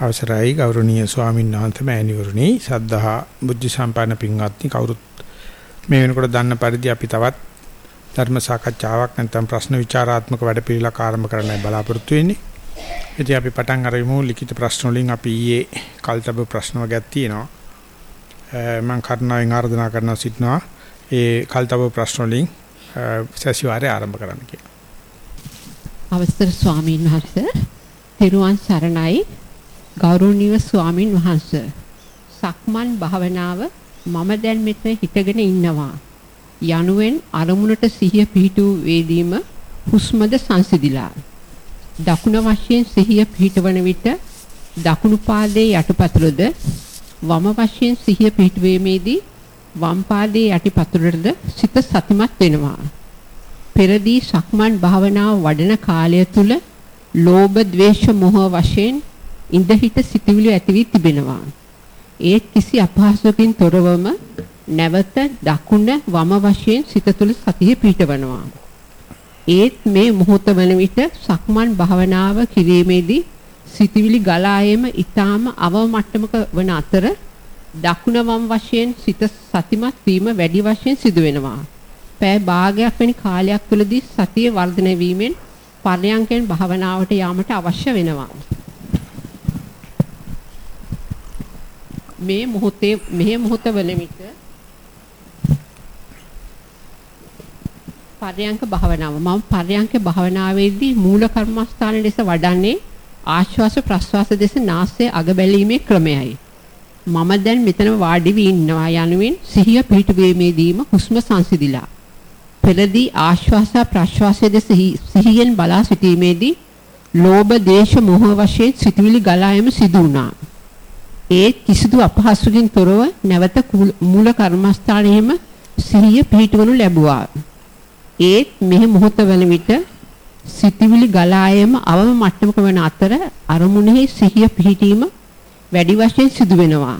අවසරයි ගෞරවනීය ස්වාමීන් වහන්සේ මෑණිවරණි සද්ධා බුද්ධ සම්පන්න පින්වත්නි කවුරුත් මේ වෙනකොට දන්න පරිදි අපි තවත් ධර්ම සාකච්ඡාවක් නැත්නම් ප්‍රශ්න විචාරාත්මක වැඩපිළිවෙලක් ආරම්භ කරන්නයි බලාපොරොත්තු වෙන්නේ. ඉතින් අපි පටන් අරමු ලිඛිත ප්‍රශ්න වලින් අපි ඊයේ කල්තබ ප්‍රශ්න වර්ගයක් තියෙනවා. මම කරුණාවෙන් ආරාධනා කරනවා සිටනවා ඒ කල්තබ ප්‍රශ්න වලින් සැසිවාරය ආරම්භ කරන්න කියලා. අවසර ස්වාමීන් වහන්සේ තිරුවන් සරණයි ගෞරවනීය ස්වාමින් වහන්සේ. සක්මන් භාවනාව මම දැන් මෙතන හිටගෙන ඉන්නවා. යනුවෙන් අරමුණට සිහිය පිහිටු වේදීම හුස්මද සංසිඳිලා. දකුණ වශයෙන් සිහිය පිහිටවන විට දකුණු පාදයේ යටිපතුලද වම වශයෙන් සිහිය පිහිටුවීමේදී වම් පාදයේ යටිපතුලද සිත සතිමත් වෙනවා. පෙරදී සක්මන් භාවනාව වඩන කාලය තුල ලෝභ ද්වේෂ මොහ වශයෙන් ඉඳහිට සිතුවිලි ඇති වී තිබෙනවා. ඒ කිසි අපහසුකින් තොරවම නැවත දකුණ වම වශයෙන් සිත තුළ සතිය පිහිටවනවා. ඒත් මේ මොහොත වන විට සක්මන් භාවනාව කිරීමේදී සිතුවිලි ගලා එම ඊටාම අවම මට්ටමක වන අතර දකුණ වම් වශයෙන් සිත සතිමත් වීම වැඩි වශයෙන් සිදු වෙනවා. පෑ භාගයක් වැනි කාලයක් තුළදී සතිය වර්ධනය වීමෙන් පර්යංකෙන් භාවනාවට යාමට අවශ්‍ය වෙනවා. මේ මොහොතේ මෙහි මොහොත වන විට පර්යංක භාවනාව. මම පර්යංක භාවනාවේදී මූල කර්මස්ථාන ලෙස වඩන්නේ ආශ්වාස ප්‍රශ්වාස දෙස නාසයේ අග බැලීමේ ක්‍රමයයි. මම දැන් මෙතන වාඩි වී ඉන්නවා යනුවෙන් සිහිය පිහිටුවීමේදීම හුස්ම සංසිඳිලා. පෙරදී ආශ්වාස ප්‍රශ්වාසයේ දෙස සිහියෙන් බලා සිටීමේදී ලෝභ දේශ මොහ වශයෙන් සිතුවිලි ගලා යෑම සිදු වුණා. ඒ කිසිදු අපහසුකින් තොරව නැවත මූල කර්මස්ථානයේම සිහිය පිහිටවනු ලැබුවා. ඒත් මෙහි මොහොත වන විට සිතවිලි ගලා යෑම අවම මට්ටමක වන අතර අරමුණෙහි සිහිය පිහිටීම වැඩි වශයෙන් සිදු වෙනවා.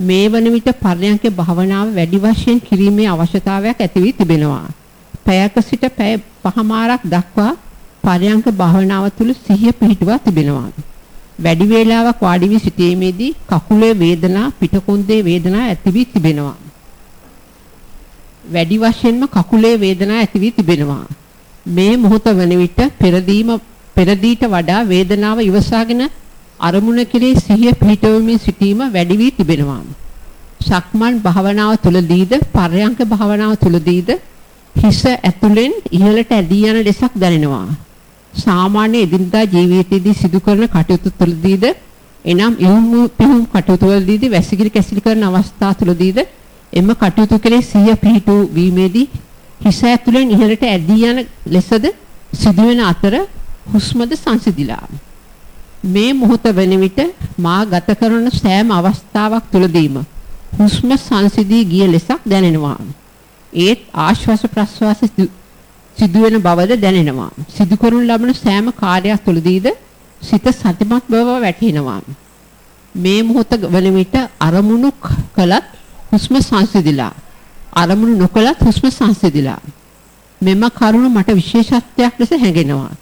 මේ වන විට පර්යංක භාවනාව වැඩි වශයෙන් කිරීමේ අවශ්‍යතාවයක් ඇති වී තිබෙනවා. පැයක සිට පැය පහමාරක් දක්වා පර්යංක භාවනාව තුළ සිහිය පිහිටුවා තිබෙනවා. වැඩි වේලාවක් වාඩි වී සිටීමේදී කකුලේ වේදනා පිටකොන්දේ වේදනා ඇති වී තිබෙනවා. වැඩි වශයෙන්ම කකුලේ වේදනා ඇති වී තිබෙනවා. මේ මොහොත වන විට පෙරදීම පෙරදීට වඩා වේදනාව ඉවසාගෙන අරමුණ කෙරේ සිහිය පිහිටවමින් සිටීම වැඩි වී තිබෙනවා. සක්මන් භාවනාව තුළදීද පර්යංක භාවනාව තුළදීද හිස ඇතුලෙන් ඉහළට ඇදී යන ලෙසක් දැනෙනවා. සාමාන්‍ය එදිනදා ජීවිතයේදී සිදු කරන කටයුතු තුළදීද? එනම් ඉහුම් පිහුම් කටයුතු වලදීද? වැසිකිලි කැසිලි කරන අවස්ථා තුළදීද? එම කටයුතු කෙරේ සිහිය පිහිටු වීමේදී හිස ඇතුලෙන් ඉහළට ඇදී යන ලෙසද සිදුවෙන අතර හුස්මද සංසිඳිලා. මේ මොහොත වෙන විට මා ගත කරන සෑම අවස්ථාවක් තුළදීම හුස්ම සංසිඳී ගිය ලෙසක් දැනෙනවා. ඒත් ආශ්වාස ප්‍රශ්වාස සිදුවෙන බවද දැනෙනවා. සිදු කරනු ලබන සෑම කාර්යයක් තුළදීද සිත සතිමත් බව වැටහෙනවා. මේ මොහොත වන විට අරමුණු කළත් හුස්ම සංසිඳිලා. අරමුණු නොකළත් හුස්ම සංසිඳිලා. මෙම කරුණ මට විශේෂත්වයක් ලෙස හැඟෙනවා.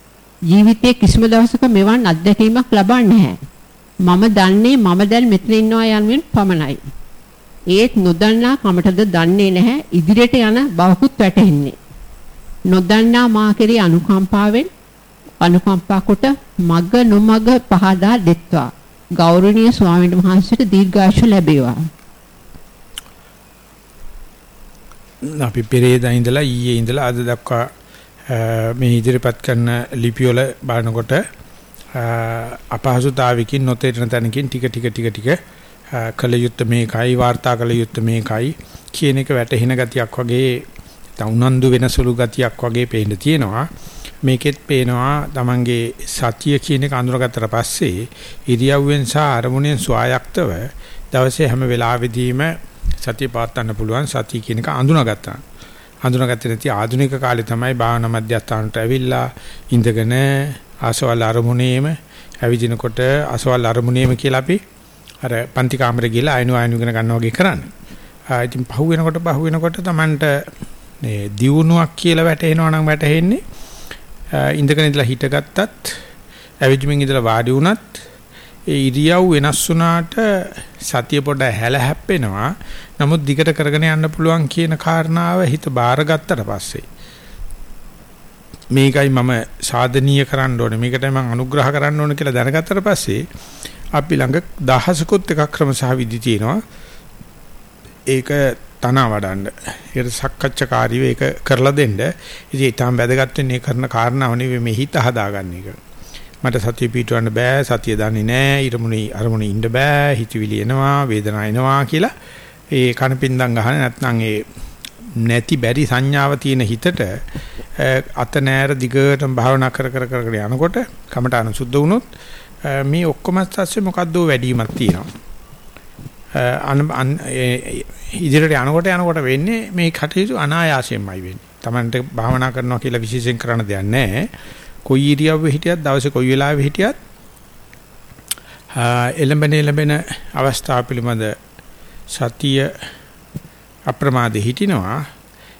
ජීවිතයේ කිසිම දවසක මෙවන් අත්දැකීමක් ලබන්නේ නැහැ. මම දන්නේ මම දැන් මෙතන ඉන්නවා යනුවෙන් පමණයි. ඒත් නොදන්නා කමටද දන්නේ නැහැ ඉදිරියට යන බවකුත් වැටහෙන්නේ. නොදන්නා මා කෙරෙහි අනුකම්පාවෙන් අනුකම්පා කොට මග නොමග පහදා දෙත්වා ගෞරවනීය ස්වාමීන් වහන්සේට දීර්ඝායුෂ ලැබේවා. අපි පෙරේදා ඉඳලා ඊයේ ඉඳලා අද දක්වා මේ ඉදිරිපත් කරන ලිපි වල බලනකොට අපහසුතාවයකින් නොතේරෙන තැනකින් ටික ටික ටික ටික කල යුත්තේ මේකයි වාර්තා කල යුත්තේ මේකයි කියන එක වැටහෙන ගතියක් වගේ උනන්දු වෙන සුළු ගතියක් වගේ පේන්න තියෙනවා. මේකෙත් පේනවා Tamange සතිය කියන එක අඳුරගත්තට පස්සේ ඉරියව්වෙන් සහ අරමුණෙන් ස්වායක්තව දවසේ හැම වෙලාවෙදීම සතිය පාත්තන්න පුළුවන් සතිය කියන එක අඳුනගත්තා. අඳුනගත්තේ නැති ආධුනික කාලේ තමයි භාවනා මධ්‍යස්ථානට ඇවිල්ලා ඉඳගෙන ආසවල් අරමුණේම ඇවිදිනකොට අසවල් අරමුණේම කියලා අපි අර පන්ති කාමරේ ගිහලා අයනු අයනු ඉගෙන ගන්නවා වගේ කරන්නේ. ආ ඉතින් පහු වෙනකොට පහු වෙනකොට Tamanට මේ දියුණුවක් කියලා වැටෙනවා නම් වැටෙන්නේ ඉඳගෙන ඉඳලා හිටගත්තත් ඇවිදින්මින් ඉඳලා වාඩි වුණත් ඒ ඉරියව් වෙනස් වුණාට සතිය පොඩ හැල හැප්පෙනවා. නමුත් දිගට කරගෙන යන්න පුළුවන් කියන කාරණාව හිත බාරගත්තට පස්සේ. මේකයි මම සාධනීය කරන්න ඕනේ. මේකටයි මම අනුග්‍රහ කරන්න ඕනේ කියලා දැනගත්තට පස්සේ අපි ළඟ දහසකුත් එකක් ක්‍රම සහ විදි තියෙනවා. ඒක තනවා වඩන්න. ඒකට සක්කච්ඡාකාරීව ඒක කරලා දෙන්න. ඉතින් ඊටම වැදගත් වෙන්නේ කරන කාරණාව නෙවෙයි මේ හිත හදාගන්න එක. මට සතිය පිටවන්න බෑ සතිය දන්නේ නෑ ඊරමුණේ අරමුණේ ඉන්න බෑ හිතවිලි එනවා වේදනාව එනවා කියලා. ඒ කණපින්දම් ගහන නැත්නම් ඒ නැති බැරි සංඥාව තියෙන හිතට අත නෑර දිගටම භාවනා කර කර කර කර යනකොට කමඨාන සුද්ධ වුණොත් මේ ඔක්කොම ඇස්සේ මොකද්ද වැඩිමක් තියෙනවා. අන ඉදිරියට යනකොට යනකොට වෙන්නේ මේ කටයුතු අනායාසයෙන්මයි වෙන්නේ. Tamante භාවනා කරනවා කියලා විශේෂයෙන් කරන්න දෙයක් නැහැ. කොයි ඉරියව්වේ හිටියත් දවසේ කොයි වෙලාවෙ හිටියත් එළඹෙන එළඹෙන අවස්ථාව පිළිබඳ සතිය අප්‍රමාදේ හිටිනවා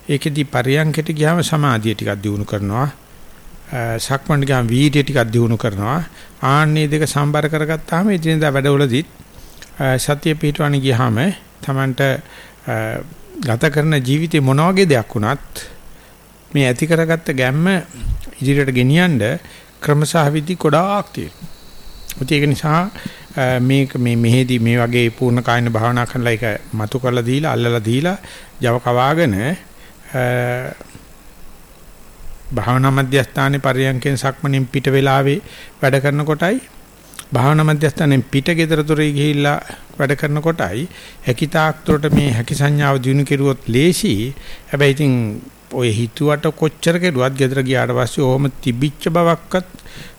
ඒකෙදි පරියන්කට ගියාම සමාධිය ටිකක් දියුණු කරනවා සක්මණට ගියාම වීර්යය ටිකක් දියුණු කරනවා ආන්නේ දෙක සම්බර කරගත්තාම එදිනෙදා වැඩවලදීත් සතිය පිටවණ ගියාම Tamanට ගත කරන ජීවිතේ මොන වගේ දෙයක් වුණත් මේ ඇති කරගත්ත ගැම්ම ඉදිරියට ගෙනියන්න ක්‍රමසහ විදි ගොඩාක් තියෙනවා. ඒක නිසා මේක මේ මෙහෙදි මේ වගේ පූර්ණ කායන භාවනා කරලා ඒක මතු කරලා දීලා අල්ලලා දීලා Java කවාගෙන භාවනා මධ්‍යස්ථානයේ පරියන්කෙන් සක්මණෙන් පිට වෙලාවේ වැඩ කරන කොටයි භාවනා මධ්‍යස්ථානයෙන් පිට ගෙදර දොරේ ගිහිල්ලා වැඩ කරන කොටයි හැකිතාක් තුරට මේ හැකි සංඥාව දිනු කෙරුවොත් ලේසි හැබැයි ඉතින් ඔය හිතුවට කොච්චර කෙරුවත් ගෙදර ගියාට පස්සේ ඕම තිබිච්ච බවක්වත්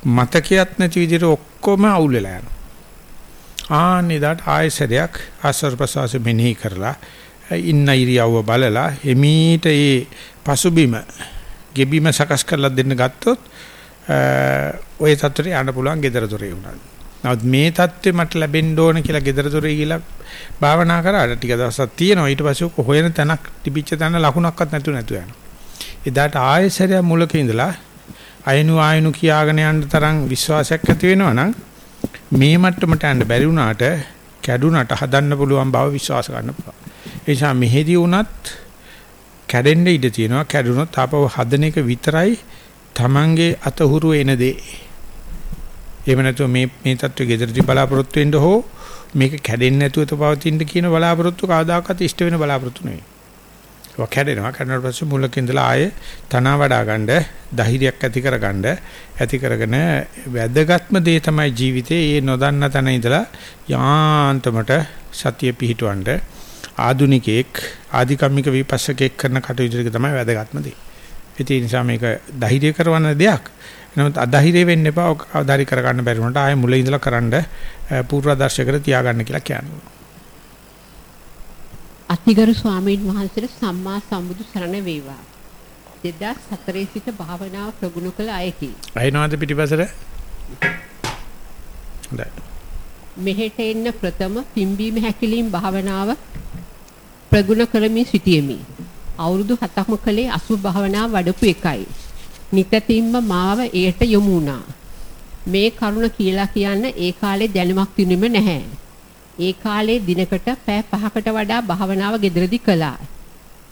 මතකයක් නැති විදිහට ඔක්කොම අවුල් වෙලා යනවා. ආන්නේ දාට ආයසරයක් ආසර් ප්‍රසවාස මෙනෙහි කරලා ඉන්න ඉරියව්ව බලලා එමීට ඒ පසුබිම ගෙබිම සකස් කරලා දෙන්න ගත්තොත් ඔය තත්ත්වයට යන්න පුළුවන් ගෙදර දොරේ උනත්. නමුත් මේ தත්ත්වෙ මට ලැබෙන්න ඕන කියලා ගෙදර දොරේ ගිහිලා භාවනා කරාට ටික දවසක් තියෙනවා ඊට පස්සේ හොයන තැනක් තිබිච්ච තැන ලකුණක්වත් නැතු නැතු යනවා. එදාට ආයෙසරය මුලක ඉඳලා අයනු ආයනු කියාගෙන යන්න තරම් විශ්වාසයක් ඇති වෙනවා නම් මේ මට්ටමට යන්න බැරි වුණාට කැඩුනට හදන්න පුළුවන් බව විශ්වාස ගන්න පුළුවන්. ඒ නිසා මෙහෙදී වුණත් කැඩෙන්න ඉඩ තියෙනවා. කැඩුනොත් ආපහු හදන එක විතරයි Tamange අතහුරු එන දේ. එහෙම නැතුව මේ මේ தත්ත්වෙ gederdi බලාපොරොත්තු වෙන්න හෝ මේක කැඩෙන්නේ නැතුව තවතින්න කියන බලාපොරොත්තු කවදාකවත් ඉෂ්ට වෙන බලාපොරොත්තු නෙවෙයි. ඒක කැඩෙනවා කැඩුණාට පස්සේ මුලක ඉඳලා ආයේ තනවා වඩා ගන්න ධෛර්යයක් ඇති කරගන්න ඇති කරගෙන වැදගත්ම දේ තමයි ජීවිතේ ඒ නොදන්න තැන ඉඳලා යාන්තමට සතිය පිහිටවන්න ආදුනිකෙක් ආධිකම්මික විපස්සකෙක් කරන කටයුතු ටික තමයි වැදගත්ම දේ. ඒ නිසා මේක ධෛර්ය කරවන දෙයක්. නමුත් අධෛර්ය වෙන්න එපා. ඔක ආධාරි කරගන්න බැරි වුණාට ආයේ මුල ඉඳලා කරන්න පූර්වදර්ශකර තියාගන්න කියලා කියනවා. අතිගරු ස්වාමීන් වහන්සේට සම්මා සම්බුදු සරණ වේවා. 2004 සිට භාවනාව ප්‍රගුණ කළ අයකි. අයනවාද පිටිපසට? හොඳයි. මෙහෙට එන්න ප්‍රථම පිම්බීම හැකිලින් භාවනාව ප්‍රගුණ කරමින් සිටියෙමි. අවුරුදු 7ක්ම කලේ අසුභ භාවනාව වඩපු එකයි. නිතින්ම මාව එයට යොමු වුණා. මේ කරුණ කියලා කියන්න ඒ කාලේ දැනුමක් තිබුණෙම නැහැ. ඒ කාලේ දිනකට පෑ 5කට වඩා භාවනාව gederedi කළා.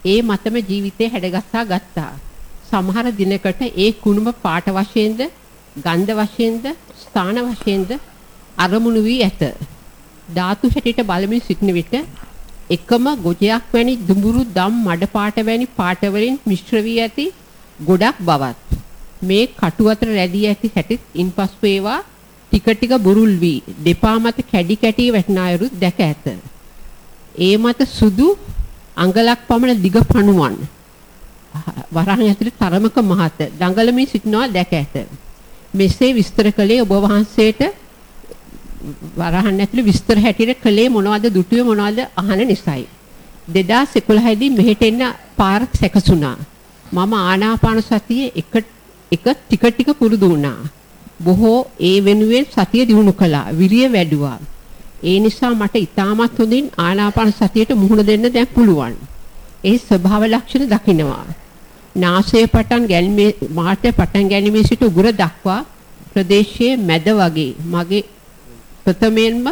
ඒ මතම ජීවිතේ හැඩගස්සා ගත්තා. සමහර දිනකට ඒ කුණුම පාට වශයෙන්ද, ගන්ධ වශයෙන්ද, ස්ථාන වශයෙන්ද අරමුණු වී ඇත. ධාතු හැටියට බලමින් සිටින විට එකම ගොජයක් වැනි දුඹුරු දම් මඩ පාට වැනි පාට වලින් මිශ්‍ර වී ඇති ගොඩක් බවත් මේ කටු අතර රැඳී ඇති හැටිත් ඉන්පසු ඒවා ටික ටික බුරුල් වී දෙපා මත කැඩි කැටි වැටෙන අයුරු දැක ඇත. ඒ මත සුදු අඟලක් පමණ දිග පණුවන් වරහන් ඇතුලේ තරමක මහත දඟලමින් සිටිනවා දැක ඇත. මෙසේ විස්තර කළේ ඔබ වහන්සේට වරහන් ඇතුලේ විස්තර හැටියට කළේ මොනවද දුටුවේ මොනවද අහන නිසායි. 2011 දී මෙහෙට එන්න පාර සැකසුණා. මම ආනාපාන සතියේ එක එක ටික ටික පුරුදු වුණා. බොහෝ ඒ වෙනුවෙන් සතිය දිනු කළා. විරිය වැඩුවා. ඒ නිසා මට ඊටමත් හොඳින් ආනාපාන සතියට මුහුණ දෙන්න දැන් පුළුවන්. ඒ ස්වභාව ලක්ෂණ දකින්නවා. නාසයේ පටන් ගැනීමේ මාට පටන් ගැනීමේ සිට උගුර දක්වා ප්‍රදේශයේ මැද වගේ මගේ ප්‍රථමයෙන්ම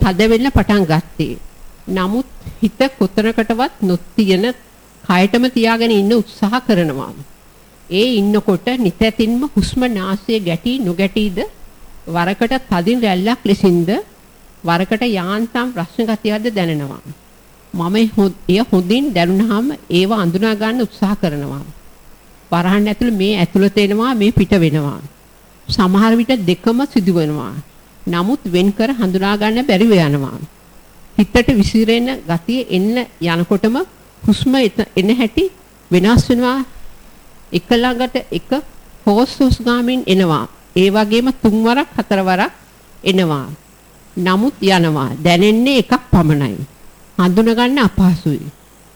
තද වෙන්න පටන් ගත්තේ. නමුත් හිත කොතරකටවත් නොතියන කයටම තියාගෙන ඉන්න උත්සාහ කරනවා. ඒ ඉන්නකොට නිතැතින්ම හුස්ම නාසයේ ගැටි නොගැටිද වරකට තදින් රැල්ලක් ලෙසින්ද වරකට යාන්තම් ප්‍රශ්න ගතියක්ද දැනෙනවා. මම එය හොඳින් දැනුණාම ඒව අඳුනා ගන්න උත්සාහ කරනවා. වරහන් ඇතුළේ මේ ඇතුළත එනවා මේ පිට වෙනවා. සමහර විට දෙකම සිදුවෙනවා. නමුත් වෙන්කර හඳුනා ගන්න බැරිව යනවා. හිතට විසිරෙන ගතිය එන්න යනකොටම හුස්ම එන හැටි වෙනස් වෙනවා. එක ළඟට එක හොස් හොස් ගාමින් එනවා. ඒ වගේම තුන් වරක් හතර වරක් එනවා. නමුත් යනවා. දැනෙන්නේ එකක් පමණයි. හඳුනගන්න අපහසුයි.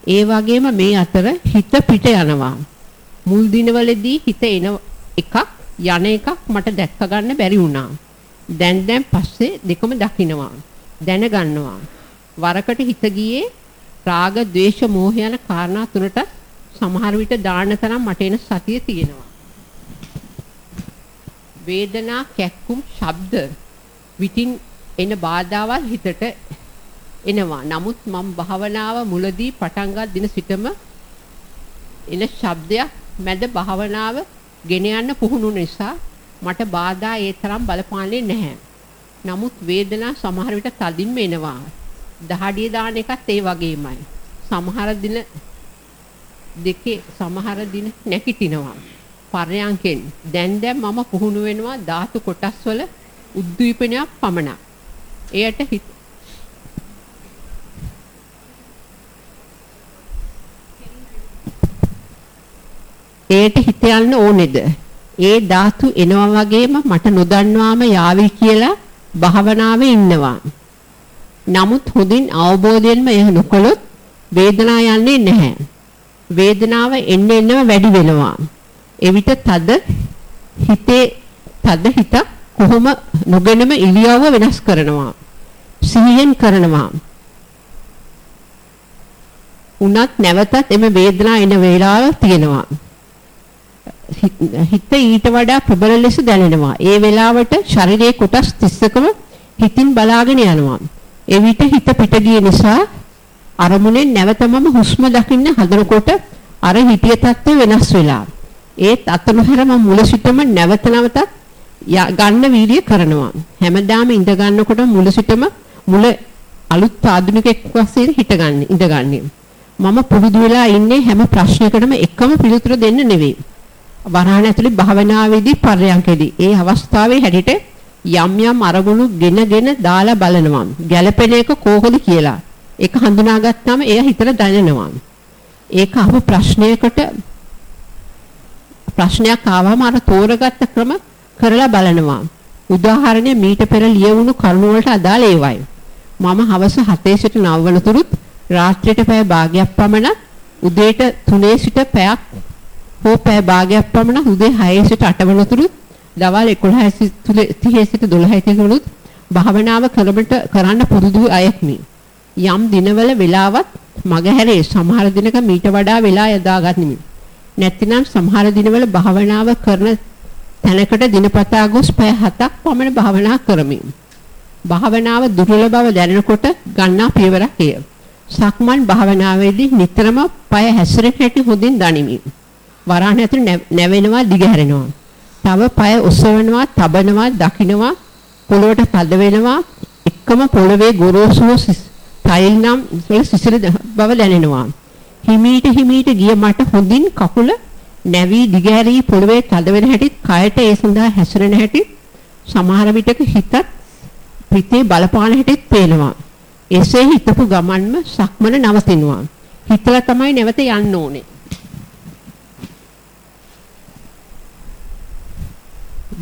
ඒ වගේම මේ අතර හිත පිට යනවා. මුල් දිනවලදී හිත එන එකක් යන එකක් මට දැක්ක ගන්න බැරි වුණා. දැන් දැන් පස්සේ දෙකම දකින්නවා. දැනගන්නවා. වරකට හිත ගියේ රාග, ద్వේෂ, මෝහ යන කාරණා තුනට සමහර විට දාන්න තරම් මට එන සතිය තියෙනවා. වේදනා, කැක්කුම්, ශබ්ද විටින් එන බාධාවල් හිතට එනවා. නමුත් මම භාවනාව මුලදී පටන් ගත් දින සිටම එන ශබ්දයක් මැද භාවනාව ගෙන යන්න පුහුණු නිසා මට බාධා ඒ තරම් බලපාන්නේ නැහැ. නමුත් වේදනා සමහර විට තදින්ම එනවා. දහඩිය දාන එකත් ඒ වගේමයි. සමහර දින දෙකේ සමහර දින නැගිටිනවා. පර්යංකෙන් දැන් දැන් මම පුහුණු වෙනවා ධාතු කොටස් වල උද්දීපනයක් පමණක්. එයට හිත ඒට හිත යන්න ඕනේද? ඒ ධාතු එනවා වගේම මට නොදන්වාම යාවි කියලා භාවනාවේ ඉන්නවා. නමුත් හොඳින් අවබෝධයෙන්ම එහ නොකළොත් වේදනාව යන්නේ නැහැ. වේදනාව එන්න එන්නම වැඩි වෙනවා. එවිට තද හිතේ තද හිත කොහොම නොගෙනම ඉලියව්ව වෙනස් කරනවා. සිහියෙන් කරනවා. උනත් නැවතත් එම වේදනාව එන වේලාව තියෙනවා. හිත ඊට වඩා ප්‍රබල ලෙස දැනෙනවා. ඒ වෙලාවට ශරීරයේ කොටස් 30කම හිතින් බලාගෙන යනවා. එවිට හිත පිට ගිය නිසා අරමුණෙන් නැවතමම හුස්ම දකින්න හදනකොට අර හිතිය තත්ත්වය වෙනස් වෙලා. ඒත් අතනොහැර මම මුල සිටම නැවත නැවතත් ගන්න වීර්ය කරනවා. හැමදාම ඉඳ ගන්නකොට මුල සිටම මුල අලුත් ආධුනිකෙක් වශයෙන් හිටගන්නේ ඉඳගන්නේ. මම පුරුදු වෙලා ඉන්නේ හැම ප්‍රශ්නයකටම එකම පිළිතුර දෙන්න නෙවෙයි. වරහන් ඇතුලේ භාවනාවේදී පර්යංකෙදී ඒ අවස්ථාවේ හැටියට යම් යම් අරමුණු ගෙනගෙන දාලා බලනවා. ගැළපෙන එක කොහොමද කියලා. ඒක හඳුනාගත්තාම එය හිතට දැනෙනවා. ඒක අහපු ප්‍රශ්නයකට ප්‍රශ්නයක් ආවම අර තෝරගත්ත ක්‍රම කරලා බලනවා. උදාහරණය මීට පෙර ලියවුණු කරුණු වලට අදාළ ඒවයි. මම හවස 7 සිට 9 වනතුරුත් රාත්‍රියට පැය භාගයක් පමණ උදේට 3 සිට පැයක් හෝ පැය භාගයක් පමණ උදේ 6 සිට 8 වනතුරුත් දවල් 11 30 සිට 12 වනතුරුත් භාවනාව කරබට කරන්න පුරුදු අයෙක්මි. යම් දිනවල වෙලාවත් මගහැරේ සමහර දිනක මීට වඩා වෙලා යදාගනිමි. නැතිනම් සමහර දිනවල භාවනාව කරන තැනකට දිනපතා ගොස් පැය 7ක් පමණ භාවනා කරමි. භාවනාව දුර්වල බව දැනෙනකොට ගන්නා පියවරක් එය. සක්මන් භාවනාවේදී නිතරම পায় හැසිරෙන හැටි හොඳින් දනිමි. වරහන් ඇතුළේ නැවෙනවා දිගහැරෙනවා. තව পায় ඔසවනවා, තබනවා, දකින්නවා, පොළොවට පද වෙනවා. එකම පොළවේ ගොරෝසුව ටයිල් නම් වල සිසිල බව දැනෙනවා. හිමීට හිමීට ගිය මට හොඳින් කකුල නැවි දිගහැරී පොළවේ තද වෙන හැටිත් කයට ඒ සඳහා හැසිරෙන හැටිත් සමහර විටක හිතත් පිටේ බලපාන හැටිත් පේනවා. එසේ හිතපු ගමන්ම සක්මන නවතිනවා. හිතලා තමයි නැවත යන්න ඕනේ.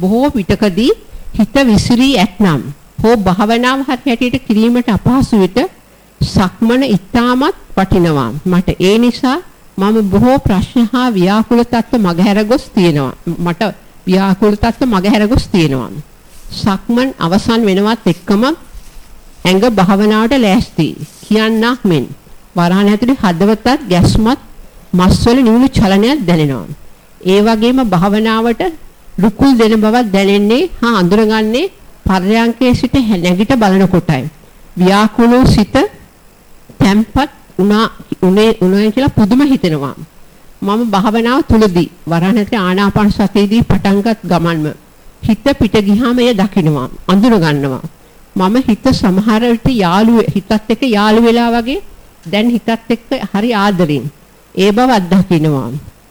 බොහෝ විටකදී හිත විසිරී ඇතනම් හෝ භාවනාව හැටියට කිරීමට අපහසු විට සක්මන ඉතාමත් වටිනවා. මට ඒ නිසා මම බොහෝ ප්‍රශ්න හා ව්‍යාකූල තත්ත්ව මගහැර ගොස් තියෙනවා. මට ව්‍යාකූල තත්ත්ව මගහැර ගොස් තියෙනවා. සක්මන් අවසන් වෙනවත් එක්කම ඇඟ භාවනාවට ලෑස්ති. කියන්නක් මෙන් වරහන් ඇතුලේ හදවතත් ගැස්මත් මස්වල නිවුණු චලනයක් දැනෙනවා. ඒ වගේම භාවනාවට රුකුල් දෙන බවක් දැනෙන්නේ හා අඳුරගන්නේ පර්යාංකයේ සිට නැගිට බලන කොටයි. ව්‍යාකුණු සිත තැම්පත් උනා උනේ උනේ කියලා පුදුම හිතෙනවා. මම භාවනාව තුලදී වරහණට ආනාපාන සතියේදී පටන්ගත් ගමන්ම හිත පිට ගියාම එය දකින්නවා අඳුර ගන්නවා. මම හිත සමහර විට යාළු හිතත් එක්ක යාළු වෙලා වගේ දැන් හිතත් එක්ක හරි ආදරෙන් ඒ බව අත්දකින්නවා.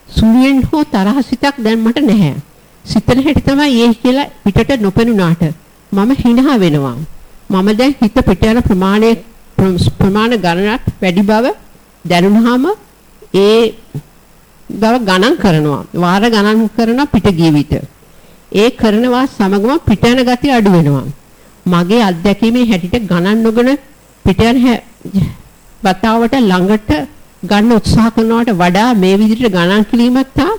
සුළුෙන් හෝ තරහ සිතක් දැන් මට නැහැ. සිතන හැටි තමයි ඒ කියලා පිටට නොපෙනුනාට මම හිනහා වෙනවා. මම දැන් හිත පිට යන ප්‍රමාණය ප්‍රමාණ ගණනක් වැඩි බව දැනුනහම ඒ බව ගණන් කරනවා. වාර ගණන් කරන පිට ගිය විට. ඒ කරනවා සමගම පිට යන ගතිය අඩු වෙනවා. මගේ අත්දැකීමේ හැටියට ගණන් නොගෙන පිට යන වතාවට ළඟට ගන්න උත්සාහ කරනවට වඩා මේ විදිහට ගණන් කිරීමත් තා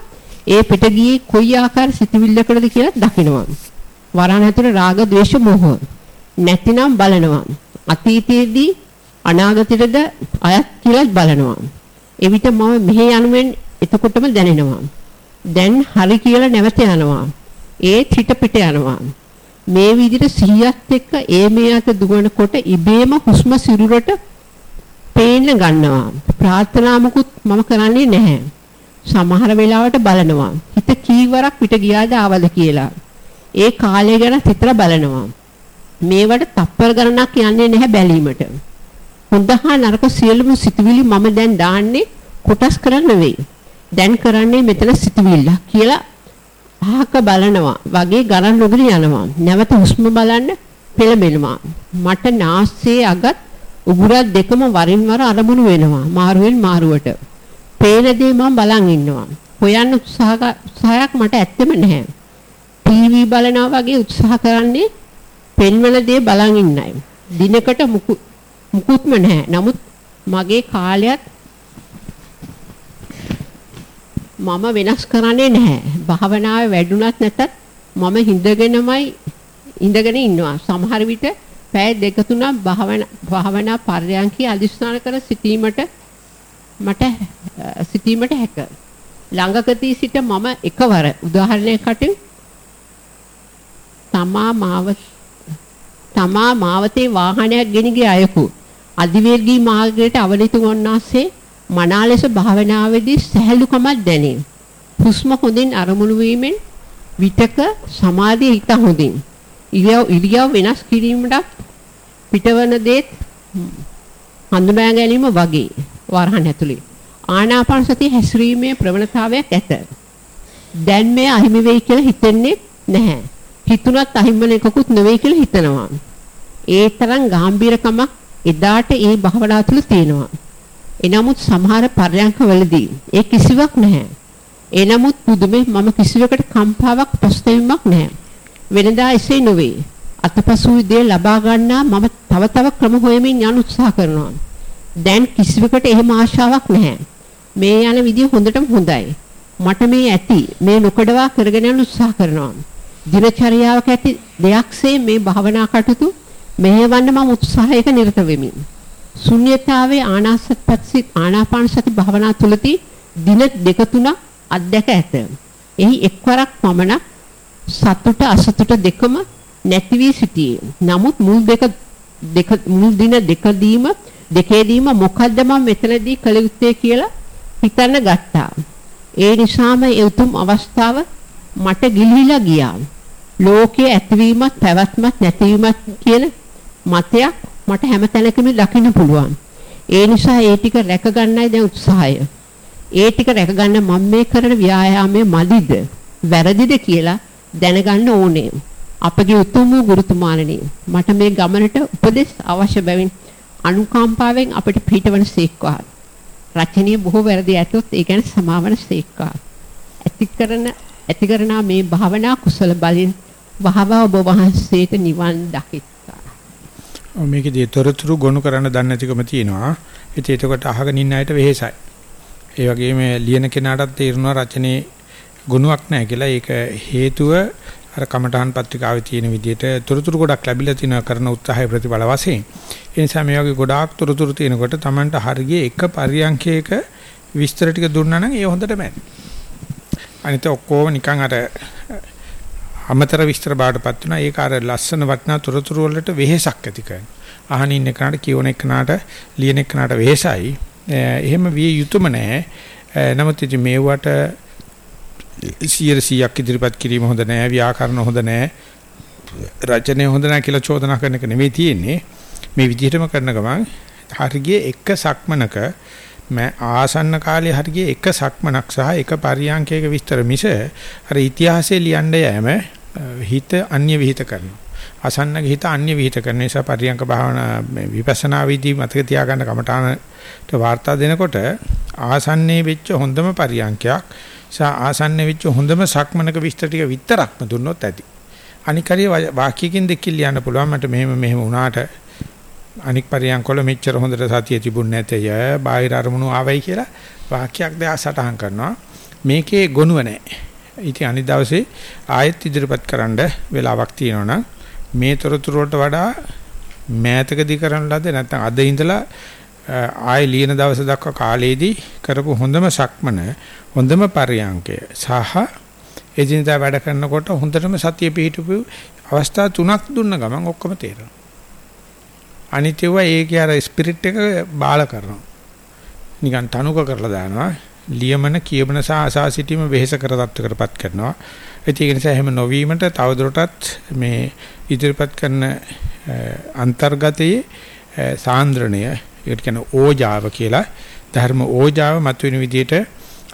ඒ පිට ගියේ කොයි ආකාර සිතුවිල්ලකටද කියලා දකිනවා. වරණ ඇතුළේ රාග, ద్వේෂ, මෝහ නැතිනම් බලනවා. අතීතයේදී අනාගතයටද අයත් කියලා බලනවා. එවිට මම මෙහි යනුවෙන් එතකොටම දැනෙනවා. දැන් හරි කියලා නැවත යනවා. ඒත් හිත පිට යනවා. මේ විදිහට සිහියත් එක්ක ඒ මේ අත දුවනකොට ඉබේම හුස්ම සිරුරට පේන්න ගන්නවා. ප්‍රාර්ථනා මුකුත් මම කරන්නේ නැහැ. සමහර වෙලාවට බලනවා. හිත කීවරක් පිට ගියාද ආවද කියලා. ඒ කාලය ගැන හිතලා බලනවා. මේවට තප්පර ගණනක් යන්නේ නැහැ බැලීමට. හොඳ හා නරක සියලුම සිතුවිලි මම දැන් දාන්නේ කොටස් කරන්න නෙවෙයි. දැන් කරන්නේ මෙතන සිතුවිල්ල කියලා අහක බලනවා වගේ ගණන් නොගෙන යනවා. නැවත හුස්ම බලන්න පෙළඹෙනවා. මට නාස්සේ අගත් උගුරක් දෙකම වරින් වර අරමුණු වෙනවා. මාරුවෙන් මාරුවට. පේන දේ මම බලන් ඉන්නවා. හොයන්න උත්සාහයක් මට ඇත්තෙම නැහැ. ටීවී බලනවා වගේ උත්සාහ කරන්නේ පෙන්වන දේ බලන් ඉන්නයි. දිනකට මුකුත්ම නැහැ. නමුත් මගේ කාලයත් මම වෙනස් කරන්නේ නැහැ. භාවනාවේ වැඩුණත් නැතත් මම හිඳගෙනමයි ඉඳගෙන ඉන්නවා. සමහර විට පැය දෙක තුනක් භාවනා භාවනා පර්යන්කී අදිස්ථාන කර සිටීමට මට සිටීමට හැක. ළඟකදී සිට මම එකවර උදාහරණයකට තමා මාව තමා මාවතේ වාහනයක් ගෙන ගිය අයකු අධිවේගී මාර්ගයට අවලිතු වන්නාසේ මනා ලෙස භාවනාවේදී සහැල්ලුකමක් දැනේ. හුස්ම හොඳින් අරමුණු වීමෙන් විතක සමාධිය හිත හොඳින්. ඉරියව් වෙනස් කිරීමට පිටවන දේත් හඳුනා ගැනීම වගේ වරහන් ඇතුලේ. ආනාපාන සතිය හැසිරීමේ ප්‍රවණතාවයක් ඇත. දැන් මේ අහිමි වෙයි කියලා හිතෙන්නේ නැහැ. හිතුණත් අහිමි වෙන එකකුත් නෙවෙයි කියලා හිතනවා. ඒ තරම් ගැඹීරකමක් එදාට ඒ භවනා තුල තියෙනවා. එනමුත් සමහර පර්යංකවලදී ඒ කිසිවක් නැහැ. එනමුත් පුදුමේ මම කිසිවකට කම්පාවක් ප්‍රශ්නයක් නැහැ. වෙනදා එසේ නොවේ. අතපසු දේ ලබා ගන්නා මම තව තව ක්‍රම හොයමින් යන උත්සාහ කරනවා. දැන් කිසිවකට එහෙම ආශාවක් නැහැ. මේ යන විදිය හොඳටම හොඳයි. මට මේ ඇති මේ නොකඩවා කරගෙන යන උත්සාහ කරනවා. දිනචරියාවක ඇති දෙයක්සේ මේ භාවනා කටයුතු මෙහෙවන්න මම උත්සාහයක නිරත වෙමි. ශුන්‍යතාවේ ආනාසත්පත්සි ආනාපාන සති භාවනා තුලදී දින දෙක තුනක් අධ්‍යක් ඇත. එහි එක්වරක් පමණ සතුට අසතුට දෙකම නැති වී සිටියේ. නමුත් මුල් දෙක දෙක මුල් දින දෙකදීම දෙකේදීම මොකද්ද මම මෙතනදී කළ යුත්තේ කියලා හිතන්න ගත්තා. ඒ නිසාම ඒ උතුම් අවස්ථාව මට ගිලිහිලා ගියා. ලෝකයේ ඇතිවීමත් පැවැත්මත් නැතිවීමත් කියන මතයක් මට හැම තැනකම දකින්න පුළුවන්. ඒ නිසා ඒ ටික රැක ගන්නයි දැන් උත්සාහය. ඒ ටික රැක ගන්න මම මේ කරන ව්‍යායාමයේ මදිද වැරදිද කියලා දැනගන්න ඕනේ. අපගේ උතුම් වූ ගුරුතුමාණනි මට මේ ගමනට උපදෙස් අවශ්‍ය බැවින් අනුකම්පාවෙන් අපිට පිටවන සීක්වා. රචනීය බොහෝ වැරදි ඇතොත් ඒ ගැන සමාවන සීක්වා. ඇති කරන ඇති කරන මේ භාවනා කුසල බලෙන් වහව ඔබ වහන්සේට නිවන් දකිත්. මේකේදී තොරතුරු ගොනු කරන්න දන්නේ නැතිකම තියෙනවා. ඉතින් එතකොට අහගෙන ඉන්න අයට වෙහෙසයි. ඒ වගේම ලියන කෙනාටත් තේරෙනවා රචනයේ ගුණයක් නැහැ කියලා. ඒක හේතුව අර කමඨහන් පත්‍රිකාවේ තියෙන විදිහට තොරතුරු ගොඩක් ලැබිලා තිනවා කරන උත්සාහය ප්‍රතිඵල වශයෙන්. ඒ නිසා මේ වගේ ගොඩාක් තොරතුරු තියෙනකොට Tamanට හරිය එක පරියන්කයක විස්තර ටික දුන්නා නම් ඒ හොඳටම ඇති. අනිත ඔක්කොම නිකන් අර අමතර විස්තර බාටපත් වෙනවා. ඒක අර ලස්සන වටිනා තොරතුරු වලට වෙහෙසක් ඇති කරනවා. අහන ඉන්න කෙනාට කියවන කෙනාට ලියන කෙනාට වෙහෙසයි. එහෙම විය යුතුම නැහැ. නමුත් ඉතින් මේවට 100ක් ඉදිරිපත් කිරීම හොඳ නැහැ. ව්‍යාකරණ හොඳ නැහැ. රචනය හොඳ නැහැ කියලා චෝදනා කරන එක නෙමෙයි තියෙන්නේ. මේ විදිහටම කරන ගමන් හරියේ එක සක්මනක මම ආසන්න කාලේ හරියේ එක සක්මනක් සහ එක පරියන්කයක විස්තර මිස අර ඉතිහාසයේ ලියන්න යෑම හිත අන්‍ය විහිිත කරනවා. අසන්නගේ හිත අන්‍ය විහිිත කරන නිසා පරියන්ක භාවනා විපස්සනා විදි මතක තියාගන්න කමඨානට වාර්තා දෙනකොට ආසන්නේ වෙච්ච හොඳම පරියන්කයක් සහ ආසන්නේ වෙච්ච හොඳම සක්මනක විස්තර ටික විතරක්ම දුන්නොත් ඇති. අනිකරිය වාක්‍යකින් දෙකකින් ලියන්න පුළුවන්. මට මෙහෙම මෙහෙම වුණාට අනික් පරියන්කොල මෙච්චර හොඳට සතිය තිබුණ නැතය බාහිර අරමුණු ආවයි කියලා වාක්‍යයක් දෙක සටහන් කරනවා. මේකේ ගොනුව නැහැ. ඉතින් අනිත් දවසේ ආයෙත් ඉදිරිපත් කරන්න වෙලාවක් තියෙනවා මේ තොරතුරු වලට වඩා මෑතකදී කරන ලද නැත්නම් අද ඉඳලා ආයෙ ලියන දවස දක්වා කාලයේදී කරපු හොඳම සක්මන හොඳම පරියන්කය සහ එදිනදා වැඩ කරනකොට හොඳටම සතිය පිහිටපු අවස්ථා තුනක් දුන්න ගමන් ඔක්කොම තේරෙනවා අනිත්‍යව ඒකේ අර ස්පිරිට් එක බාල කරනවා. නිකන් තනුක කරලා දානවා. ලියමන කියමන සහ අසා සිටීම වෙහෙස කර තත්ත්වකටපත් කරනවා. ඒක නිසා එහෙම නොවීමට තවදුරටත් මේ ඉදිරිපත් කරන අන්තර්ගතයේ සාන්ද්‍රණය ඒකට කියන ඕජාව කියලා ධර්ම ඕජාව මතුවෙන විදිහට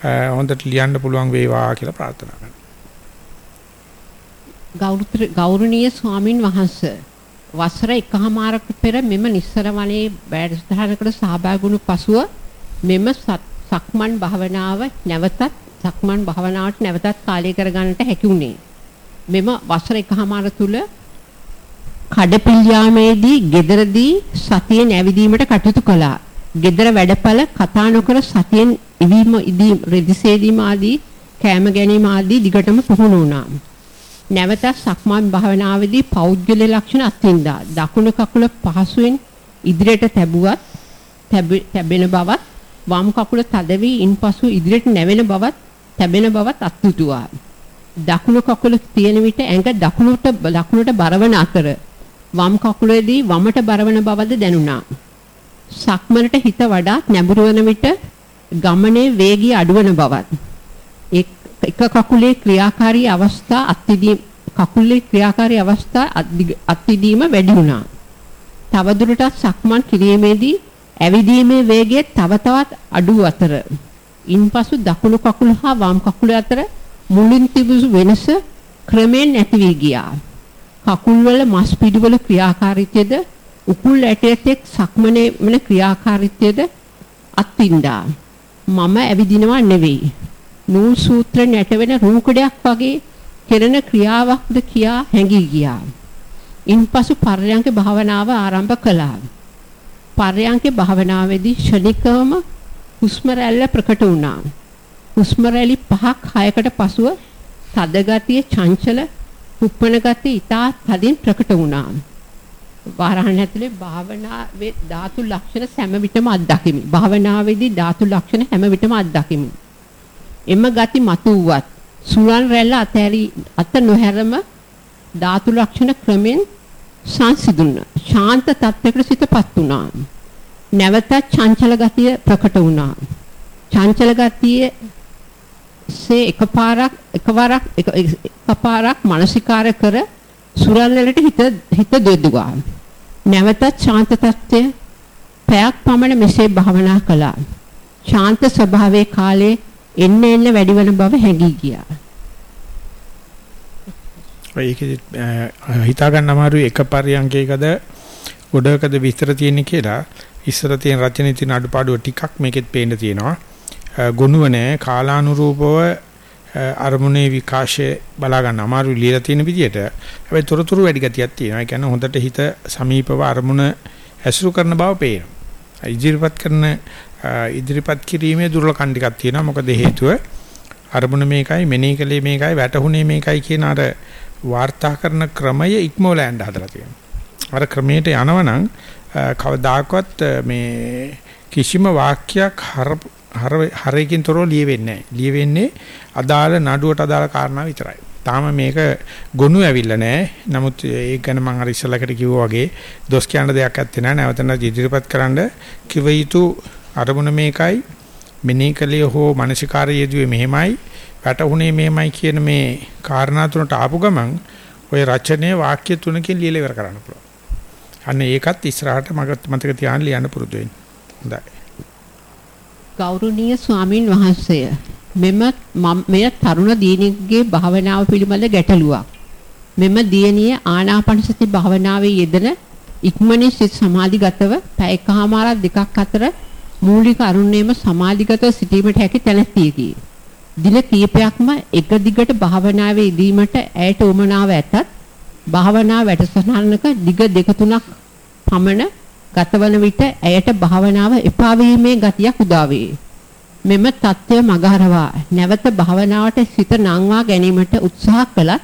හොඳට ලියන්න පුළුවන් වේවා කියලා ප්‍රාර්ථනා කරනවා. ගෞරවනීය ස්වාමින් වහන්සේ වසර එකහමාරක පෙර මෙම නිස්සර වනයේ වැඩසටහනකට සහභාගී වුණු පසුව මෙම සක්මන් භාවනාව නැවතත් සක්මන් භාවනාවට නැවතත් කාලය කරගන්නට හැකි වුණේ. මෙම වසර එකහමාර තුල කඩපිල්යාමේදී gederදී සතියෙන් ඇවිදීමට කටයුතු කළා. Gedara වැඩපළ කතා නොකර සතියෙන් ඉවීම ඉදීම රෙදිසේදීම ආදී කැම ගැනීම ආදී දිගටම පුහුණු වුණා. නැවත සක්මන් භාවනාවේදී පෞද්ගල ලක්ෂණ අත්විඳා. දකුණු කකුල පහසුවෙන් ඉදිරියට තැබුවත් තැබෙන බවත් වම් කකුල තද වී ඉන්පසු ඉදිරියට නැවෙන බවත් තැබෙන බවත් අත්දුටුවා. දකුණු කකුල තියෙන විට ඇඟ දකුණට දකුණට බරවන අතර වම් කකුලේදී වමට බරවන බවද දැනුණා. සක්මනට හිත වඩා නැඹුරු වන විට ගමනේ වේගය අඩුවන බවත් එක කකුලේ ක්‍රියාකාරී අවස්ථා අත්විදීම කකුලේ ක්‍රියාකාරී අවස්ථා අත්විදීම වැඩි වුණා. තවදුරටත් සක්මන් කිරීමේදී ඇවිදීමේ වේගය තව තවත් අඩු අතර ඉන්පසු දකුණු කකුල හා වම් කකුල අතර මුලින් තිබුණු වෙනස ක්‍රමෙන් නැති වී ගියා. කකුල්වල මස් පිඩුවල ක්‍රියාකාරීත්වයද උකුල් ඇටයේත් සක්මනේ වෙන ක්‍රියාකාරීත්වයද අත්විඳා. මම ඇවිදිනවා නෙවෙයි. නූල් සූත්‍ර නැටවෙන රූකඩයක් වගේ කෙරෙන ක්‍රියාවක්ද කියා හැඟී ගියා. ඉන්පසු පර්යංක භාවනාව ආරම්භ කළා. පර්යංක භාවනාවේදී ශනිකවම හුස්ම රැල්ල ප්‍රකට වුණා. හුස්ම රැලි පහක් හයකට පසුව තද ගතිය චංචල කුප්පන ගතිය ඊටා තදින් ප්‍රකට වුණා. වාරහන් ඇතුලේ භාවනාවේ ධාතු ලක්ෂණ හැම විටම අත්දකිමි. භාවනාවේදී ධාතු ලක්ෂණ හැම විටම අත්දකිමි. එම ගති මතුවත් සුලන් රැල්ල අතෑරි අත නොහැරම ධාතු ලක්ෂණ ක්‍රමෙන් සංසිඳුන ශාන්ත තත්ත්වයකට සිතපත් වුණා නැවතත් චංචල ගතිය ප්‍රකට වුණා චංචල ගතිය සේ එකපාරක් එකවරක් එකපාරක් මානසිකාර කර සුරල් වලට හිත හිත දෙදුවා නැවතත් ශාන්ත තත්ත්වය පැයක් පමණ මෙසේ භාවනා කළා ශාන්ත ස්වභාවයේ කාලේ එන්න එන්න වැඩි වෙන බව හැඟී ගියා. ඒක හිතා ගන්න අමාරුයි එක පරියන්කයකද ගොඩකද විස්තර තියෙන්නේ කියලා ඉස්සර තියෙන රචනයේ තියෙන අඩුපාඩු ටිකක් මේකෙත් පේන්න තියෙනවා. ගුණුව නැහැ කාලානුරූපව අරමුණේ විකාශය බලා ගන්න අමාරු ලියලා තියෙන විදිහට හැබැයි තොරතුරු වැඩි ගතියක් තියෙනවා. ඒ කියන්නේ හොඳට හිත සමීපව අරමුණ ඇසුරු කරන බව පේනවා. ඉදිරිපත් කරන ඉදිරිපත් කිරීමේ දුර්ලකම් ටිකක් තියෙනවා. මොකද හේතුව අරමුණ මේකයි, මෙනෙහි කලේ මේකයි, වැටහුනේ මේකයි කියන අර වාර්තා කරන ක්‍රමය ඉක්මවල යන්න හදලා තියෙනවා. අර ක්‍රමයට යනවනම් කවදාකවත් මේ කිසිම වාක්‍යයක් හර හරයකින් තොරව ලියවෙන්නේ නැහැ. ලියවෙන්නේ අදාළ නඩුවට අදාළ කාරණා විතරයි. තාම මේක ගොනු ඇවිල්ලා නැහැ. නමුත් ඒක ගැන මම අර ඉස්සලකට කිව්වා වගේ දොස් කියන දෙයක් ඇත්තේ නැහැ. නැවත නැවත ඉදිරිපත් කරන්න කිව යුතු අරමුණ මේකයි. මෙනේකලිය හෝ මානසිකාරය යෙදුවේ මෙහෙමයි. වැටුනේ මෙහෙමයි කියන මේ කාරණා තුනට ආපු ගමන් ওই රචනයේ වාක්‍ය තුනකින් ලියලා ඉවර කරන්න පුළුවන්. අන්න ඒකත් ඉස්සරහට මතක තියාගෙන ලියන්න පුරුදු වෙන්න. හොඳයි. ගෞරවනීය ස්වාමින් වහන්සේ මෙම මෙය තරුණ දියණියගේ භාවනාව පිළිබඳ ගැටලුවක්. මෙම දියණිය ආනාපාන සති භාවනාවේ යෙදෙන ඉක්මනින් සිත සමාධිගතව පැයකමාරක් දෙකක් අතර මූලික අරුණේම සමාධිගතව සිටීමට හැකි තැනැත්තියකි. දින කීපයක්ම එක දිගට භාවනාවේ යෙදීමට ඇයට උමනාව ඇතත් භාවනා වැඩසටහනක දිග දෙක තුනක් පමණ ගතවන විට ඇයට භාවනාව එපා වීමේ ගතියක් උදා වේ. මෙම தත්ත්වය මගහරවා නැවත භාවනාවට සිත නංවා ගැනීමට උත්සාහ කළත්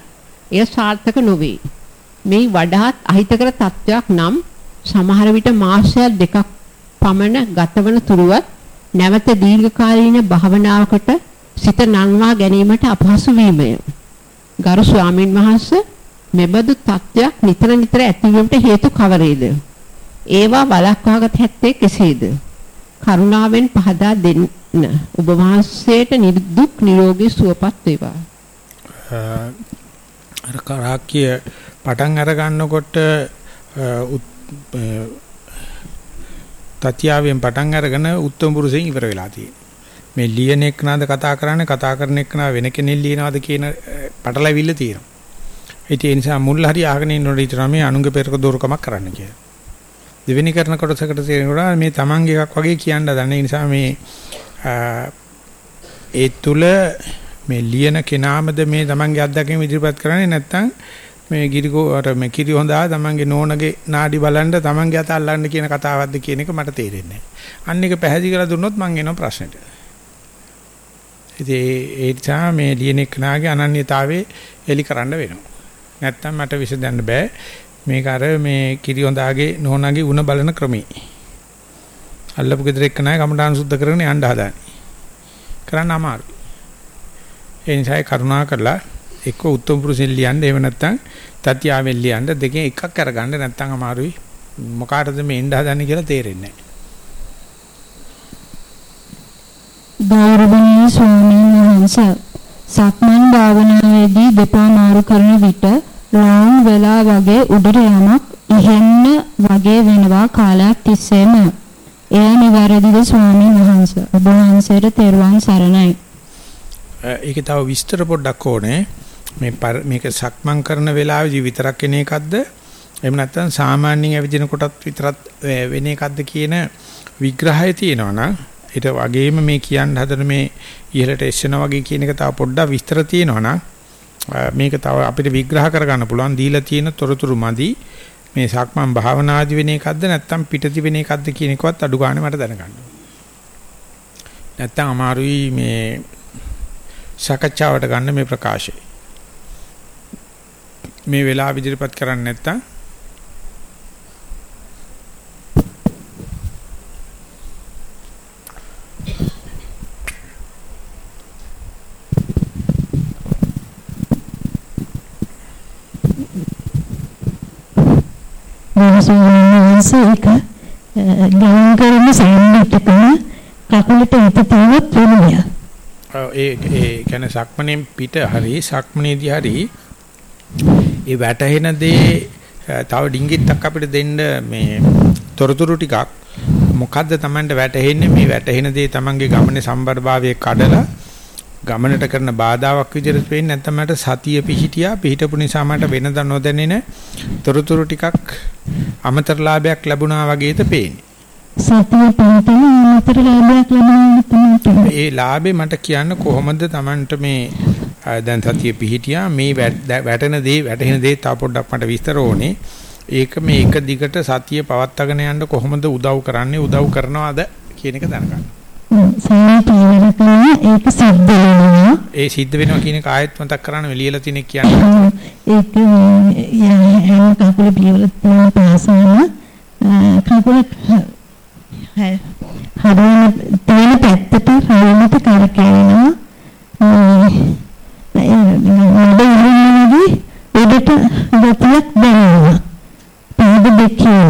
එය සාර්ථක නොවේ. මේ වඩාත් අහිතකර තත්ත්වයක් නම් සමහර විට මාසයක් දෙකක් පමණ ගතවන තුරුවත් නැවත දීර්ඝකාලීන භාවනාවකට සිත නංවා ගැනීමට අපහසු වීමය. ගරු ස්වාමින් වහන්සේ මෙබඳු තත්ත්වයක් නිතර නිතර ඇතිවීමට හේතු කවරේද? ඒවා වළක්වාගත හැත්තේ කෙසේද? කරුණාවෙන් පහදා දෙන්න. ඔබ වහන්සේට නිදුක් නිරෝගී සුවපත් වේවා. අර කරාක්‍ය පටන් අර ගන්නකොට තත්‍යාවෙන් පටන් අරගෙන උත්තම පුරුෂයන් ඉවර වෙලා තියෙනවා. මේ ලියන එක්කනද කතා කරන්නේ කතා කරන එක්කන වෙන කෙනෙක් ලියනවාද කියන පටලැවිල්ල තියෙනවා. ඒ නිසා මුල් හරි ආගෙන ඉන්නකොට හිතනවා මේ අනුන්ගේ පෙරක දෝරකමක් කරන්න කියලා. දෙවෙනි කරන කොටසකට තේරෙනවා මේ තමන්ගේ එකක් වගේ කියන්න දන්න නිසා මේ ඒ තුල මේ ලියන කෙනාමද මේ තමන්ගේ අත්දැකීම් ඉදිරිපත් කරන්නේ නැත්නම් මේ ගිරිකෝ අර මේ කිරි හොඳා තමන්ගේ නෝනගේ නාඩි බලන්න තමන්ගේ අත අල්ලන්න කියන කතාවක්ද කියන එක මට තේරෙන්නේ නැහැ. අන්න එක පැහැදිලි කරලා දුන්නොත් මම එනවා ප්‍රශ්නෙට. ඉතින් ඒ නිසා මේ ලියන කෙනාගේ අනන්‍යතාවය එලි කරන්න වෙනවා. නැත්තම් මට විසඳන්න බෑ. මේක අර මේ කිරි හොඳාගේ නෝනාගේ උණ බලන ක්‍රමී. අල්ලපු ගෙදර එක්ක නෑ කමඩාන් සුද්ධ කරගෙන යන්න හදාන්නේ. කරන්න අමාරුයි. ඒ නිසා කරුණා කරලා එක්ක උත්තම පුරුෂෙන් ලියන්න එහෙම නැත්නම් තත්‍යාවෙන් ලියන්න දෙකෙන් එකක් අරගන්න නැත්නම් අමාරුයි. මොකාටද මේ එන්න හදන්නේ කියලා තේරෙන්නේ නැහැ. ගෞරවනීය ස්වාමීන් වහන්සේ සක්මන් භාවනාවේදී දෙපා මාරු කරන විට රාම් වෙලා වගේ උඩට යමක් ඉහෙන්න වගේ වෙනවා කාලයක් තිස්සේම. එය නිවැරදිද ස්වාමීන් වහන්සේ? ඔබ වහන්සේට තෙරුවන් සරණයි. ඒක තව විස්තර පොඩ්ඩක් ඕනේ. මේ මේක සක්මන් කරන වෙලාවේදී විතරක් එන එකක්ද? එහෙම නැත්නම් සාමාන්‍යයෙන් ඇවිදින කොටත් විතරක් වෙන එකක්ද කියන විග්‍රහය තියෙනවා නම් ඊට වගේම මේ කියන්න හදන මේ ඉහළට එස්සන වගේ කියන එක තව පොඩ්ඩක් විස්තර තියෙනවා නම් මේක තව අපිට විග්‍රහ කරගන්න පුළුවන් දීලා තියෙන තොරතුරු මදි මේ සක්මන් භාවනාදි වෙන එකක්ද නැත්නම් පිටති වෙන එකක්ද කියන එකවත් අඩු ගන්න මට දැනගන්න. නැත්නම් අමාරුයි මේ සාකච්ඡාවට ගන්න මේ ප්‍රකාශය. මේ වෙලාව ඉදිරිපත් කරන්නේ නැත්නම් ඒක ගමන් කරන සම්මිතකම කකුලට හිත තියුවත් වෙනවා. ඒ ඒ කියන්නේ සක්මණෙන් පිට හරි සක්මණේදී හරි ඒ වැටහෙන දේ තව ඩිංගිත්තක් අපිට දෙන්න මේ තොරතුරු ටිකක් මොකද්ද Tamanට වැටහෙන්නේ මේ වැටහෙන දේ Tamanගේ ගමනේ සම්බරභාවයේ කඩලා ගමනට කරන බාධාවක් විදිහට පේන්නේ නැත්නම් මට සතිය පිහිටියා පිහිටපු නිසා මට වෙනද නොදැනෙන තොරතුරු ටිකක් අමතර ලාභයක් ලැබුණා වගේද පේන්නේ. සතිය පිහිටන අමතර ලාභයක් ලැබුණා. ඒ ලාභේ මට කියන්න කොහොමද Tamanට මේ දැන් සතිය පිහිටියා මේ වැටෙන දේ වැටෙන දේ තව පොඩ්ඩක් මට විස්තර ඕනේ. ඒක මේ එක දිගට සතිය පවත්වාගෙන යන්න කොහොමද උදව් කරන්නේ උදව් කරනවද කියන එක දැනගන්න. සාපේවරකම ඒක සිද්ධ වෙනවා. ඒ සිද්ධ වෙනවා කියන එක ආයෙත් මතක් කරන්න ලියලා තියෙන කියන්නේ. ඒක හැම කකුල පියවර තුන පාසන කකුල හරියන තියෙන පැත්තට හරියට කරකැවෙනවා. නඩේ ගතියක් දැනෙනවා. පාද දෙකේ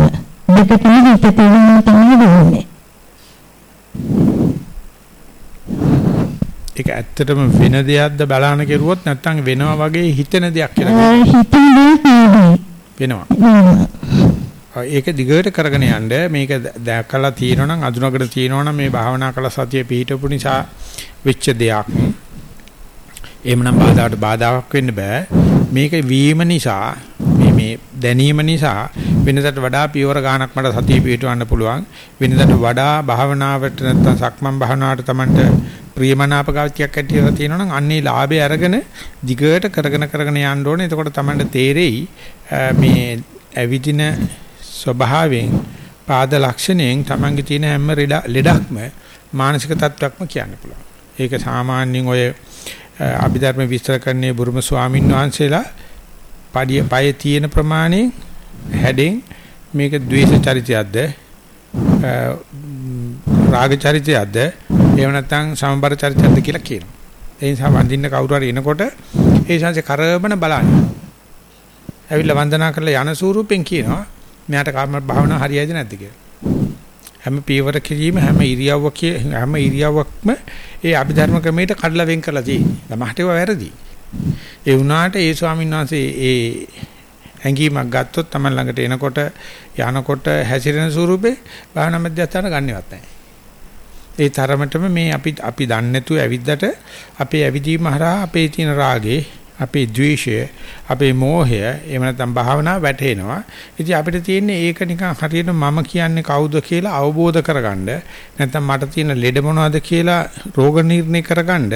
දෙකටම හිත තේරුම් තමයි වෙන්නේ. ඒක ඇත්තටම වෙන දෙයක්ද බලන්න කෙරුවොත් නැත්නම් වෙනවා වගේ හිතෙන දෙයක් කියලා වෙනවා. ඒක දිගට කරගෙන යන්න මේක දැකලා තියෙනවා නම් අඳුනකට තියෙනවා නම් මේ භාවනා කළ සතිය පිහිටපු නිසා වෙච්ච දෙයක්. එහෙමනම් බාධාට බාධාවක් වෙන්න බෑ. මේක වීම නිසා මේ මේ දැනීම නිසා වෙනදට වඩා පියවර ගානක් මට සතිය පිහිටවන්න පුළුවන්. වෙනදට වඩා භාවනාවට නැත්නම් සක්මන් භාවනාවට Tamanට ප්‍රියමනාප ගාතියක් ඇටියලා තියෙනවා නම් අන්නේ ලාභය අරගෙන දිගට කරගෙන කරගෙන යන්න ඕනේ. එතකොට Tamanට තේරෙයි මේ ඇවිදින ස්වභාවයෙන් පාද ලක්ෂණයෙන් Tamange තියෙන හැම ලෙඩක්ම මානසික තත්වයක්ම කියන්න පුළුවන්. ඒක සාමාන්‍යයෙන් ඔය අභිධර්ම විස්තර කරන්නේ බුරුම ස්වාමින් වහන්සේලා පඩිය පය තියෙන ප්‍රමාණය හැඩෙන් මේක ද්වේෂ චරිතයක්ද රාග චරිතයක්ද එහෙම නැත්නම් සමබර චරිතයක්ද කියලා කියනවා. ඒ නිසා වඳින්න කවුරු හරි එනකොට ඒ සංසේ කරබන බලන්න. ඇවිල්ලා වන්දනා කරලා යන ස්වරූපෙන් කියනවා මෙයාට කාම භාවනා හරියයිද නැද්ද කියලා. හැම පීවර කිරීම හැම ඉරියව්වක හැම ඉරියව්වක්ම ඒ අභිධර්ම ක්‍රමයට කඩලා වෙන් කරලා තියෙන්නේ. ළමහට ඒවා වැරදි. ඒ වුණාට ඒ ස්වාමීන් වහන්සේ ඒ හැඟීමක් ගත්තොත් තමයි ළඟට එනකොට යනකොට හැසිරෙන ස්වරූපේ භාවනා මධ්‍යස්ථාන ගන්නවත් නැහැ. ඒ තරමටම මේ අපි අපි දන්නේ නැතුව ඇවිද්දට අපේ ඇවිදීම හරහා අපේ තියෙන රාගේ අපේ ද්වේෂය, අපේ මෝහය, එහෙම නැත්නම් භාවනාව වැටෙනවා. ඉතින් අපිට තියෙන්නේ ඒක නිකන් හරියට මම කියන්නේ කවුද කියලා අවබෝධ කරගන්න. නැත්නම් මට තියෙන ලෙඩ මොනවද කියලා රෝග නිర్ణය කරගන්න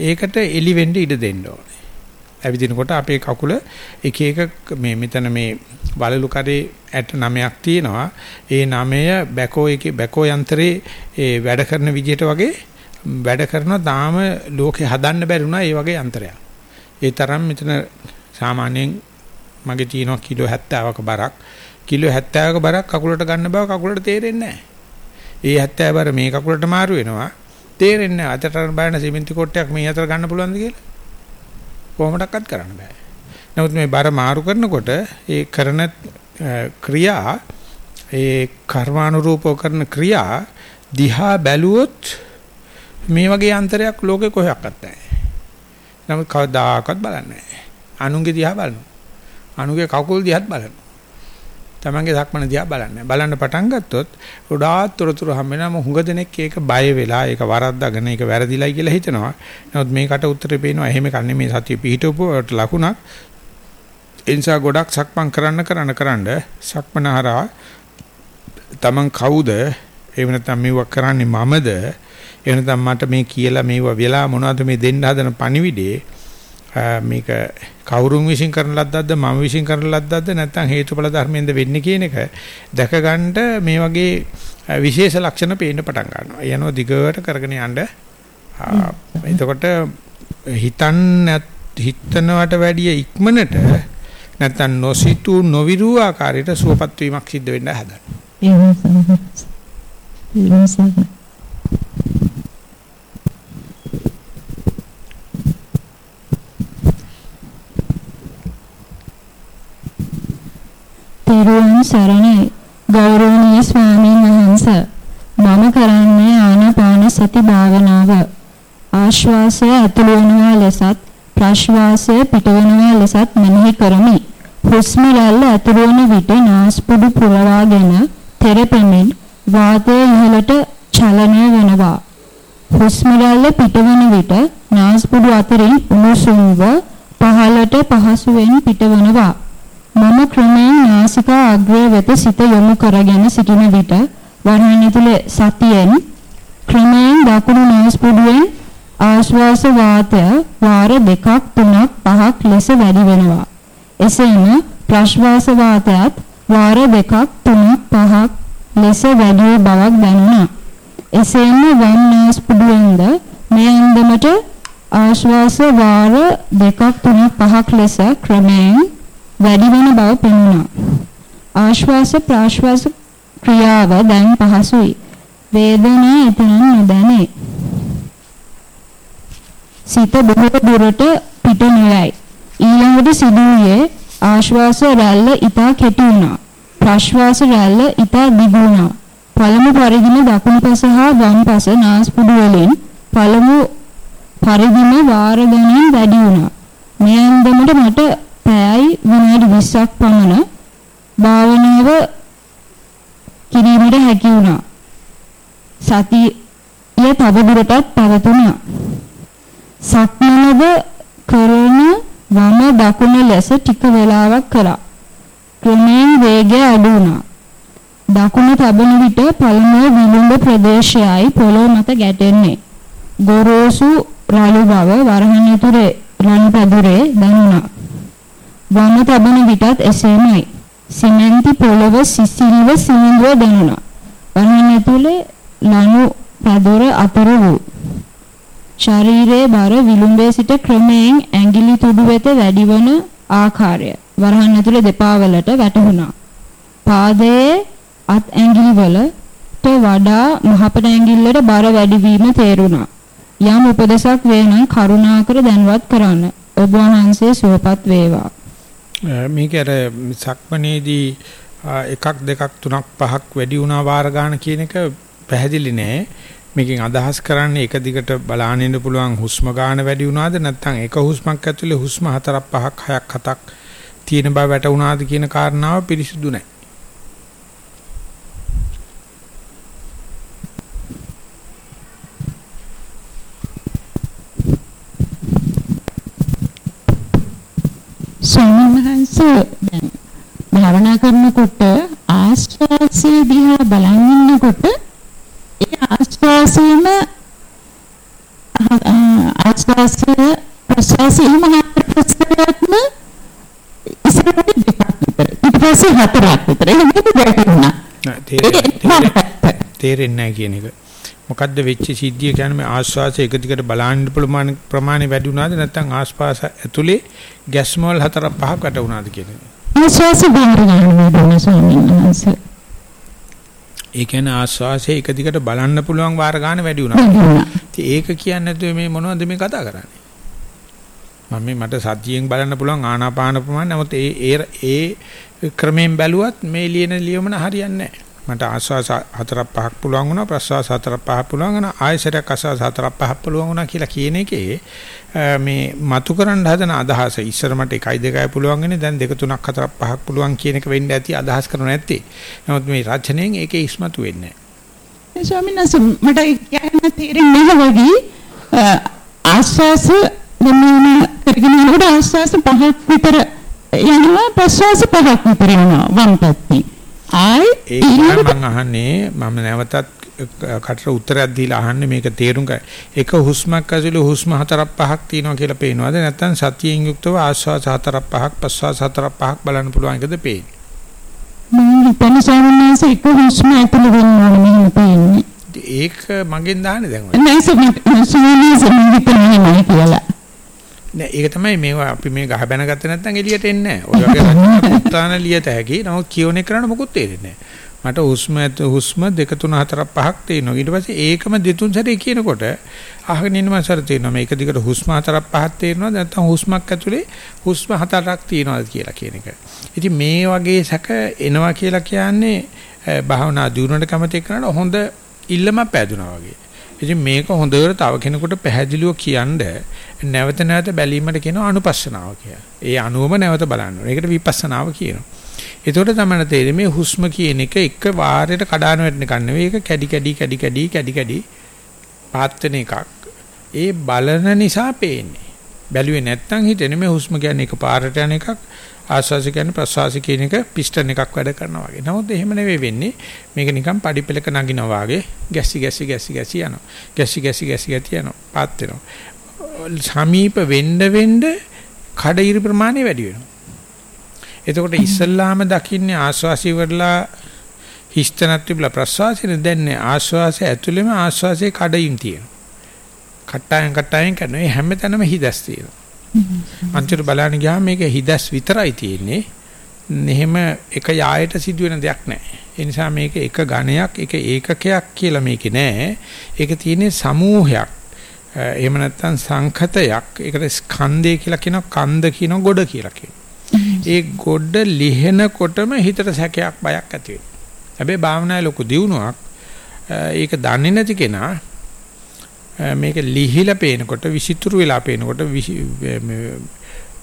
ඒකට එලි වෙන්න ඉඩ දෙන්න ඕනේ. ඇවිදිනකොට අපේ කකුල එක එක මේ මෙතන මේ වලලු කරේ ඇට නමයක් තියෙනවා. ඒ නමය බැකෝ එකේ බැකෝ යන්ත්‍රේ ඒ වැඩ කරන විදිහට වගේ වැඩ කරනවා තාම ලෝකේ හදන්න බැරි වුණා ඒ වගේ යන්ත්‍රයක්. ඒ තරම් මෙතන සාමාන්‍යයෙන් මගේ තියෙනවා කිලෝ 70ක බරක් කිලෝ 70ක බරක් කකුලට ගන්න බව කකුලට තේරෙන්නේ නැහැ. ඒ 70 බර මේ කකුලට මාරු වෙනවා. තේරෙන්නේ නැහැ. අතට බලන සිමෙන්ති කොටයක් මේ අතර ගන්න පුළුවන්ද කියලා? කොහොමඩක්වත් කරන්න බෑ. නමුත් මේ බර මාරු කරනකොට ඒ කරන ක්‍රියා ඒ කර්මානුරූපව කරන ක්‍රියා දිහා බැලුවොත් මේ වගේ අන්තරයක් ලෝකේ කොහෙවත් නැහැ. නමුත් කවදාකවත් බලන්නේ නැහැ. අනුන්ගේ දිහා බලනවා. අනුන්ගේ කකුල් දිහාත් බලනවා. තමන්ගේ ධක්මන දිහා බලන්නේ. බලන්න පටන් ගත්තොත් ගොඩාක් තොරතුරු හම් වෙනම හුඟ දෙනෙක් ඒක බය වෙලා ඒක වරද්දාගෙන ඒක වැරදිලයි කියලා හිතනවා. නමුත් මේකට උත්තරේ පේනවා එහෙම කන්නේ මේ සතිය පිහිටවුවට ලකුණක්. ඒ නිසා ගොඩක් සක්මන් කරන්න කරන්න කරන්න සක්මනහරා තමන් කවුද? එහෙම නැත්නම් මේවා කරන්නේ මමද? එහෙනම් මට මේ කියලා මේව වෙලා මොනවද මේ දෙන්න හදන පණිවිඩේ මේක කවුරුන් විශ්ින් කරන ලද්දක්ද මම විශ්ින් කරන ලද්දක්ද නැත්නම් හේතුඵල ධර්මයෙන්ද වෙන්නේ කියන එක දැක ගන්නට මේ වගේ විශේෂ ලක්ෂණ පේන්න පටන් ගන්නවා. යනවා දිගට කරගෙන යන්න. එතකොට හිතන්න හිතනවට වැඩිය ඉක්මනට නැත්නම් නොසිතු නොවිරු ආකාරයට සුවපත් වීමක් සිද්ධ වෙන්න හදනවා. තෙරුවන් සරණයි. ගෞරවනීය ස්වාමීන් වහන්ස මම කරන්නේ ආනාපාන සති භාවනාව. ආශ්වාසය ඇතුළු වෙනවා ලෙසත් ප්‍රශ්වාසය පිටවනවා ලෙසත් මෙනෙහි කරමි. හුස්ම රැල්ල ඇතුළු වන විට නාස්පුඩු පුරවාගෙන තෙරපෙමින් වාතය ඉහළට චලනය වෙනවා. හුස්ම රැල්ල පිටවන විට නාස්පුඩු අතරින් උණුසුම්ව පහළට පහසුවෙන් පිටවනවා. මම ක්‍රමයෙන් නාසිකා අග්‍රය වෙත සිත යොමු කරගෙන සිටින විට වරහන් ඇතුලේ සතියෙන් ක්‍රමයෙන් දකුණු නාස්පුඩුවෙන් ආශ්වාස වාතය වාර දෙකක් තුනක් පහක් ලෙස වැඩි වෙනවා. එසේම ප්‍රශ්වාස වාතයත් වාර දෙකක් තුනක් පහක් ලෙස වැඩි වූ බවක් දැනුණා. එසේම වම් නාස්පුඩුවෙන්ද මේ අන්දමට ආශ්වාස වාර දෙකක් තුනක් පහක් ලෙස ක්‍රමයෙන් වැඩි වෙන බව පෙනුණා. ආශ්වාස ප්‍රාශ්වාස ක්‍රියාව දැන් පහසුයි. වේදනා එතරම් නොදැනේ. සිත බොහෝ දුරට පිට නොයයි. ඊළඟට සිදුවේ ආශ්වාස රැල්ල ඊතා කෙටි වුණා. ප්‍රශ්වාස රැල්ල ඊතා දිගු වුණා. පළමු පරිදිම දකුණු පස හා වම් පස නාස්පුඩු වලින් පළමු පරිදිම වාර ගණන් වැඩි වුණා. මේ අන්දමට මට පැයයි විනාඩි 20ක් පමණ භාවනාව කිරීමට හැකි වුණා. සතිය තවදුරටත් පවතුණා. සක්මනද කරන වම දකුණ ලෙස ටික වේලාවක් කළා. ක්‍රමයෙන් වේගය අඩු වුණා. දකුණ තබන විට පළමුව විලුඹ ප්‍රදේශයයි පොළොව මත ගැටෙන්නේ. ගොරෝසු රළු බව වරහන් ඇතුලේ රළු පැදුරේ දැනුණා. වම තබන විටත් එසේමයි. සිමෙන්ති පොළව සිසිල්ව සිනිඳුව දැනුණා. වරහන් ඇතුලේ ලනු පැදුර අතර වූ ශරීරයේ බර විලුඹේ සිට ක්‍රමයෙන් ඇඟිලි තුඩු වෙත වැඩිවන ආකාරය වරහන් ඇතුලේ දෙපා වලට වැටහුණා. පාදයේ අත් ඇඟිලි වලට වඩා මහපට ඇඟිල්ලට බර වැඩිවීම තේරුණා. යම් උපදේශක් වේ නම් කරුණාකර දැන්වත් කරන්න. ඔබ වහන්සේ සුවපත් වේවා. මේක අර සක්මනේදී එකක් දෙකක් තුනක් පහක් වැඩි වුණා වාර ගන්න කියන එක පැහැදිලි නෑ. මේකෙන් අදහස් කරන්නේ එක දිගට බලාගෙන ඉන්න පුළුවන් හුස්ම ගන්න වැඩි වුණාද නැත්නම් එක හුස්මක් ඇතුලේ හුස්ම හතරක් පහක් හයක් හතක් තියෙන බව වැටුණාද කියන කාරණාව පිරිසිදු නැහැ. ස්වාමීන් වහන්සේ දැන් භාවනා කරනකොට ආස්වාසය දිහා බලන් ඉන්නකොට ඒ ආස්වාසයම ආස්වාසය ප්‍රසවාසයම හතරක්ම ඉස්සරහට දෙකක් විතර. ඊට පස්සේ හතරක් විතර. එහෙම දෙකක්ුණා තේරෙන්නේ නැහැ කියන එක මොකද්ද වෙච්ච සිද්ධිය කියන්නේ මේ ආස්වාසය එක දිගට බලන්න පුළුවන් ප්‍රමාණය වැඩි වුණාද නැත්නම් ආස්වාස ඇතුලේ ගැස්ම වල හතරක් පහක් වැට වුණාද කියන එක ආස්වාස බාහිර ඒ කියන්නේ ආස්වාසය එක දිගට බලන්න පුළුවන් වාර ගන්න වැඩි වුණා. ඒක කියන්නේ නැතුව මේ මොනවද මේ කතා කරන්නේ? මම මේ මට සතියෙන් බලන්න පුළුවන් ආනාපාන ප්‍රමාණය. නමුත් ඒ ඒ ක්‍රමයෙන් බැලුවත් මේ ලියන ලියමන හරියන්නේ නැහැ. මට ආස්වාස හතරක් පහක් පුළුවන් වුණා ප්‍රස්වාස හතරක් පහක් පුළුවන් වුණා ආයසරයක් ආස්වාස හතරක් පහක් පුළුවන් වුණා කියලා කියන එකේ මේ මතු කරන්න හදන අදහස ඉස්සර මට 1යි 2යි පුළුවන් වෙන්නේ දැන් 2 3ක් 4ක් 5ක් පුළුවන් කියන එක වෙන්න ඇති අදහස් කරනව නැත්තේ. නමුත් මේ රචනයෙන් ඒකේ ඉස්මතු වෙන්නේ නැහැ ස්වාමීන් වහන්සේ මට කියන්න තේරෙන්නේ නැහැ වගේ ආස්වාස දෙමන කරගෙන යනකොට ආස්වාස පහක් විතර යනවා ප්‍රස්වාස පහක් විතර යනවා වම් පැත්තේ. ආයි ඒක මම අහන්නේ මම නැවතත් කටට උත්තරයක් දීලා අහන්නේ මේක තේරුම් ගන්න. එක හුස්මක් ඇතුළේ හුස්ම හතරක් පහක් තියෙනවා කියලා පේනවද නැත්නම් සතියෙන් යුක්තව ආශ්වාස හතරක් පහක් ප්‍රශ්වාස හතරක් පහක් බලන්න පුළුවන් එකද පේන්නේ? මම හිතන්නේ සාමාන්‍යයෙන් එක හුස්ම ඇතුළේ වෙනවා මෙහෙම පේන්නේ. ඒක මගෙන් දාන්නේ දැන් ඔය. නෑ සමහරවිට හිතන්නේ කියලා. නෑ ඒක තමයි මේවා අපි මේ ගහ බැන ගත්තේ නැත්නම් එළියට එන්නේ නෑ. ඔය වගේ රචනා පුතාන ලියත හැකි. නමුත් කියෝනේ කරන්න මොකුත් තේරෙන්නේ නෑ. මට හුස්ම හුස්ම 2 3 4 5ක් තියෙනවා. ඊට පස්සේ ඒකම දෙතුන් සැරේ කියනකොට අහගෙන ඉන්න මසර තියෙනවා. මේක දිගට හුස්ම හතරක් පහක් තේරෙනවා. නැත්නම් හුස්මක් ඇතුලේ හුස්ම හතරක් තියෙනවා කියලා කියන එක. ඉතින් මේ වගේ සැක එනවා කියලා කියන්නේ භාවනා දියුණුවට කැමති කරන හොඳ ඉල්ලම පෑදුනා වගේ. ඉතින් මේක හොඳට තව කෙනෙකුට පැහැදිලිව කියන්න නැවත නැවත බැලීමට කියනවා අනුපස්සනාව කියලා. ඒ අනුවම නැවත බලන්න ඕනේ. ඒකට විපස්සනාව කියනවා. එතකොට තමයි තේරෙන්නේ මේ හුස්ම කියන එක එක වාරයට කඩාන වැටෙන එකක් නෙවෙයි. ඒක කැඩි කැඩි කැඩි කැඩි කැඩි කැඩි පාත් වෙන එකක්. ඒ බලන නිසා පේන්නේ. බැලුවේ නැත්තම් හිතෙන්නේ මේ හුස්ම කියන්නේ එක පාරට යන එකක්. ආශ්වාස කියන්නේ ප්‍රශ්වාස කියන එක පිස්ටන් එකක් වැඩ කරනවා වගේ. නමුත් එහෙම නෙවෙයි වෙන්නේ. මේක නිකන් පඩිපෙලක නගිනවා වගේ ගැසි ගැසි ගැසි ගැසි යනවා. ගැසි ගැසි ගැසි ගැති යනවා. පාත් වෙනවා. සමීප වෙන්න වෙන්න කඩිරි ප්‍රමාණය වැඩි වෙනවා. එතකොට ඉස්සල්ලාම දකින්නේ ආශ්වාසී වලලා හිස්තනත් තිබලා ප්‍රශ්වාසයෙන් දැන්නේ ආශ්වාසය ඇතුළෙම ආශ්වාසයේ කඩින් තියෙනවා. කට්ටයන් කට්ටයන් කරන මේ හැමතැනම හිදස් තියෙනවා. අන්තිමට බලන්න ගියාම මේක හිදස් විතරයි තියෙන්නේ. එහෙම එක යායට සිදුවෙන දෙයක් නැහැ. ඒ නිසා මේක එක ඝණයක් එක ඒකකයක් කියලා මේකේ නැහැ. ඒක තියෙන්නේ සමූහයක්. එහෙම නැත්නම් සංඛතයක්. ඒකට ස්කන්ධය කියලා කියනවා, කන්ද කියනවා, ගොඩ කියලා කියනවා. ඒ ගොඩ ලිහෙනකොටම හිතට සැකයක් බයක් ඇති වෙනවා. හැබැයි භාවනාවේ ලොකු දියුණුවක් ඒක දන්නේ නැති කෙනා මේක ලිහිලා පේනකොට විසිතුරු වෙලා පේනකොට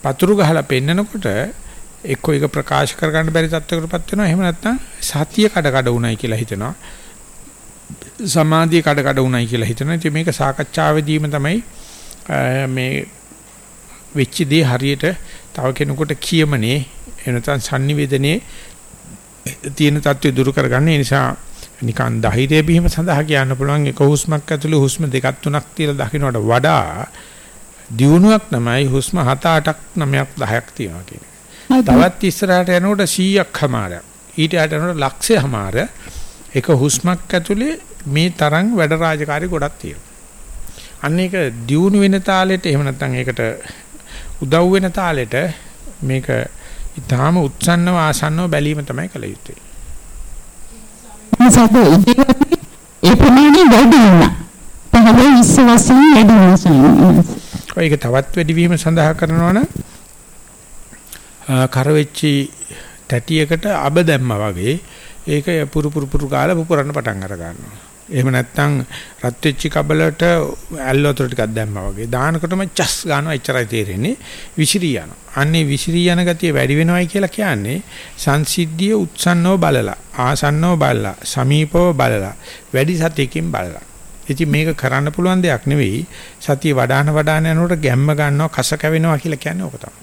පතුරු ගහලා පෙන්නකොට එක්ක එක ප්‍රකාශ කර ගන්න බැරි තත්ත්වයකටපත් වෙනවා. එහෙම නැත්නම් සතිය කඩ කඩ උණයි කියලා හිතනවා. සමාධිය කඩ කඩ උණයි කියලා හිතනවා. ඉතින් මේක සාකච්ඡාවේදීම තමයි මේ වෙච්ච දේ හරියට තව කෙනෙකුට කියමනේ. එනතන් sannivedanaye තියෙන தත්ත්වය දුරු කරගන්න. ඒ නිසා නිකන් ධෛර්යය බිහිම සඳහා කියන්න පුළුවන් එක හුස්මක් ඇතුළේ හුස්ම දෙකක් තුනක් තියලා දකින්නට වඩා දියුණුවක් තමයි හුස්ම 7 8ක් 9ක් 10ක් තියනවා කියන එක. තවත් ඉස්සරහට යනකොට 100ක් හමාරක්. ඊට යට යනකොට ලක්ෂය හමාර එක හුස්මක් ඇතුළේ මේ තරම් වැඩ රාජකාරි ගොඩක් තියෙනවා. අන්න ඒක දියුණු වෙන තාලෙට එහෙම නැත්නම් ඒකට උදව් වෙන තාලෙට මේක ඊටාම උත්සන්නව ආසන්නව බැලීම තමයි කළ යුත්තේ. සද ඒ ප්‍රමාණය වැඩි වෙනවා. පහළ ඉස්ස වශයෙන් වැඩි වෙනවා. ඒක තවත් වැඩි වීම සඳහා කරනවා නම් කරවෙච්චි තැටියකට අබ දැම්මා වගේ ඒක පුරු පුරු පුරු ගාලා පුපුරන්න පටන් අර ගන්නවා. එහෙම නැත්නම් රත් වෙච්ච කබලට ඇල් වතුර ටිකක් දැම්මා වගේ දානකොටම චස් ගන්නවා එච්චරයි තේරෙන්නේ විසිරී යනවා. අන්නේ විසිරී යන ගතිය වැඩි වෙනවයි කියලා කියන්නේ සංසිද්ධිය උත්සන්නව බලලා ආසන්නව බලලා සමීපව බලලා වැඩි සතියකින් බලලා. ඉතින් මේක කරන්න පුළුවන් දෙයක් නෙවෙයි සතිය වඩාන වඩාන යනකොට ගැම්ම ගන්නවා කස කැවෙනවා කියලා කියන්නේ ඕක තමයි.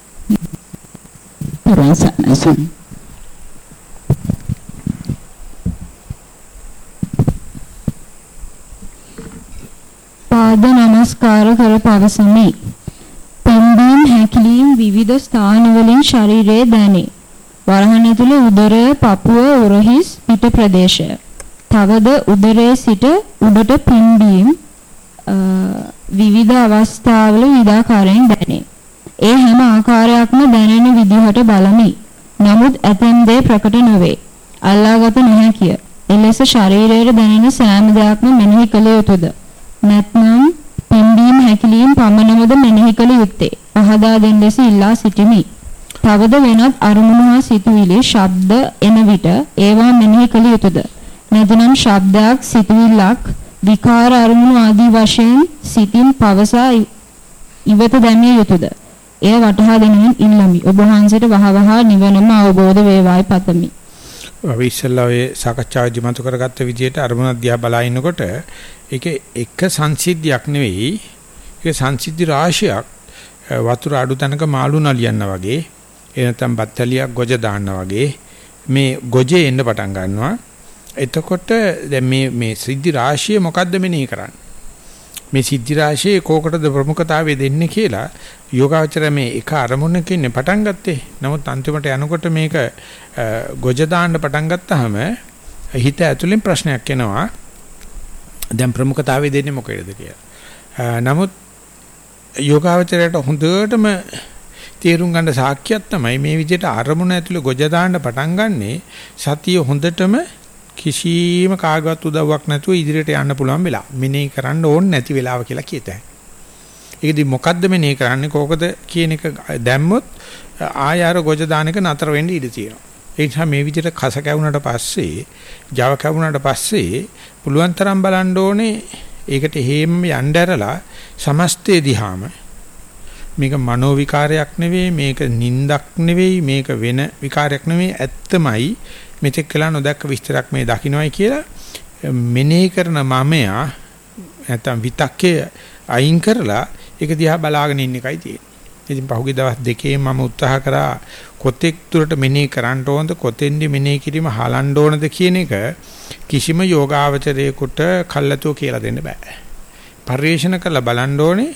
පාද නමස්කාර කර පවසමි. පෙන්දීම් හැකිලීම් විවිධ ස්ථානවලින් ශරීරයේ දැනේ. වරහණ තුල උදරය, පපුව, උරහිස්, පිට ප්‍රදේශය. තවද උදරයේ සිට උඩට පිම්බීම් විවිධ අවස්ථාවල විවිධාකාරයෙන් දැනේ. ඒ හැම ආකාරයක්ම දැනෙන විදිහට බලමි. නමුත් ඇතැම් දේ ප්‍රකට නොවේ. අල්ලාගත නොහැකිය. එලෙස ශරීරයේ දැනෙන සෑම දෙයක්ම මෙනෙහි කළ යුතුයද? නැත්නම් පිම්බීම හැකිලීම පමණමද මෙනෙහි කළ යුත්තේ. පහදා දෙන්න ලෙස ඉල්ලා සිටිමි. තවද වෙනත් අරමුණු හා සිතුවිලි ශබ්ද එන විට ඒවා මෙනෙහි කළ යුතුයද? නැත්නම් ශබ්දයක් සිතුවිල්ලක් විකාර අරමුණු ආදී වශයෙන් සිතින් පවසා ඉවත දැමිය යුතුයද? එය වටහා ගැනීමෙන් ඉල්ලමි. ඔබ වහන්සේට වහවහ නිවනම අවබෝධ වේවායි පතමි. අපි ඉස්සෙල්ලා ඔය සාකච්ඡාවේදී මතු කරගත්ත විදිහට අරමුණ දිහා බලා ඉන්නකොට ඒක එක සංසිද්ධියක් නෙවෙයි. ඒක සංසිද්ධි රාශියක්. වතුර අඩු තැනක මාළු නලියන්න වගේ ඒ නැත්නම් බත්තලියක් ගොජ දාන්න වගේ මේ ගොජේ එන්න පටන් ගන්නවා. එතකොට දැන් මේ මේ සිද්ධි රාශිය මොකද්ද මෙනෙහි කරන්නේ? මේ සිද්ධි රාශියේ කෝකටද ප්‍රමුඛතාවය දෙන්නේ කියලා යෝගාචර මේ එක අරමුණකින් පටන් ගත්තේ. නමුත් අන්තිමට යනකොට මේක ගොජ දාන්න පටන් ගත්තාම හිත ඇතුලෙන් ප්‍රශ්නයක් එනවා. දැන් ප්‍රමුඛතාවය දෙන්නේ මොකේද කියලා. නමුත් යෝගාචරයට හොඳටම තේරුම් ගන්න සාක්ෂියක් තමයි මේ විදිහට අරමුණ ඇතුලේ ගොජ දාන්න පටන් ගන්නෙ සතිය හොඳටම කිසිම කාගවත් උදව්වක් නැතුව ඉදිරියට යන්න පුළුවන් වෙලා. මෙනෙහි කරන්න ඕනේ නැති වෙලාව කියලා කියතයි. ඒකදී මොකද්ද මෙනෙහි කරන්නේ කොහොකද කියන එක දැම්මොත් ආයාර ගොජ දාන එක නතර වෙන්න ඉඩ තියෙනවා. ඒ නිසා මේ විදිහට කස කැවුනට පස්සේ, Java කැවුනට පස්සේ පුළුවන් තරම් බලන්න ඕනේ ඒකට හේම යන්න ඇරලා සමස්තය දිහාම මේක මනෝ විකාරයක් නෙවෙයි මේක නින්දක් නෙවෙයි මේක වෙන විකාරයක් නෙවෙයි ඇත්තමයි මෙතෙක් කළා නොදැක්ක විස්තරක් මේ දකින්නයි කියලා මෙනෙහි කරන මමයා නැත්තම් විතක්කේ අයින් කරලා ඒක දිහා බලාගෙන ඉන්න එකයි තියෙන්නේ. ඉතින් පහුගිය දවස් දෙකේ මම උත්සාහ කරා කොතෙක් දුරට මෙනෙහි කරන්න ඕනද කොතෙන්දි මෙනෙහි කිරීම හලන්න ඕනද කියන එක කිසිම යෝගාවචරයකට කල්ලාතෝ කියලා දෙන්න බෑ. පරිශන කරලා බලන්න ඕනේ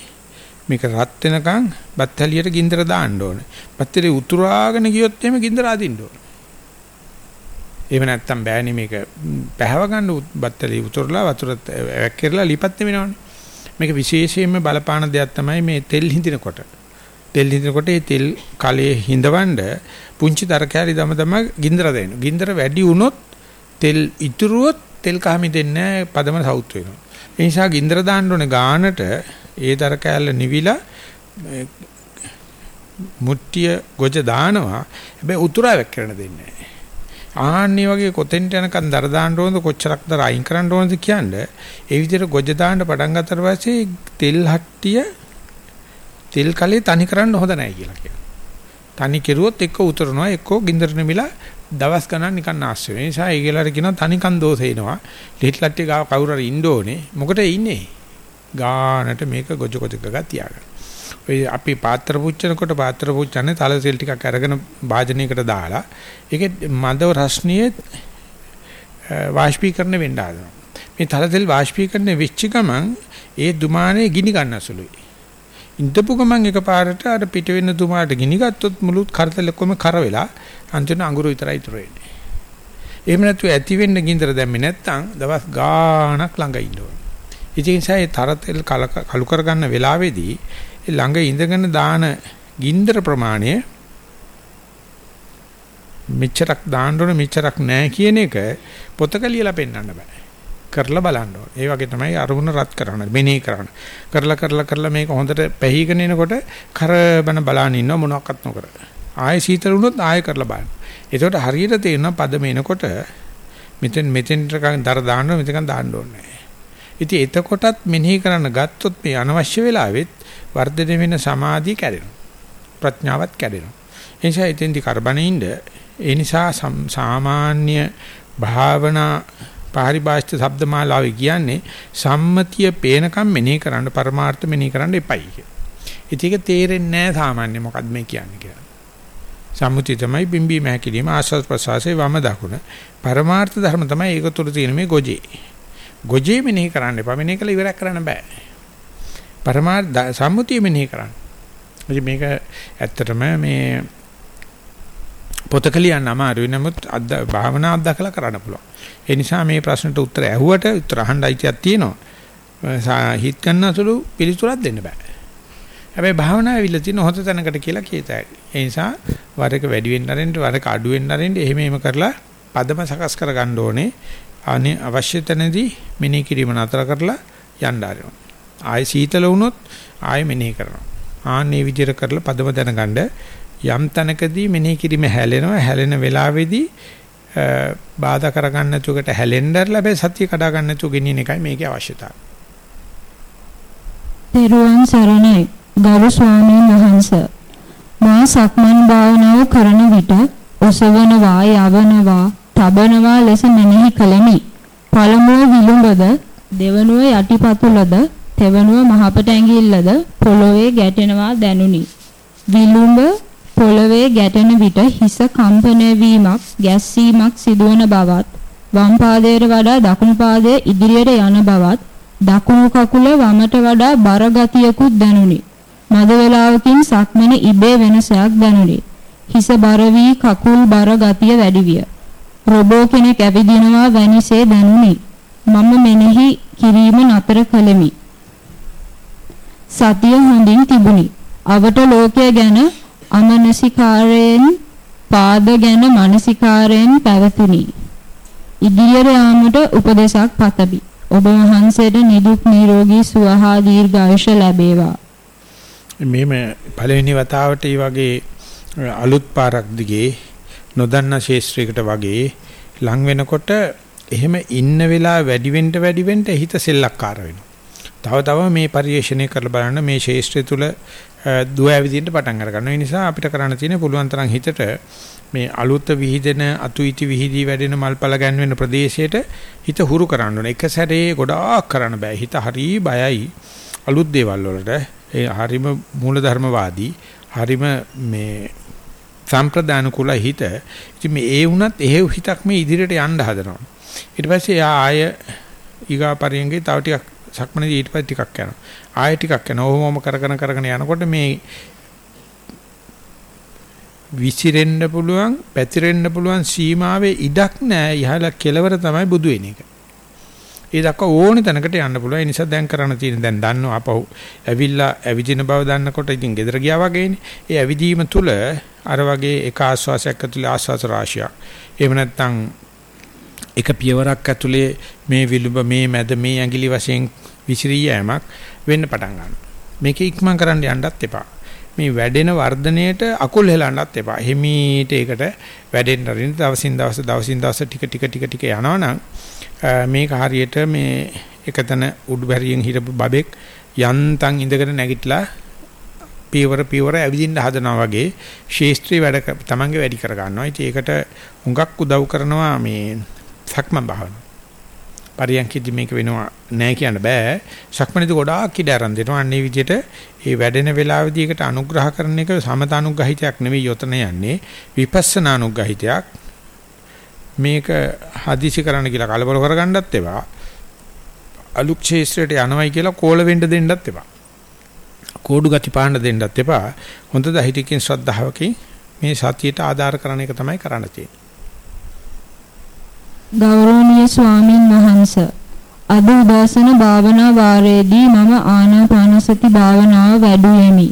මේක රත් වෙනකන් බත්තලියට ගින්දර දාන්න ඕනේ. බත්තලිය උතුරාගෙන ගියොත් එහෙම ගින්දර අදින්න ඕනේ. එහෙම නැත්තම් බෑනේ මේක පැහැව ගන්න බත්තලිය උතුරලා වතුර වැක්කිරලා ලිපත් වෙනවනේ. මේක විශේෂයෙන්ම බලපාන දෙයක් තමයි මේ තෙල් හිඳිනකොට. තෙල් හිඳිනකොට ඒ තෙල් කලයේ හිඳවන්න පුංචි දර කෑලි දම දම ගින්දර දෙන්න. ගින්දර වැඩි වුණොත් තෙල් ඉතුරුවොත් තෙල් කහමි දෙන්නේ පදම සවුත් වෙනවා. ඒ නිසා ගින්දර දාන්න ඕනේ ගානට ඒ දර කෑල්ල නිවිලා මුට්ටිය ගොජ දානවා. හැබැයි උතුරාවක් කරන්න දෙන්නේ නැහැ. ආන්නේ වගේ කොතෙන්ට යනකම් දර දාන්න ඕනද කොච්චරක් දර අයින් කරන්න ඕනද කියන්නේ ඒ විදිහට ගොජ දාන්න පටන් ගත්තට පස්සේ තෙල් හට්ටිය තෙල් කලේ තනි කරන්න හොඳ නැහැ කියලා කියනවා. තනි කෙරුවොත් එක්ක උතරනවා එක්ක ගින්දර නෙමිලා දවස් ගණන් නිකන් ආශ්‍රය. ඒ නිසා ඒගලට කියනවා තනිකන් දෝෂ එනවා. ලිට් ලට්ටි ගාව කවුරු හරි ඉන්න ඕනේ. මොකටද ඉන්නේ? ගානට මේක ගොජ ගොජ ගග තියාගන්න. ඔය අපි පාත්‍ර පුච්චනකොට පාත්‍ර පුච්චන්නේ තල තෙල් ටිකක් අරගෙන භාජනයකට දාලා ඒකේ මද රස්නියේ වාෂ්පීකරණය වෙන්න හදනවා. මේ තල තෙල් වාෂ්පීකරණය වෙච්ච ගමන් ඒ දුමානේ ගිනි ගන්නසුලුයි. ඉඳපු ගමන් එකපාරට අර පිට වෙන දුමාට ගිනි ගත්තොත් මුළු කරතල කොම කර වෙලා අන්තිම අඟුරු විතරයි ඉතුරු වෙන්නේ. එහෙම නැතු ඇති වෙන්න ගින්දර දැම්මේ නැත්තම් දවස් ගාණක් ළඟ ඉන්න ඕන. ඉතින් ඒ නිසා ඒ තරතෙල් කලු කරගන්න වෙලාවේදී ළඟ ඉඳගෙන දාන ගින්දර ප්‍රමාණය මෙච්චරක් දාන්න ඕන මෙච්චරක් නැහැ කියන එක පොතක ලියලා පෙන්වන්න බෑ. කරලා බලන්න ඕන. ඒ වගේ තමයි අරමුණ රත් කරන්න. මෙනෙහි කරන්න. කරලා කරලා කරලා මේක හොඳට පැහිගෙන එනකොට කරබන බලන්න ඉන්නව මොනවත් නොකර. ආයෙ සීතල වුණොත් ආයෙ කරලා බලන්න. එතකොට හරියට තේරෙනවා පද මේනකොට මෙතෙන් මෙතෙන්ට දර දාන්න මෙතකන් දාන්න ඕනේ. ඉතින් එතකොටත් මෙනෙහි කරන්න ගත්තොත් මේ අනවශ්‍ය වෙලාවෙත් වර්ධනය වෙන සමාධිය කැඩෙනවා. ප්‍රඥාවත් කැඩෙනවා. ඒ නිසා එතෙන්දි කරබනින්ද ඒ නිසා සාමාන්‍ය භාවනා පාරිභාෂිත શબ્දමාලාවේ කියන්නේ සම්මතිය පේනකම් මෙනෙහි කරන්න පරමාර්ථ මෙනෙහි කරන්න එපයි කියලා. ඒක තේරෙන්නේ නැහැ සාමාන්‍ය මොකද්ද මේ කියන්නේ කියලා. සම්මුතිය තමයි බිම්බි මහකිරීම ආස්වාද ප්‍රසවාසයේ වම දකුණ. පරමාර්ථ ධර්ම තමයි ඒක තුල තියෙන මේ ගොජේ. ගොජේ මෙනෙහි කරන්න එපා. මෙනෙහි කළ ඉවරක් කරන්න බෑ. පරමාර්ථ සම්මුතිය මෙනෙහි කරන්න. මේක ඇත්තටම මේ පොතක ලියන්න අමාරුයි නමුත් අද භාවනා අත්දකලා කරන්න පුළුවන්. ඒ නිසා මේ ප්‍රශ්නට උත්තර ඇහුවට උත්තර අහන්න අයිතියක් තියෙනවා. හිත ගන්නසලු පිළිතුරක් දෙන්න බෑ. හැබැයි භාවනා ඇවිල්ලා තියෙන හොත තැනකට කියලා කියතයි. ඒ නිසා වර එක වැඩි වෙන්න ආරෙන්න වර එක අඩු වෙන්න ආරෙන්න එහෙම එහෙම කරලා පදම සකස් කර ගන්න ඕනේ. අනේ අවශ්‍ය තැනදී මෙනෙහි කිරීම නතර කරලා යන්න ආරෙනවා. ආයෙ සීතල වුණොත් ආයෙ මෙනෙහි කරනවා. ආන්නේ විදිහට කරලා පදම දැනගන්න යම් තැනකදී මෙනෙහි කිරීම හැලෙනවා හැලෙන වෙලාවේදී බාධා කරගන්න නැතුවකට හැලෙන්නට ලැබෙයි සතිය කඩා ගන්න නැතුව ගෙනියන එකයි මේකේ අවශ්‍යතාවය. පෙරුවන් සරණයි ගරු ස්වාමීන් වහන්සේ මා සක්මන් භාවනාව කරන විට ඔසවනවා යවනවා තබනවා ලෙස මෙනෙහි කළෙමි. පළමුව විලුඹද දෙවනුව යටිපතුලද තෙවනුව මහපට ඇඟිල්ලද පොළොවේ ගැටෙනවා දැනුනි. විලුඹ පොළවේ ගැටෙන විට හිස කම්පන වීමක්, ගැස්සීමක් සිදුවන බවත්, වම් පාදයට වඩා දකුණු පාදය ඉදිරියට යන බවත්, දකුණු කකුල වමට වඩා බර ගතියකුත් දැනුනි. මද වේලාවකින් සක්මන ඉබේ වෙනසක් දැනුනි. හිස බර වී කකුල් බර ගතිය වැඩි විය. රොබෝ කෙනෙක් ඇවිදිනවා වැනිසේ දැනුනි. මම මෙනෙහි කිරීම නතර කළෙමි. සතිය හොඳින් තිබුණි. අවට ලෝකය ගැන අමනසිකාරයෙන් පාද ගැන මානසිකාරයෙන් පැවතුනි. ඉදිරියට යාමට උපදේශක් පතමි. ඔබ වහන්සේට නිදුක් නිරෝගී සුව හා දීර්ඝායුෂ ලැබේවා. මේම පළවෙනි වතාවට මේ වගේ අලුත් පාරක් දිගේ නොදන්නා ශේෂ්ත්‍රයකට වගේ ලං වෙනකොට එහෙම ඉන්න වෙලාව වැඩි වෙන්න වැඩි වෙන්න හිත සෙල්ලක්කාර වෙනවා. තව තව මේ පරිශ්‍රණය කරලා බලන්න මේ ශේෂ්ත්‍රය තුල දුව ඇවිදින්න පටන් අර ගන්නවා. ඒ නිසා අපිට කරන්න තියෙන පුළුවන් තරම් හිතට මේ අලුත විහිදෙන අතු ඉති විහිදී වැඩෙන මල්පල ගැන්වෙන ප්‍රදේශයට හිත හුරු කරන්න ඕනේ. එක සැරේ ගොඩාක් කරන්න බෑ. හිත හරි බයයි අලුත් දේවල් වලට. ඒ හරිම මූලධර්මවාදී හරිම මේ සම්ප්‍රදාන කුල හිත. ඉතින් මේ ඒ වුණත් එහෙව් හිතක් මේ ඉදිරියට යන්න හදනවා. ඊට පස්සේ ආය ඊගා පරියන්ගේ තව ටිකක් සක්මණේදී ඊට පස්සේ ටිකක් යනවා. ආයෙ ටිකක් යනවා. ඔහොමම කරගෙන කරගෙන යනකොට මේ විසිරෙන්න පුළුවන්, පැතිරෙන්න පුළුවන් සීමාවේ ඉඩක් නැහැ. ඉහළ කෙලවර තමයි බුදු වෙන එක. ඒ දක්වා ඕනේ තැනකට යන්න පුළුවන්. ඒ නිසා දැන් කරන්න තියෙන දැන් දන්නවා අපහු ඇවිල්ලා ඇවිදින බව දන්නකොට ඉතින් ගෙදර ගියා වගේනේ. ඒ ඇවිදීම තුල අර වගේ එක ආස්වාසයක් ඇතුලේ ආස්වාස රාශියක්. එහෙම නැත්නම් එක පියවරක් ඇතුලේ මේ විලුඹ මේ මැද මේ ඇඟිලි වශයෙන් විසිරී යෑමක් වෙන්න පටන් ගන්නවා. මේක ඉක්මන් කරන්න යන්නත් එපා. මේ වැඩෙන වර්ධනයට අකුල් හෙලන්නත් එපා. හිමීට ඒකට වැඩෙන්න රින් දවසින් දවස දවසින් දවස ටික ටික ටික ටික යනවනම් මේක හරියට මේ එකතන උඩු බැරියෙන් හිටපු බබෙක් යන්තම් ඉඳගෙන නැගිටලා පියවර පියවර ඇවිදින්න හදනවා වගේ ශේස්ත්‍රී වැඩ තමන්ගේ වැඩි කර ගන්නවා. ඉතින් ඒකට හුඟක් උදව් කරනවා මේ සක්මන් භාවනාව. පරියන්කෙදි මේක වෙනවා නෑ කියන්න බෑ. සක්මනේදී ගොඩාක් ඉඩ අරන් දෙනවා. අන්නේ විදිහට ඒ වැඩෙන වෙලාවෙදී ඒකට අනුග්‍රහ කරන එක සමත අනුග්‍රහිතයක් නෙවෙයි යොතන යන්නේ. විපස්සනා අනුග්‍රහිතයක්. මේක හදිසි කරන්න කියලා කලබල කරගන්නත් එපා. අලුත් ක්ෂේත්‍රයට යනවයි කියලා කෝල වෙන්න දෙන්නත් එපා. කෝඩු ගති පාන්න දෙන්නත් එපා. හොඳ දහිතකින් ශ්‍රද්ධාවකින් මේ සතියට ආධාර කරන එක තමයි කරන්න තියෙන්නේ. ගෞරවනීය ස්වාමින් වහන්සේ අද උදෑසන භාවනා වාරයේදී මම ආනාපානසති භාවනාව වැඩුවෙමි.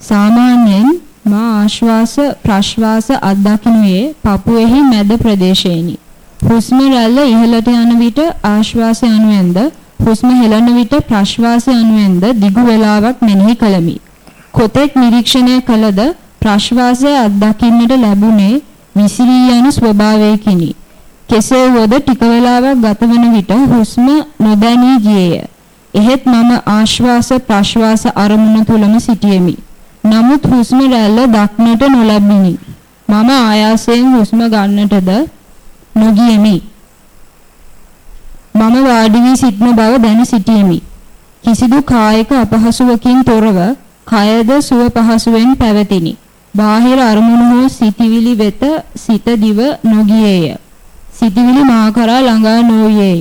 සාමාන්‍යයෙන් මා ආශ්වාස ප්‍රශ්වාස අත්දකිනුයේ පපුවේහි මැද ප්‍රදේශයෙනි. හුස්ම රැල්ල ඉහළට යන විට ආශ්වාසය අනුවෙන්ද හුස්ම හෙළන විට ප්‍රශ්වාසය අනුවෙන්ද දිගු වේලාවක් මෙනෙහි කළමි. කොතෙක් නිරීක්ෂණය කළද ප්‍රශ්වාසය අත්දකින්නට ලැබුණේ විසිරී යන ස්වභාවයකිනි. කෙසේ වුවද ටික වේලාවක් ගතවන විට හුස්ම නොදැනී ගියේය. එහෙත් මම ආශ්වාස ප්‍රශ්වාස අරමුණ තුලම සිටියෙමි. නමුත් හුස්ම රැල්ල දක්නට නොලැබිනි. මම ආයාසයෙන් හුස්ම ගන්නටද නොගියෙමි. මම වාඩි වී සිටින බව දැන සිටියෙමි. කිසිදු කායික අපහසුවකින් තොරව කයද සුව පහසුවෙන් පැවතිනි. බාහිර අරමුණු හෝ සිටිවිලි වෙත සිත දිව නොගියේය. සිටිවිලි මා කරා ළඟා නොයේය.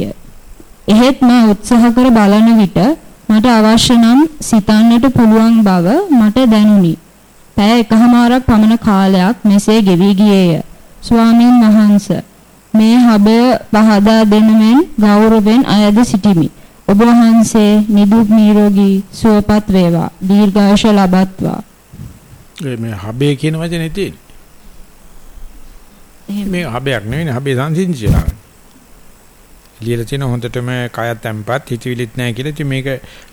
එහෙත් මා උත්සාහ කර බලන විට මට අවශ්‍ය නම් සිතන්නට පුළුවන් බව මට දැනුනි. පැය එකහමාරක් පමණ කාලයක් මෙසේ ගෙවි ගියේය. ස්වාමීන් වහන්ස මේ හබය පහදා දෙනමෙන් ගෞරවයෙන් අයද සිටිමි. ඔබ වහන්සේ නිදුක් නිරෝගී සුවපත් වේවා. දීර්ඝායුෂ ලබත්වා. මේ හබේ කියන වචනේ තියෙන්නේ මේ හබයක් නෙවෙයි හබේ සංසිඳිලා. ලියලා තියෙන හොඳටම කයත් තැම්පත් හිතවිලිත් නැහැ කියලා. ඉතින් මේක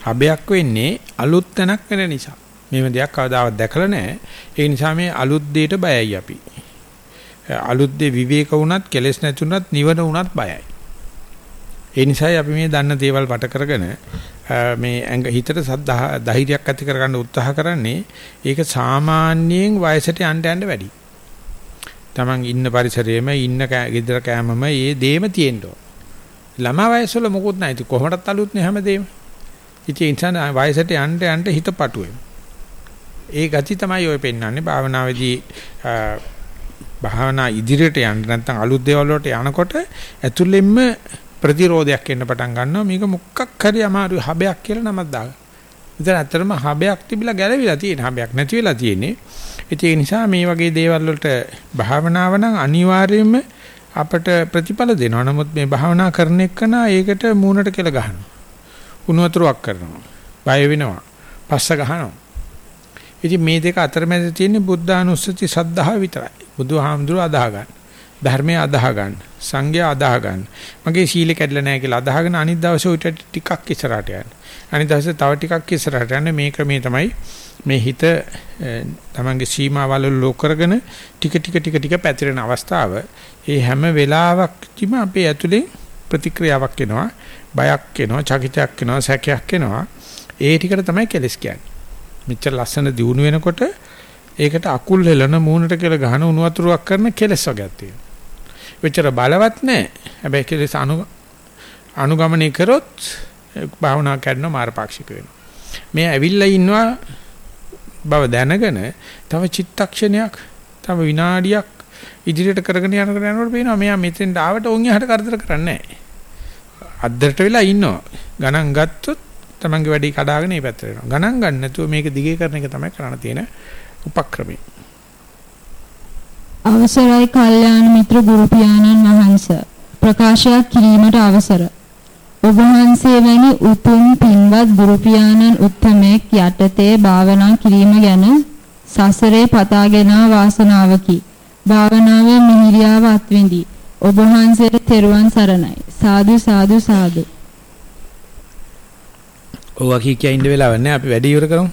හබයක් වෙන්නේ අලුත් තැනක් වෙන නිසා. මේව දෙයක් කවදාවත් දැකලා නැහැ. ඒ නිසා මේ අලුත් දෙයට බයයි අපි. අලුත් දේ විවේක වුණත්, කෙලෙස් නැතුණත්, නිවන වුණත් බයයි. ඒ නිසායි අපි මේ දන්න දේවල් වට කරගෙන මේ ඇඟ හිතට සද්ධා ධෛර්යයක් ඇති කරගන්න උත්සාහ කරන්නේ ඒක සාමාන්‍යයෙන් වයසට යන්න යන්න වැඩි. Taman ඉන්න පරිසරයේම ඉන්න ගෙදර කෑමම ඒ දේම තියෙන්න ඕන. ළමා වයසවල මොකුත් නැහැ. ඉතින් කොහොමදත් අලුත් නේ හැමදේම. ඉතින් ඉන්සන් වයසට යන්න යන්න හිත පටුවේ. ඒ ගති තමයි ඔය පෙන්වන්නේ භාවනාවේදී භාවනා ඉදිරියට යන්න නැත්නම් අලුත් දේවල් වලට යනකොට ඇතුළෙන්ම ප්‍රතිරෝධයක් එන්න පටන් ගන්නවා මේක මොකක් හරි අමාරු හබයක් කියලා නමක් දාගන්න. ඉතින් ඇත්තටම හබයක් තිබිලා ගැලවිලා තියෙන හබයක් නැති වෙලා තියෙන්නේ. ඒ නිසා මේ වගේ දේවල් වලට භාවනාව නම් අනිවාර්යයෙන්ම අපට ප්‍රතිඵල දෙනවා. නමුත් මේ භාවනා කරන එකන ඒකට මූණට කෙල ගහනවා. උණු වතුරක් කරනවා. බය වෙනවා. පස්ස ගහනවා. ඉතින් මේ දෙක අතරමැද තියෙන බුද්ධානුස්සති සද්ධා විතරයි. බුදුහාමුදුරුවෝ අදාහ ගන්න. ධර්මය අදාහ ගන්න. සංඝයා අදාහ ගන්න. මගේ සීල කැඩලා නැහැ කියලා අදාහගෙන අනිත් දවසේ උට ටිකක් ඉස්සරහට යන්න. අනිත් දවසේ තව ටිකක් ඉස්සරහට යන්න. මේ ක්‍රමයේ තමයි මේ හිත තමන්ගේ සීමාවල ලොක් කරගෙන ටික ටික ටික ටික පැතිරෙන අවස්ථාව. ඒ හැම වෙලාවකදීම අපේ ඇතුලේ ප්‍රතික්‍රියාවක් එනවා බයක් එනවා චකිතයක් එනවා සැකයක් එනවා. ඒ ටිකට තමයි කෙලස් කියන්නේ. මෙච්චර ලස්සන දියුණු වෙනකොට ඒකට අකුල් හෙලන මූණට කියලා ගහන උණු වතුරක් කරන කෙලස් වර්ගයක් තියෙනවා මෙච්චර බලවත් නැහැ. හැබැයි කෙලස් අනු අනුගමනය කරොත් භාවනා කරන මාර්ගපාක්ෂික වෙනවා මේ ඇවිල්ලා ඉන්නවා බව දැනගෙන තව චිත්තක්ෂණයක් තව විනාඩියක් ඉදිරියට කරගෙන යනකොට යනකොට පේනවා මෙයා මෙතෙන්ට ආවට උන් යහට කරදර කරන්නේ නැහැ. අද්දරට වෙලා ඉන්නවා. ගණන් ගත්තොත් තමන්ගේ වැඩේ කඩාගෙන මේ පැත්තට යනවා. ගණන් ගන්න නැතුව මේක දිගේ කරන එක තමයි කරන්න තියෙන උපක්‍රමය. අවසරයි කල්යාණ මිත්‍ර ගුරු පියාණන් වහන්සේ ප්‍රකාශයක් කිරීමට අවසරයි ඔබ වහන්සේ වැනි උතුම් පින්වත් ගුරු පියාණන් උත්තමෙක් යටතේ භාවනා කිරීම ගැන සසරේ පතාගෙන වාසනාවකි. භාවනාවේ මිහිරියාව අත්විඳි. ඔබ වහන්සේට තෙරුවන් සරණයි. සාදු සාදු සාදු. ඔවා කිය ඉන්න වෙලාවක් නැහැ. අපි වැඩි ඉවර කරමු.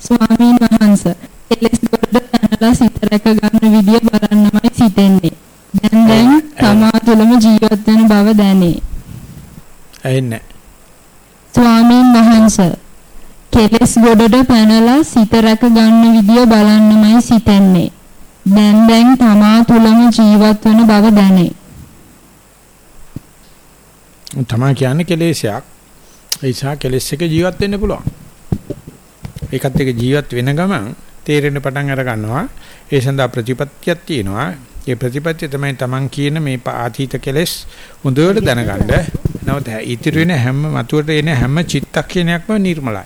ස්වාමීන් වහන්සේ එලෙස් වලට පැනලා සිත රැක ගන්න විදිය බලන්නමයි සිතෙන්නේ. දැන් දැන් තමා තුළම ජීවත් වෙන බව දැනේ. ඇහෙන්නේ ස්වාමීන් වහන්සේ කෙලස් ගොඩට පැනලා සිත රැක ගන්න විදිය බලන්නමයි සිතෙන්නේ. දැන් දැන් තමා තුළම ජීවත් වෙන බව දැනේ. තමා කියන්නේ කෙලෙසයක්. ඒ නිසා කෙලෙස් එක ජීවත් වෙන්න පුළුවන්. ඒකත් එක ජීවත් වෙන ගමන් තේරෙන්න පටන් අර ගන්නවා. ඒ සඳහා ප්‍රතිපත්තියක් තියෙනවා. ඒ ප්‍රතිපත්තිය තමයි Taman කියන මේ ආතීත කෙලෙස් හොඳට දැනගන්න. නමුත් ඉතිරි වෙන හැම මතුවට එන හැම චිත්තක්ෂණයක්ම නිර්මලයි.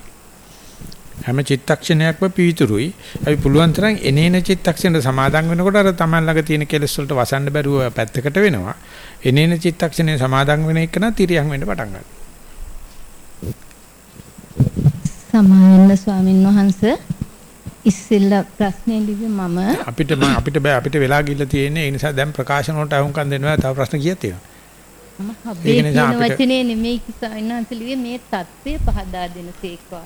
හැම චිත්තක්ෂණයක්ම පීතුරුයි. අපි පුළුවන් තරම් එනේන චිත්තක්ෂණයට සමාදන් වෙනකොට අර Taman ළඟ තියෙන කෙලෙස් වලට වසන්න බැරුව පැත්තකට වෙනවා. එනේන චිත්තක්ෂණය සමාදන් වෙන එක නම් තිරියන් වෙන්න පටන් ගන්නවා. සමාවෙන්න ස්වාමින් වහන්සේ ඉස්සෙල්ලා ප්‍රශ්නේ ලිව්වේ මම. අපිට අපිට බෑ. අපිට වෙලා ගිල්ල තියෙන්නේ. ඒ නිසා දැන් ප්‍රකාශන වලට අහුම්කම් දෙනවා. තව ප්‍රශ්න කීයක් තියෙනවා මම හබේ ඒක නිසා කියන වචනේ නෙමෙයි කිසාවිනාන්ත ලිව්වේ. මේ தත්ත්වය පහදා දෙන කියලා.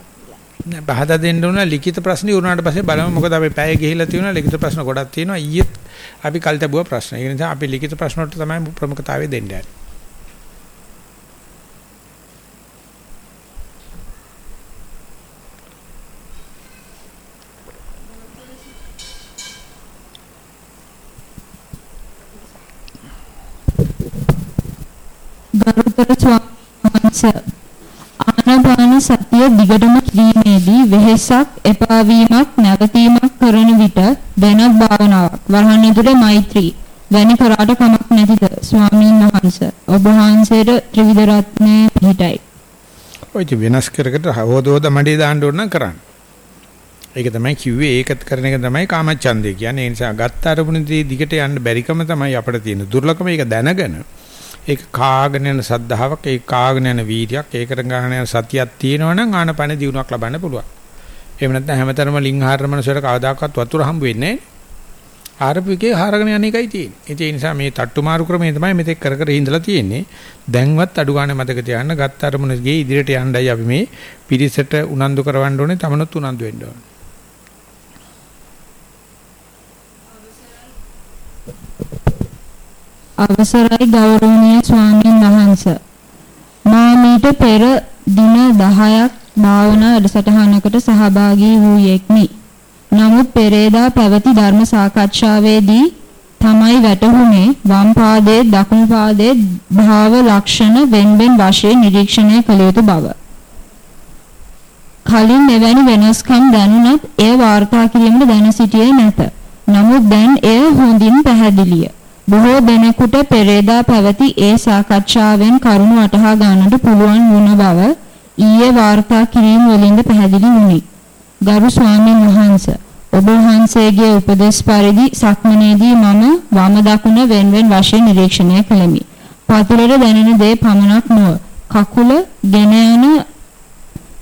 නෑ බහදා දෙන්න උනා ලිඛිත ප්‍රශ්න ඉවරනාට පස්සේ බලමු. මොකද අපි පැය ගිහිලා තියෙනවා. ලිඛිත ප්‍රශ්න ගොඩක් තියෙනවා. ඊයේත් අපි කල් තිබුවා ප්‍රශ්න. ඒ නිසා අපි ලිඛිත ප්‍රශ්න වලට තමයි ප්‍රමුඛතාවය දෙන්න යන්නේ ගරුතර ස්වාමීන් වහන්සේ ආනාපාන සතිය දිගටම කිරීමේදී වෙහෙසක් එපා වීමක් නැවතීමක් කරන විට වෙනත් භාවනාවක්. වරහන් ඇතුලේ මෛත්‍රී. වැනි කරාට කමක් නැතිද? ස්වාමීන් වහන්සේ. ඔබ වහන්සේට ත්‍රිවිධ රත්නයේ පිහිටයි. ඔය ඉතින් වෙනස් කරකට හවදෝද මඩේ දාන්න ඕන නම් කරන්න. ඒක තමයි කිව්වේ. ඒකත් කරන එක තමයි කාමච්ඡන්දේ කියන්නේ. ඒ නිසා ගත්ත අරමුණේදී දිගට යන්න බැරිකම තමයි අපිට තියෙන දුර්ලභම ඒක දැනගෙන ඒක කාගෙන යන සද්ධාාවක් ඒක කාගෙන යන වීර්යයක් ඒකට ගන්න යන සතියක් තියෙනවනම් ආනපන දිනුවක් ලබන්න පුළුවන්. එහෙම නැත්නම් හැමතරම ලිං හාරන මනසට කවදාකවත් වතුර හම්බ වෙන්නේ නැහැ. ආරපිකේ හාරගෙන යන එකයි තියෙන්නේ. ඒ නිසා මේ තට්ටු මාරු ක්‍රමය තමයි මෙතෙක් කර කර හිඳලා තියෙන්නේ. දැන්වත් අඩු ගන්න මතක තියාගන්න ගත්ත අරමුණ ගියේ ඉදිරියට යන්නයි අපි මේ පිරිසට උනන්දු කරවන්න ඕනේ තමනුත් උනන්දු වෙන්න ඕනේ. අවසරයි ගෞරවනීය ස්වාමීන් වහන්ස මා මීට පෙර දින 10ක් භාවනා වැඩසටහනකට සහභාගී වූයෙක්මි. නමුත් පෙරේදා පැවති ධර්ම සාකච්ඡාවේදී තමයි වැටහුනේ වම් පාදයේ දකුණු පාදයේ භාව ලක්ෂණ වෙන්වෙන් වශයෙන් නිරීක්ෂණය කළ යුතු බව. කලින් මෙවැනි වෙනස්කම් දැනුණත් එය වාර්තා කිරීමට දැන සිටියේ නැත. නමුත් දැන් එය හොඳින් පැහැදිලිය. බොහෝ දෙනෙකුට පෙරේදා පැවති ඒ සාකච්ඡාවෙන් කරුණු වටහා ගන්නට පුළුවන් වුණ බව ඊයේ වාර්තා කිරීම වලින්ද පැහැදිලි වුණි. ගරු ස්වාමීන් වහන්සේ ඔබ වහන්සේගේ උපදෙස් පරිදි සක්මනේදී මම වම දකුණ වෙන්වෙන් වශයෙන් නිරීක්ෂණය කළෙමි. පතුලට දැනෙන දේ පමණක් නොව කකුල ගෙන යන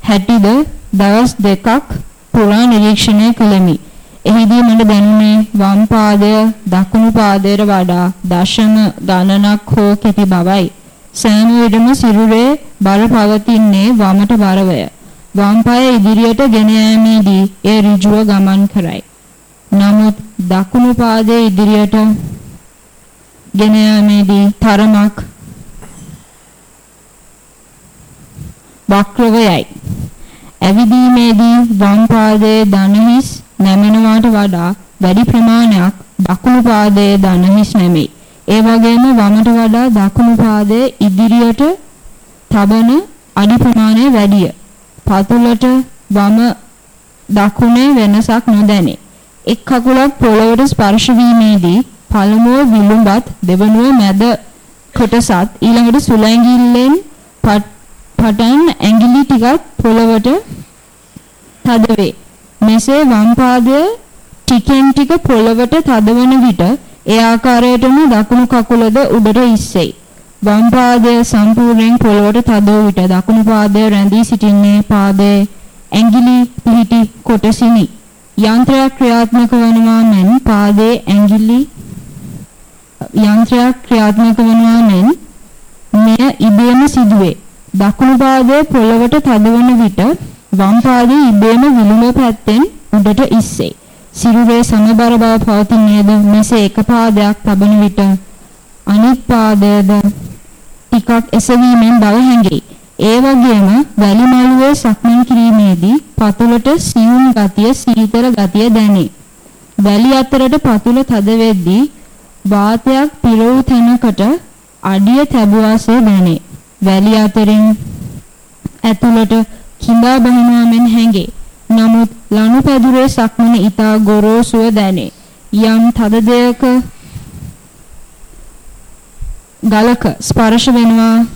හැටිද දවස් දෙකක් පුරා නිරීක්ෂණය කළෙමි. එහිදී මට දැනුනේ වම් පාදය දකුණු පාදයට වඩා දශම ගණනක් හෝ කෙටි බවයි. සෑම විටම සිරුරේ බර පවතින්නේ වමට බරවය. වම් පාය ඉදිරියට ගෙන යාමේදී ඒ ඍජුව ගමන් කරයි. නමුත් දකුණු පාදයේ ඉදිරියට ගෙන යාමේදී තරමක් වක්‍රව යයි. ඇවිදීමේදී වම් පාදයේ දණහිස් නැමෙනවාට වඩා වැඩි ප්‍රමාණයක් දකුණු පාදයේ දණහිස් නැමෙයි. ඒ වගේම වමට වඩා දකුණු පාදයේ ඉදිරියට තබන අඩි ප්‍රමාණය වැඩිය. පතුලට වම දකුණේ වෙනසක් නොදැනේ. එක් කකුලක් පොළවට ස්පර්ශ වීමේදී පළමුව විලුඹත් දෙවනුව මැද කොටසත් ඊළඟට සුලැඟිල්ලෙන් පටන් ඇඟිලි ටිකක් පොළවට තද වේ. මෙසේ වම් පාදය ටිකෙන් ටික පොළවට තදවන විට ඒ ආකාරයටම දකුණු කකුලද උඩට ඉස්සෙයි. වම් පාදය සම්පූර්ණයෙන් පොළවට තද වූ විට දකුණු පාදය රැඳී සිටින්නේ පාදයේ ඇඟිලි පිහිටි කොටසිනි. යන්ත්‍රයක් ක්‍රියාත්මක වනවා මෙන් පාදයේ ඇඟිලි යන්ත්‍රයක් ක්‍රියාත්මක වනවා මෙන් මෙය ඉබේම සිදුවේ. දකුණු පාදයේ පොළවට තදවන විට වම් පාදයේ ඉබේම විලුඹ පැත්තෙන් උඩට ඉස්සේ. සිරුරේ සමබර බව පවතිනේද මෙසේ එක පාදයක් තබන විට අනිත් පාදයද ටිකක් එසවීමෙන් බව හැඟේ. ඒ වගේම වැලි මළුවේ සක්මන් කිරීමේදී පතුලට සියුම් ගතිය සීතල ගතිය දැනේ. වැලි අතරට පතුල තද වෙද්දී වාතයක් පිරවූ තැනකට අඩිය තැබුවාසේ දැනේ. වැලි අතරින් ඇතුළට කිඳා බහිනවා මෙන් හැඟේ. නමුත් ලනුපැදුරේ සක්මන ඊතා ගොරෝසුව දැනේ. යම් තද දෙයක ගලක ස්පර්ශ වෙනවා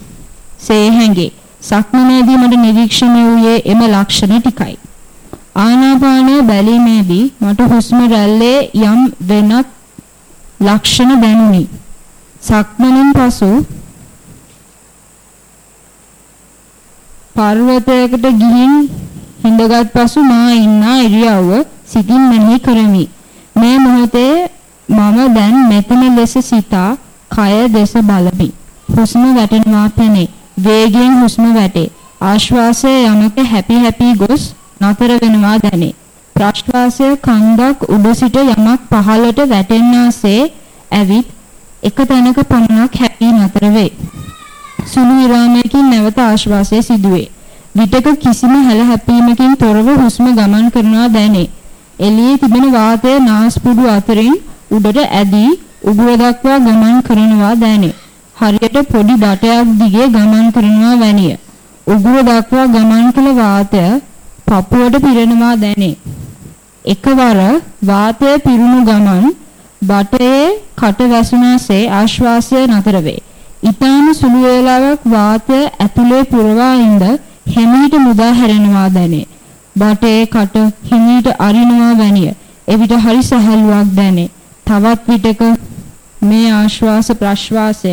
සේ හැඟේ. සක්මනේදී මට නිරීක්ෂණය වූයේ එම ලක්ෂණ ටිකයි. ආනාපානය බැලීමේදී මට හුස්ම රැල්ලේ යම් වෙනත් ලක්ෂණ දැනුනි. සක්මනින් පසු පර්වතයකට ගිහින් හිඳගත් පසු මා ඉන්නා ඉරියව්ව සිතින් මෙනෙහි කරමි. මේ මොහොතේ මම දැන් මෙතන ලෙස සිතා කය දෙස බලමි. හුස්ම වැටෙනවා පෙනේ. වේගයෙන් හුස්ම වැටේ. ආශ්වාසය යමක හැපි හැපි ගොස් නතර වෙනවා දැනේ. ප්‍රශ්වාසය කන්දක් උඩ සිට යමක් පහළට වැටෙන්නාසේ ඇවිත් එක තැනක පමණක් හැපි නතර වේ. සුළු විරාමයකින් නැවත ආශ්වාසය සිදුවේ. විටක කිසිම හැල හැපීමකින් තොරව හුස්ම ගමන් කරනවා දැනේ. එළියේ තිබෙන වාතය නාස්පුඩු අතරින් උඩට ඇදී උගුර දක්වා ගමන් කරනවා දැනේ. හරියට පොඩි බටයක් දිගේ ගමන් කරනවා වැනිය. උගුර දක්වා ගමන් කළ වාතය පපුවට පිරෙනවා දැනේ. එකවර වාතය පිරුණු ගමන් බටයේ කට වැසුනාසේ ආශ්වාසය නතර වේ. ඊටාම සුළු වේලාවක් වාතය ඇතුලේ පුරවා ඉඳ හිමීට මුදා හැරෙනවා දැනේ. බටේ කට හිමීට අරිනවා වැනිය. එවිට හරි සැහැල්ලුවක් දැනේ. තවත් විටක මේ ආශ්වාස ප්‍රශ්වාසය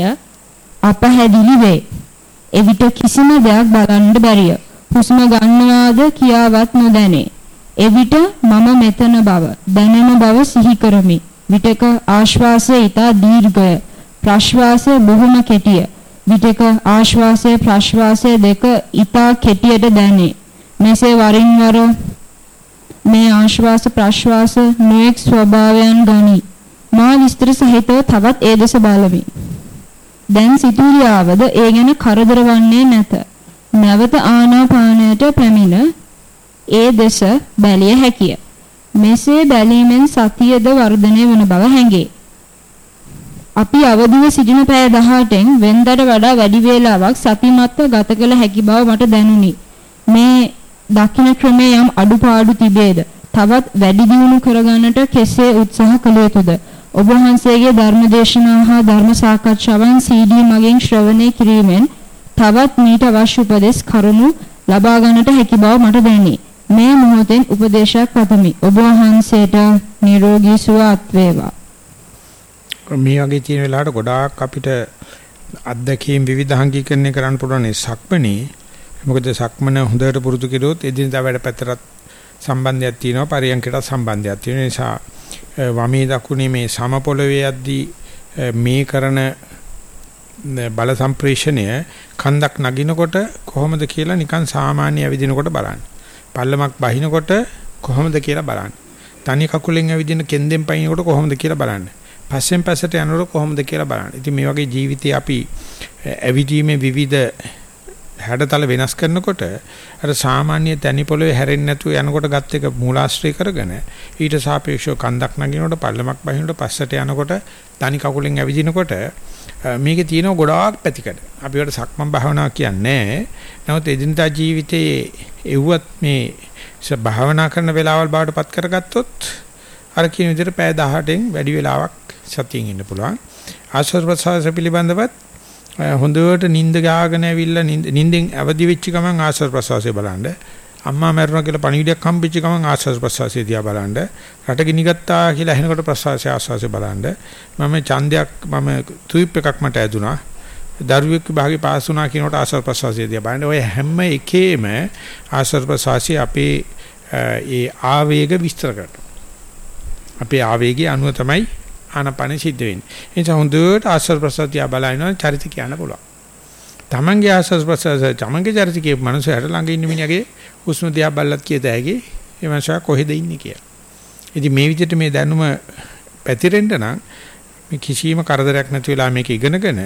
අපහැදිලි වේ. එවිට කිසිම දෙයක් බලන්න බැරිය. හුස්ම ගන්නවාද කියාවත් නොදැනේ. එවිට මම මෙතන බව දැනෙන බව සිහි කරමි. විටක ආශ්වාසය ඊට දීර්ඝය. ප්‍රශ්වාසය බොහොම කෙටිය. විටක ආශ්වාසය ප්‍රශ්වාසය දෙක ඊට කෙටියට දැනේ. මෙසේ වරින් වර මේ ආශ්වාස ප්‍රශ්වාස නොඑක් ස්වභාවයන් ගනී. මා විස්තර සහිතව තවත් ඒ දෙස බලමි. දැන් සිතුවිලි ආවද ඒ ගැන කරදර වන්නේ නැත. නැවත ආනාපානයට පැමිණ ඒ දෙස බැලිය හැකිය. මෙසේ බැලීමෙන් සතියද වර්ධනය වන බව හැඟේ. අපි අවදිව සිටින පැය 18න් වෙනදට වඩා වැඩි වේලාවක් සතිමත්ව ගත කළ හැකි බව මට දැනුනි. මේ දකින්න ක්‍රමයේ යම් අඩුපාඩු තිබේද? තවත් වැඩි දියුණු කරගන්නට කෙසේ උත්සාහ කළ යුතුද? ඔබ වහන්සේගේ ධර්ම දේශනා හා ධර්ම සාකච්ඡාවන් CD මගින් ශ්‍රවණය කිරීමෙන් තවත් මීට අවශ්‍ය උපදෙස් කරුණු ලබා ගන්නට හැකි බව මට දැනේ. මේ මොහොතෙන් උපදේශයක් පතමි. ඔබ වහන්සේට නිරෝගී සුව අත් වේවා. මේ වගේ තියෙන වෙලාවට ගොඩාක් අපිට අත්දැකීම් විවිධාංගීකරණය කරන්න පුළුවන් සක්මනේ. මොකද සක්මන හොඳට පුරුදු කෙරුවොත් එදිනදා වැඩ පැතරත් සම්බන්ධයක් තියෙනවා පරියන්කට සම්බන්ධයක් තියෙන නිසා වමේ දකුණේ මේ සම පොළවේ යද්දී මේ කරන බල සම්ප්‍රේෂණය කන්දක් නගිනකොට කොහොමද කියලා නිකන් සාමාන්‍ය ඇවිදිනකොට බලන්න. පල්ලමක් බහිනකොට කොහොමද කියලා බලන්න. තනි කකුලෙන් ඇවිදින කෙන්දෙන් පයින්නකොට කොහොමද කියලා බලන්න. පස්සෙන් පස්සට යනකොට කොහොමද කියලා බලන්න. ඉතින් මේ වගේ ජීවිතේ අපි ඇවිදීමේ විවිධ හැඩතල වෙනස් කරනකොට අර සාමාන්‍ය තනි පොළවේ හැරෙන්නේ නැතුව යනකොට ගත් එක මූලාශ්‍රය කරගෙන ඊට සාපේක්ෂව කන්දක් නගිනකොට පල්ලමක් බහිනකොට පස්සට යනකොට තනි කකුලෙන් ඇවිදිනකොට මේකේ තියෙන ගොඩාක් පැතිකඩ. අපි වල සක්මන් භාවනාව කියන්නේ නමුත් එදිනදා ජීවිතයේ එව්වත් මේ භාවනා කරන වෙලාවල් බවට පත් කරගත්තොත් අර කියන විදිහට පැය 18න් වැඩි වෙලාවක් සතියින් ඉන්න පුළුවන්. ආශ්වාස ප්‍රශ්වාස පිළිබඳවත් හොඳට නිින්ද ගාගෙන ඇවිල්ලා නිින්දෙන් අවදි වෙච්ච ගමන් ආස්වාද ප්‍රසවාසය බලන්න. අම්මා මැරුණා කියලා පණිවිඩයක් හම්බෙච්ච ගමන් ආස්වාද ප්‍රසවාසය දිහා බලන්න. රට ගිනිගත්තා කියලා ඇහෙනකොට ප්‍රසවාසය ආස්වාසය බලන්න. මම ඡන්දයක් මම ට්‍රිප් එකක් මට ඇදුනා. දරුවෙක් භාගේ පාස් වුණා කියනකොට ආස්වාද ප්‍රසවාසය දිහා බලන්න. ඔය හැම එකේම ආස්වාද ප්‍රසවාසය අපේ ඒ ආවේග විස්තර කරනවා. අපේ ආවේගය අනුව තමයි ආනපන සිද්ධ වෙන්නේ. ඒ නිසා හොඳට ආස්වාද ප්‍රසාදියා බලනවා චරිත කියන්න පුළුවන්. තමන්ගේ ආසස් ප්‍රසස් තමන්ගේ චරිතකේ මනුස්සයට ළඟ ඉන්න මිනිහගේ හුස්ම දිහා බැලලත් කියත හැකි ඒ මනුස්සයා කොහෙද ඉන්නේ කියලා. ඉතින් මේ විදිහට මේ දැනුම පැතිරෙන්න නම් මේ කිසිම කරදරයක් නැති වෙලා මේක ඉගෙනගෙන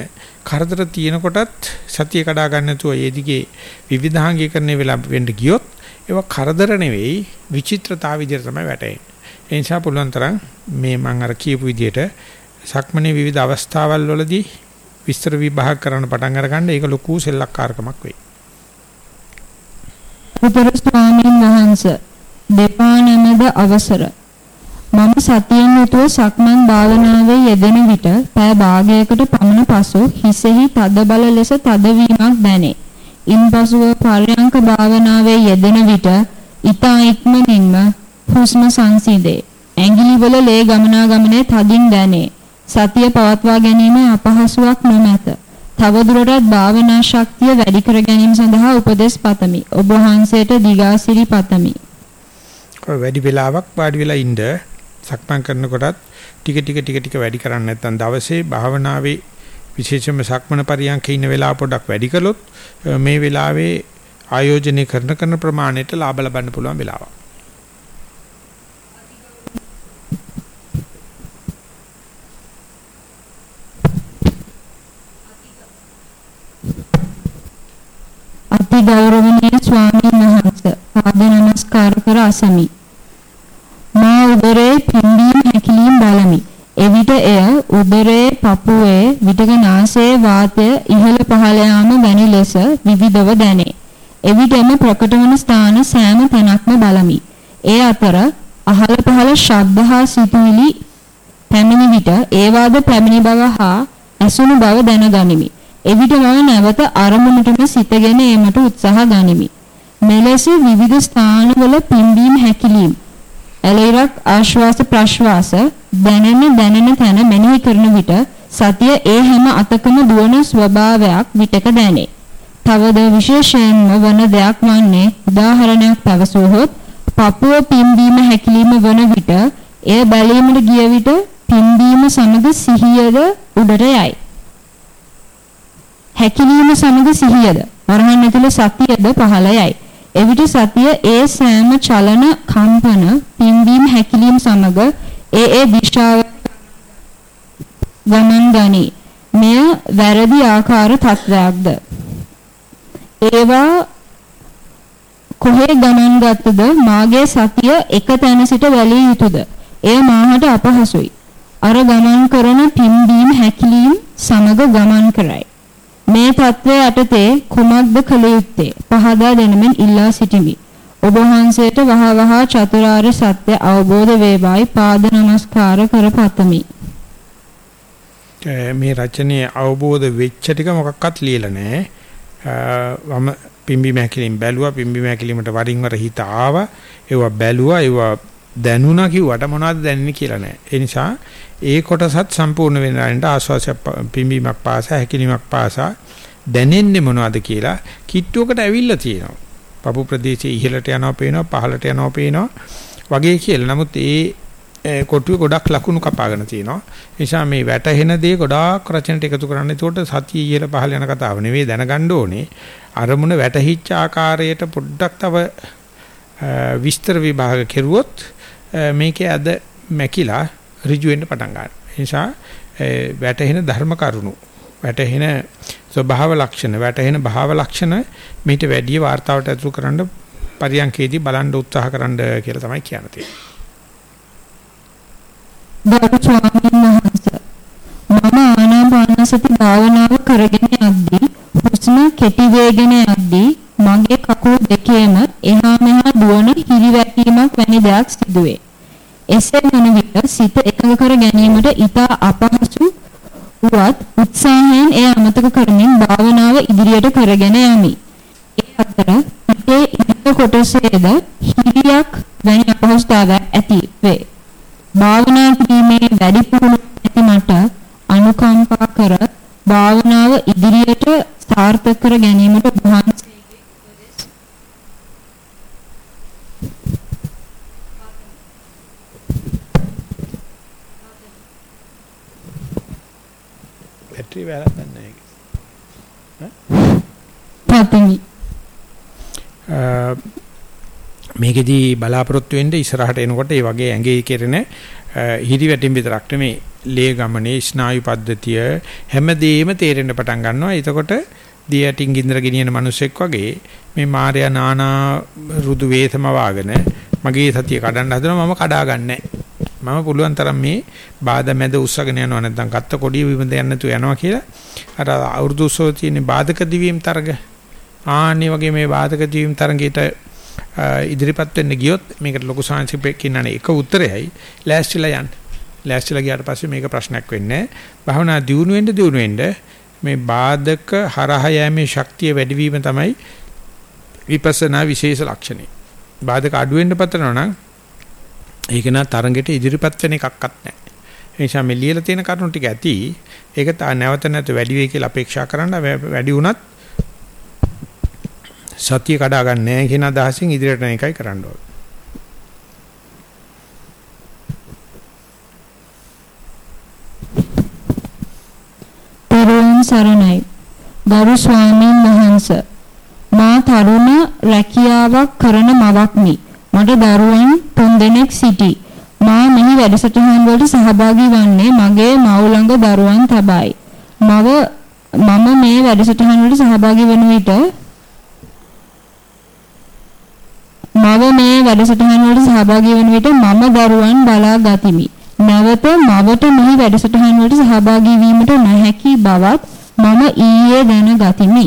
කරදර තියෙනකොටත් සතිය කඩා ගන්න නැතුව ඒ දිගේ විවිධාංගීකරණය වෙලා වෙන්න ගියොත් ඒක කරදර නෙවෙයි විචිත්‍රතාව විදිහට තමයි වැටෙන්නේ. ඒ නිසා පුළුවන් තරම් මේ මම අර කියපු විදිහට සක්මනේ විවිධ අවස්ථාවල් වලදී විස්තර විභාග කරන්න පටන් අරගන්න ඒක ලොකු සෙල්ලක්කාරකමක් වෙයි. උතර ස්වාමීන් වහන්සේ දෙපා නැමද අවසර මම සතියෙන් යුතුව සක්මන් භාවනාවේ යෙදෙන විට පෑ භාගයකට පමණ පසු හිසෙහි තද බල ලෙස තදවීමක් දැනේ. ඉන්පසුව පර්යංක භාවනාවේ යෙදෙන විට ඊතා ඉක්මනින්ම හුස්ම සංසිඳේ. ඇඟිලිවල ලේ ගමනාගමනය තදින් දැනේ. සතිය පවත්වා ගැනීම අපහසුයක් නොමැත. තවදුරටත් භාවනා ශක්තිය වැඩි කර ගැනීම සඳහා උපදෙස් පතමි. ඔබ වහන්සේට දිගාසිරි පතමි. වැඩි වෙලාවක් වාඩි වෙලා ඉන්න සක්මන් කරනකොටත් ටික ටික ටික ටික වැඩි කරන්නේ නැත්නම් දවසේ භාවනාවේ විශේෂයෙන්ම සක්මන පරියන්කේ ඉන්න වෙලාව පොඩ්ඩක් වැඩි කළොත් මේ වෙලාවේ ආයෝජනය කරන කරන ප්‍රමාණයට ලාභ ලබන්න පුළුවන් වෙලාවක්. අති ගෞරවනීය ස්වාමීන් වහන්සේ පාද නමස්කාර කර අසමි. මා උදරේ පිම්බීම හැකිලිම බලමි. එවිට එය උදරයේ පපුවේ විටක නාසයේ වාතය ඉහළ පහළ යාම වැනි ලෙස විවිධව දැනේ. එවිටම ප්‍රකට වන ස්ථාන සෑම තැනක්ම බලමි. ඒ අතර අහල පහල ශබ්ද හා සිතුවිලි පැමිණි විට ඒවාද පැමිණි බව හා ඇසුණු බව දැනගනිමි. එවිට මම නැවත අරමුණටම සිතගෙන ඒමට උත්සාහ ගනිමි. මෙලෙස විවිධ ස්ථානවල පිම්බීම හැකිලිම එලෙරක් ආශ්වාස ප්‍රශ්වාස දැනෙන දැනෙන තැන මෙනෙහි කරන විට සතිය ඒ හැම අතකම දුවන ස්වභාවයක් විටක දැනේ. තවද විශේෂයෙන්ම වන දෙයක් වන්නේ උදාහරණයක් පැවසුවහොත් පපුව පිම්බීම හැකිලිම වන විට එය බැලීමට ගිය විට පිම්බීම සමග සිහියද උඩට යයි. හැකිලිම සමග සිහියද වරහන් ඇතුළේ සතියද පහළ යයි. එවිට සතිය ඒ සෑම චලන කම්පන පිම්බීම හැකිලිම සමග ඒ ඒ දිශාව ගමන් ගනී. මෙය වැරදි ආකාර තත්වයක්ද? ඒවා කොහේ ගමන් ගත්තද මාගේ සතිය එක තැන සිට වැළිය යුතුයද? එය මාහට අපහසුයි. අර ගමන් කරන පිම්බීම හැකිලිම සමග ගමන් කරයි. මේ தત્ත්වය යටතේ කුමක්ද කළ යුත්තේ? පහදා දෙනමින් ඉල්ලා සිටිමි. ඔබ වහන්සේට වහවහ චතුරාර්ය සත්‍ය අවබෝධ වේවායි පාද නමස්කාර කර පතමි. මේ රචනයේ අවබෝධ වෙච්ච ටික මොකක්වත් ලියලා නැහැ. වම පිම්බි මහැකිලින් බැලුවා පිම්බි මහැකිලිමට වරින් වර හිත ආවා. ඒවා බැලුවා ඒවා දැනුණා කිව්වට මොනවද දැනෙන්නේ කියලා නැහැ. ඒ නිසා ඒ කොටසත් සම්පූර්ණ වෙනරන්ට ආස්වාසය පිම්බීමක් පාසා හැකිලිමක් පාසා දැනෙන්නේ මොනවද කියලා කිට්ටුවකට ඇවිල්ලා තියෙනවා. පපු ප්‍රදේශයේ ඉහළට යනවා පේනවා පහළට යනවා පේනවා වගේ කියලා. නමුත් ඒ කොටුවේ ගොඩක් ලකුණු කපාගෙන තියෙනවා. ඒ නිසා මේ වැටහෙන දේ ගොඩාක් රචනට එකතු කරන්න. ඒකට සතිය ඉහළ පහළ යන කතාව නෙවෙයි දැනගන්න ඕනේ. අරමුණ වැටහිච්ච ආකාරයට පොඩ්ඩක් තව විස්තර විභාග කෙරුවොත් මේකේ අද මැකිලා ඍජු වෙන්න පටන් ගන්නවා. ඒ නිසා වැටෙන ධර්ම කරුණු වැටෙන ස්වභාව ලක්ෂණ වැටෙන භාව ලක්ෂණ මීට වැඩිය වார்த்தාවට ඇතුළු කරන්න පරියන්කේදී බලන්න උත්සාහ කරන්න කියලා තමයි කියන්න තියෙන්නේ. මම ආනාපානසති භාවනාව කරගෙන යද්දී හුස්ම කෙටි වේගන යද්දී මගේ කකුල් දෙකේම එහා මෙහා දුවන හිරිවැ හිරිවැටීමක් වැනි දෙයක් සිදුවේ. එසේ වන විට සිත එකඟ කර ගැනීමට ඊට අපහසු වුවත් උත්සාහයෙන් එය අමතක කරමින් භාවනාව ඉදිරියට කරගෙන යමි. ඒ අතර හිතේ ඉන්න කොටසේද හිරියක් වැනි අපහසුතාවයක් ඇති වේ. භාවනා කිරීමේ වැඩි පුහුණු ඇති මට අනුකම්පා කර භාවනාව ඉදිරියට සාර්ථක කර ගැනීමට වහන්සේගේ උපදෙස් බැටරි වැරද්දක් නැහැ. ඈ පතමි. මේකෙදී බලාපොරොත්තු වෙන්න ඉස්සරහට එනකොට ඒ වගේ ඇඟේ කෙරෙන හිරි වැටීම් විතරක් නෙමෙයි ලේ ගමනේ ස්නායු පද්ධතිය හැමදේම තේරෙන්න පටන් ගන්නවා. එතකොට දියටින් ගින්දර ගෙනියන මිනිස්සෙක් වගේ මේ මාර්යා නානා රුදු වේසම වාගෙන මගේ සතිය කඩන්න හදනවා මම කඩා ගන්නෑ. මම පුළුවන් තරම් මේ බාධා මැද උස්සගෙන යනවා නැත්නම් කත්ත කොඩිය විමද යන්න තු යනවා කියලා අර අවුරුදු උසෝ තියෙන බාධක දිවීම් තරග ආන්නේ වගේ මේ බාධක දිවීම් තරගයට ඉදිරිපත් වෙන්න ගියොත් මේකට ලොකු සංසිපෙක් කියනනේ එක උත්තරයයි ලෑස්තිලා යන්න. ලෑස්තිලා ගියාට පස්සේ මේක ප්‍රශ්නයක් වෙන්නේ නැහැ. භවනා දියුණු වෙන්න දියුණු වෙන්න මේ බාධක හරහා යෑමේ ශක්තිය වැඩිවීම තමයි විපස්සනා විශේෂ ලක්ෂණය. බාධක අඩු වෙන්න පතරනවා නම් ඒක නා තරඟෙට ඉදිරිපත් වෙන එකක්වත් නැහැ. ඒ නිසා මේ ලියලා තියෙන කරුණු ටික ඇති. ඒක තා නැවත නැවත වැඩි වෙයි කියලා අපේක්ෂා කරන්න වැඩි වුණත් සතිය කඩා ගන්න නැහැ කියන අදහසින් ඉදිරියට යන එකයි කරන්න ඕනේ. පෙරවන් සරණයි. ගරු ස්වාමීන් වහන්ස මා තරුණ රැකියාවක් කරන මවක්මි. මට දරුවන් තුන්දෙනෙක් සිටී. මා මෙහි වැඩසටහන් වලට සහභාගී වන්නේ මගේ මව් ළඟ දරුවන් තබයි. මව මම මේ වැඩසටහන් වලට සහභාගී වන විට මව මේ වැඩසටහන් වලට සහභාගී වන විට මම දරුවන් බලා ගතිමි. නැවත මවට මෙහි වැඩසටහන් වලට සහභාගී වීමට නොහැකි බවත් මම ඊයේ දැන ගතිමි.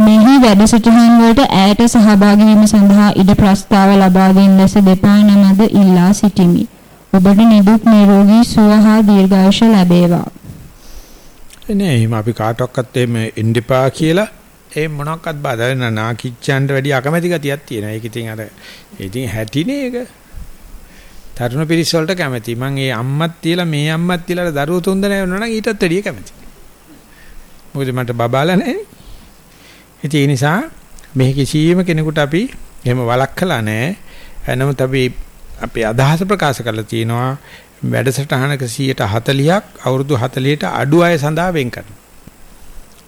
මෙහි වැඩසටහන් වලට ඈට සහභාගී වීම සඳහා ඉඩ ප්‍රස්තාව ලබා දෙන ලෙස දෙපා නමද ඉල්ලා සිටිමි. ඔබට නිදුක් නිරෝගී සුව හා දීර්ඝායුෂ ලැබේවා. නෑ එහෙම අපි කාටවත් එහෙම එන්නපා කියලා ඒ මොනක්වත් බාධා වෙන නාකිච්චන්ට වැඩි අකමැති ගතියක් තියෙනවා. ඒක ඉතින් අර ඉතින් හැටිනේ ඒක. තරුණ පිරිස වලට කැමැති. මං ඒ අම්මත් තියලා මේ අම්මත් තියලා දරුවෝ තුන් දෙනා වෙනවා නම් ඊටත් වැඩිය කැමැති. මොකද මට බබාලා නැහැ. ඉතින් ඒ නිසා මේ කිසියම් කෙනෙකුට අපි එහෙම වළක්කලා නැහැ. නමුත් අපි අපේ අදහස ප්‍රකාශ කරලා තියෙනවා වැඩසටහනක 140ක් අවුරුදු 40ට අඩු අය සඳහා වෙන් කරනවා.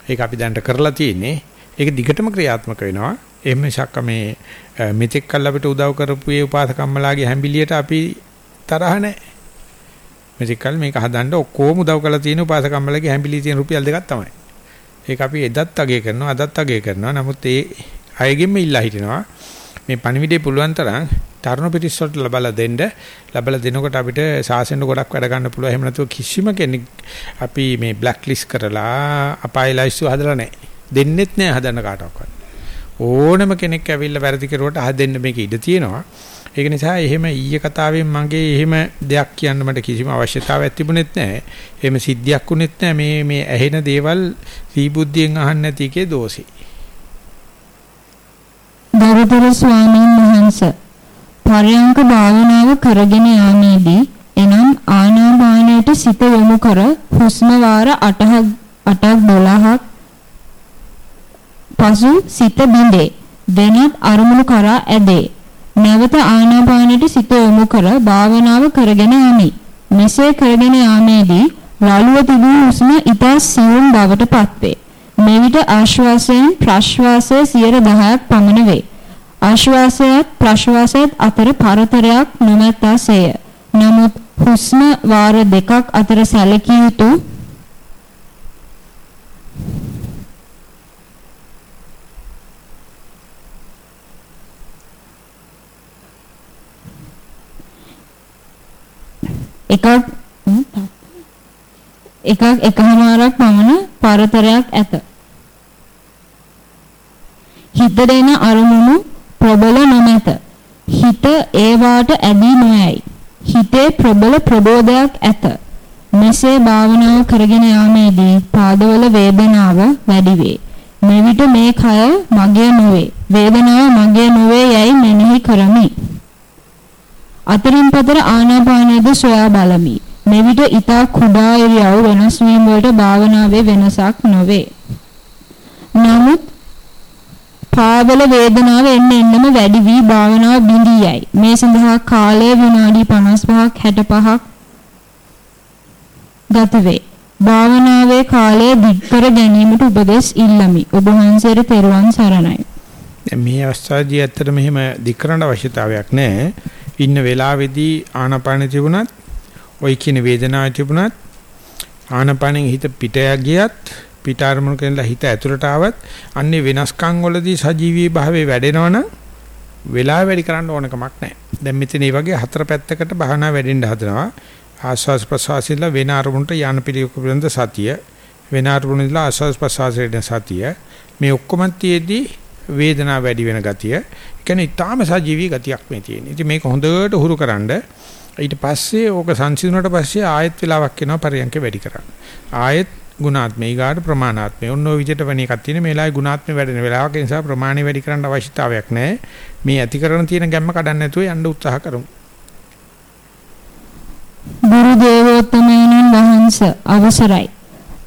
ඒක අපි දැනට කරලා තියෙන්නේ. ඒක දිගටම ක්‍රියාත්මක වෙනවා. එහෙම ශක්ක මේ මෙතෙක් කල් අපිට උදව් කරපු ඒ උපාසකම්මලාගේ හැඹිලියට අපි තරහ නැහැ. මෙතෙක් කල් මේක හදන්න ඔක්කොම උදව් කරලා තියෙන උපාසකම්මලාගේ හැඹිලිය තියෙන රුපියල් දෙකක් තමයි. ඒක අපි එදත් අගය කරනවා අදත් අගය කරනවා. නමුත් ඒ අයගෙම ඉල්ලා හිටිනවා. මේ පණිවිඩේ පුළුවන් තරම් තරුණ පිටිස් වලට ලබලා දෙන්න ලබලා දෙනකොට අපිට සාසෙන්න ගොඩක් වැඩ ගන්න පුළුවන්. එහෙම නැතුව කිසිම කෙනෙක් අපි මේ බ්ලැක් ලිස්ට් කරලා අපාය ලයිස්තු හදලා නැහැ. දෙන්නෙත් නැහැ හදන්න කාටවත්. ඕනම කෙනෙක් ඇවිල්ලා වැරදි කරුවට හදෙන්න මේක ඉඩ තියෙනවා. ඒක නිසා එහෙම ඊයේ කතාවෙන් මගේ එහෙම දෙයක් කියන්න මට කිසිම අවශ්‍යතාවයක් තිබුණෙත් නැහැ. එහෙම සිද්ධියක් වුණෙත් නැහැ. මේ මේ ඇහෙන දේවල් සීබුද්ධියෙන් අහන්න නැති එකේ දෝෂේ. ගරුතර ස්වාමීන් වහන්සේ පරයන්ක භාවනාව කරගෙන යාමේදී එනම් ආනාපානයට සිත යොමු කර හුස්ම වාර 8ක් 8ක් 12ක් පසු සිත බිඳේ. වෙනත් අරමුණු කරා ඇදේ. නැවත ආනාපානයට සිත යොමු කර භාවනාව කරගෙන යමි. මෙසේ කරගෙන යාමේදී රළුව තිබූ හුස්ම ඉතා සියුම් බවට පත්වේ. මෙවිට ආශ්වාසයෙන් ප්‍රශ්වාසය 10ක් පමණ වේ. ආශ්වාසයත් ප්‍රශ්වාසයත් අතර පරතරයක් නොමැත්තාසේය. නමුත් හුස්ම වාර දෙකක් අතර සැලකිය යුතු එකක් එකක් එකමාරක් පමණ පරතරයක් ඇත. හිත දෙන අරමුණු ප්‍රබල නොමැත. හිත ඒවාට ඇදී නොයයි. හිතේ ප්‍රබල ප්‍රබෝධයක් ඇත. මෙසේ භාවනාව කරගෙන යාමේදී පාදවල වේදනාව වැඩි වේ. මෙවිට මේ කය මගේ නොවේ. වේදනාව මගේ නොවේ යයි මෙනෙහි කරමි. අතරින් පතර ආනාපානයද සොයා බලමි. මෙවිට ඊතා කුඩා ඉරියව් වෙනස් වීම වලට භාවනාවේ වෙනසක් නොවේ. නමුත් පාවල වේදනාව එන්න එන්නම වැඩි වී භාවනාව බිඳී යයි. මේ සඳහා කාලය විනාඩි 55ක් 65ක් ගත වේ. භාවනාවේ කාලය දික් කර ගැනීමට උපදෙස් ඉල්ලමි. ඔබ වහන්සේට තෙරුවන් සරණයි. දැන් මේ අවස්ථාවේදී ඇත්තට මෙහෙම දික් කරන්න අවශ්‍යතාවයක් නැහැ. ඉන්න වෙලාවේදී ආනාපාන තිබුණත්, ওই කියන වේදනාව තිබුණත්, ආනාපානෙන් හිත පිට ගියත්, පිට අරමුණු කරලා හිත ඇතුළට ආවත්, අන්නේ වෙනස්කම් වලදී සජීවී භාවයේ වැඩෙනවනම් වෙලාව වැඩි කරන්න ඕන කමක් නැහැ. දැන් මෙතන මේ වගේ හතර පැත්තකට බහනා වැඩෙන්න හදනවා. ආස්වාස් ප්‍රසවාසීලා වෙන අරමුණට යන පිළිවෙක පිළිබඳ සතිය, වෙන අරමුණේලා ආස්වාස් ප්‍රසවාසයේ සතිය. මේ ඔක්කොම තියේදී වේදනාව වැඩි වෙන ගතිය. ඒ කියන්නේ ඊටාම සජීවී ගතියක් මේ තියෙන. ඉතින් මේක හොඳට හුරුකරනද ඊට පස්සේ ඕක සංසිඳුණාට පස්සේ ආයෙත් වෙලාවක් එනවා පරියන්ක වැඩි කරන්න. ආයෙත් ගුණාත්මේ ඊගාට ප්‍රමාණාත්මේ ඔන්න ඔය විදිහට වෙන එකක් තියෙන මේලායි ගුණාත්මේ වැඩෙන වෙලාවක නිසා ප්‍රමාණය වැඩි කරන්න අවශ්‍යතාවයක් නැහැ. මේ ඇති කරන තියෙන ගැම්ම කඩන්න නැතුව යන්න උත්සාහ කරමු. ගුරු දේවෝත්තමයන්න් වහන්සේ අවසරයි.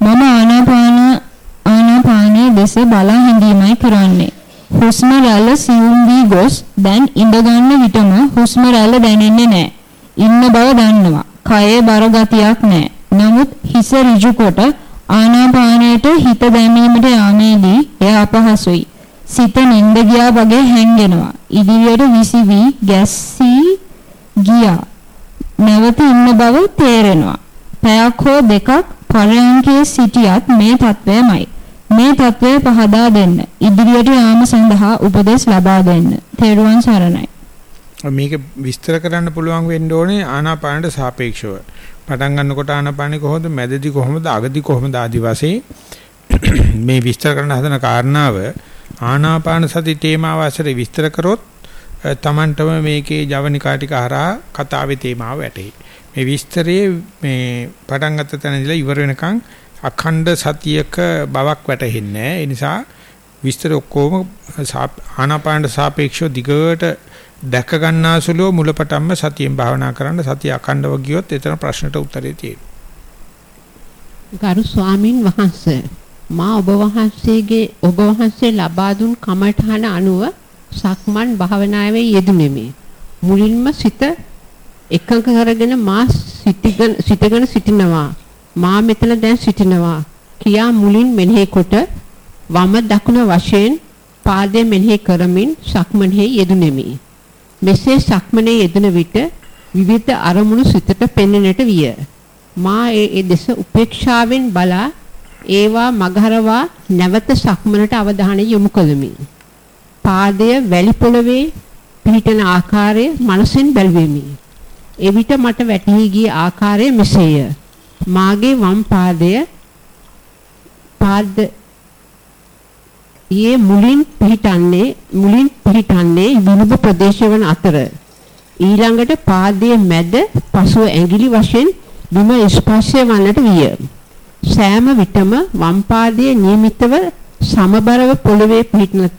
මම ආනාපාන ආනාපානයේ දෙස බලා හැඳීමයි කරන්නේ. හුස්ම රැල්ල සියුම් වී ගොස් දැන් ඉඳ ගන්න විටම හුස්ම රැල්ල දැනෙන්නේ නැහැ. ඉන්න බව දන්නවා. කයේ බර ගතියක් නැහැ. නමුත් හිස ඍජු කොට ආනාපානයට හිත දැමීමට යාමේදී එය අපහසුයි. සිත නින්ද ගියා වගේ හැංගෙනවා. ඉදිරියට විසිවි ගැස්සී ගියා. නැවත ඉන්න බව තේරෙනවා. පැයක් හෝ දෙකක් පරයන්කේ සිටියත් මේ తත්වයමයි. මේ తත්වය පහදා දෙන්න. ඉදිරියට යාම සඳහා උපදෙස් ලබා දෙන්න. තෙරුවන් සරණයි. මේක විස්තර කරන්න පුළුවන් වෙන්න ඕනේ ආනාපානට සාපේක්ෂව. පටන් ගන්නකොට ආනාපානෙ කොහොමද මැදදී කොහොමද අගදී කොහොමද ආදි වශයෙන් මේ විස්තර කරන්න හදන කාරණාව ආනාපාන සති තේමාව ඇසර විස්තර කරොත් Tamanටම මේකේ ජවනිකා ටික හරහා කතාවේ තේමාව වැටේ. මේ විස්තරයේ මේ පටන් ගත්ත තැන ඉඳලා ඉවර වෙනකන් අඛණ්ඩ සතියක බවක් වැටහෙන්නේ නැහැ. ඒ නිසා විස්තර ඔක්කොම ආනාපානට සාපේක්ෂව දිගට දැක ගන්නාසුලෝ මුලපටන්ම සතියෙන් භාවනා කරන්න සතිය අඛණ්ඩව ගියොත් එතන ප්‍රශ්නට උත්තරේ තියෙනවා. ගරු ස්වාමින් වහන්සේ මා ඔබ වහන්සේගේ ඔබ වහන්සේ ලබා දුන් කමඨහන අනුව සක්මන් භාවනාවේ යෙදුණෙමි. මුලින්ම සිත එකඟ කරගෙන මා සිටගෙන සිටගෙන සිටිනවා. මා මෙතන දැන් සිටිනවා. කියා මුලින් මෙනෙහි කොට වම දකුණ වශයෙන් පාදයේ මෙනෙහි කරමින් සක්මනේ යෙදුණෙමි. මෙසේ සක්මනේ යෙදෙන විට විවිධ අරමුණු සිතට පෙනෙන්නට විය. මා ඒ දෙස උපේක්ෂාවෙන් බලා ඒවා මගහරවා නැවත සක්මනට අවධානය යොමු කළෙමි. පාදය වැලි පොළවේ පිහිටන ආකාරය මනසෙන් බැලුවෙමි. එවිට මට වැටහි ගිය ආකාරය මෙසේය. මාගේ වම් පාදය පාද ඊයේ මුලින් පිහිටන්නේ මුලින් පිහිටන්නේ විනුබ ප්‍රදේශවන අතර ඊළඟට පාදයේ මැද පසුව ඇඟිලි වශයෙන් බිම ස්පර්ශය වන්නට විය. සෑම විටම වම් පාදයේ නියමිතව සමබරව පොළවේ පිහිටන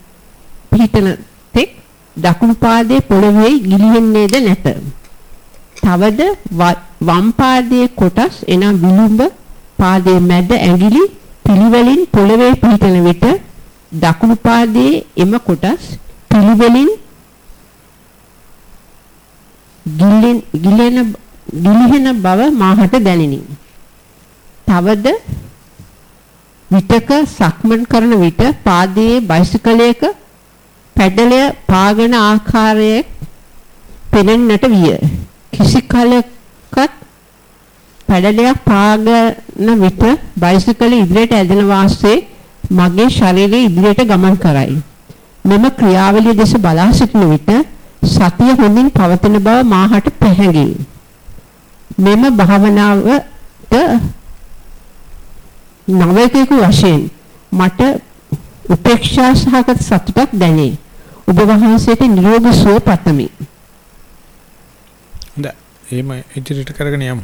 පිහිටන තෙක් දකුණු පාදයේ පොළවේ ගිලිහෙන්නේද නැත. තවද වම් පාදයේ කොටස් එනම් විලුඹ පාදයේ මැද ඇඟිලි පිළිවෙලින් පොළවේ පිහිටන විට දකුණු පාදයේ එම කොටස් පිළිවෙලින් ගිලෙන ගිලෙන ගිලිහෙන බව මාහට දැනිනි. තවද විතක සක්මන් කරන විට පාදයේ බයිසිකලයක පැඩලය පාගන ආකාරයේ පෙනෙන්නට විය. කිසි කලකත් පැඩලයක් පාගන විට බයිසිකල ඉදිරියට ඇදෙන වාස්සේ මගේ ශරීරය ඉදිරියට ගමන් කරයි. මෙම ක්‍රියාවලිය දෙස බලා සිටින විට සතිය හොඳින් පවතින බව මාහට පැහැදිලි. මෙම භාවනාවට නවකේක වශයෙන් මට උපේක්ෂා සහගත සතුටක් දැනේ. ඔබ වහන්සේට නිරෝගී සුව පතමි. හොඳයි. එහෙම ඉදිරියට කරගෙන යමු.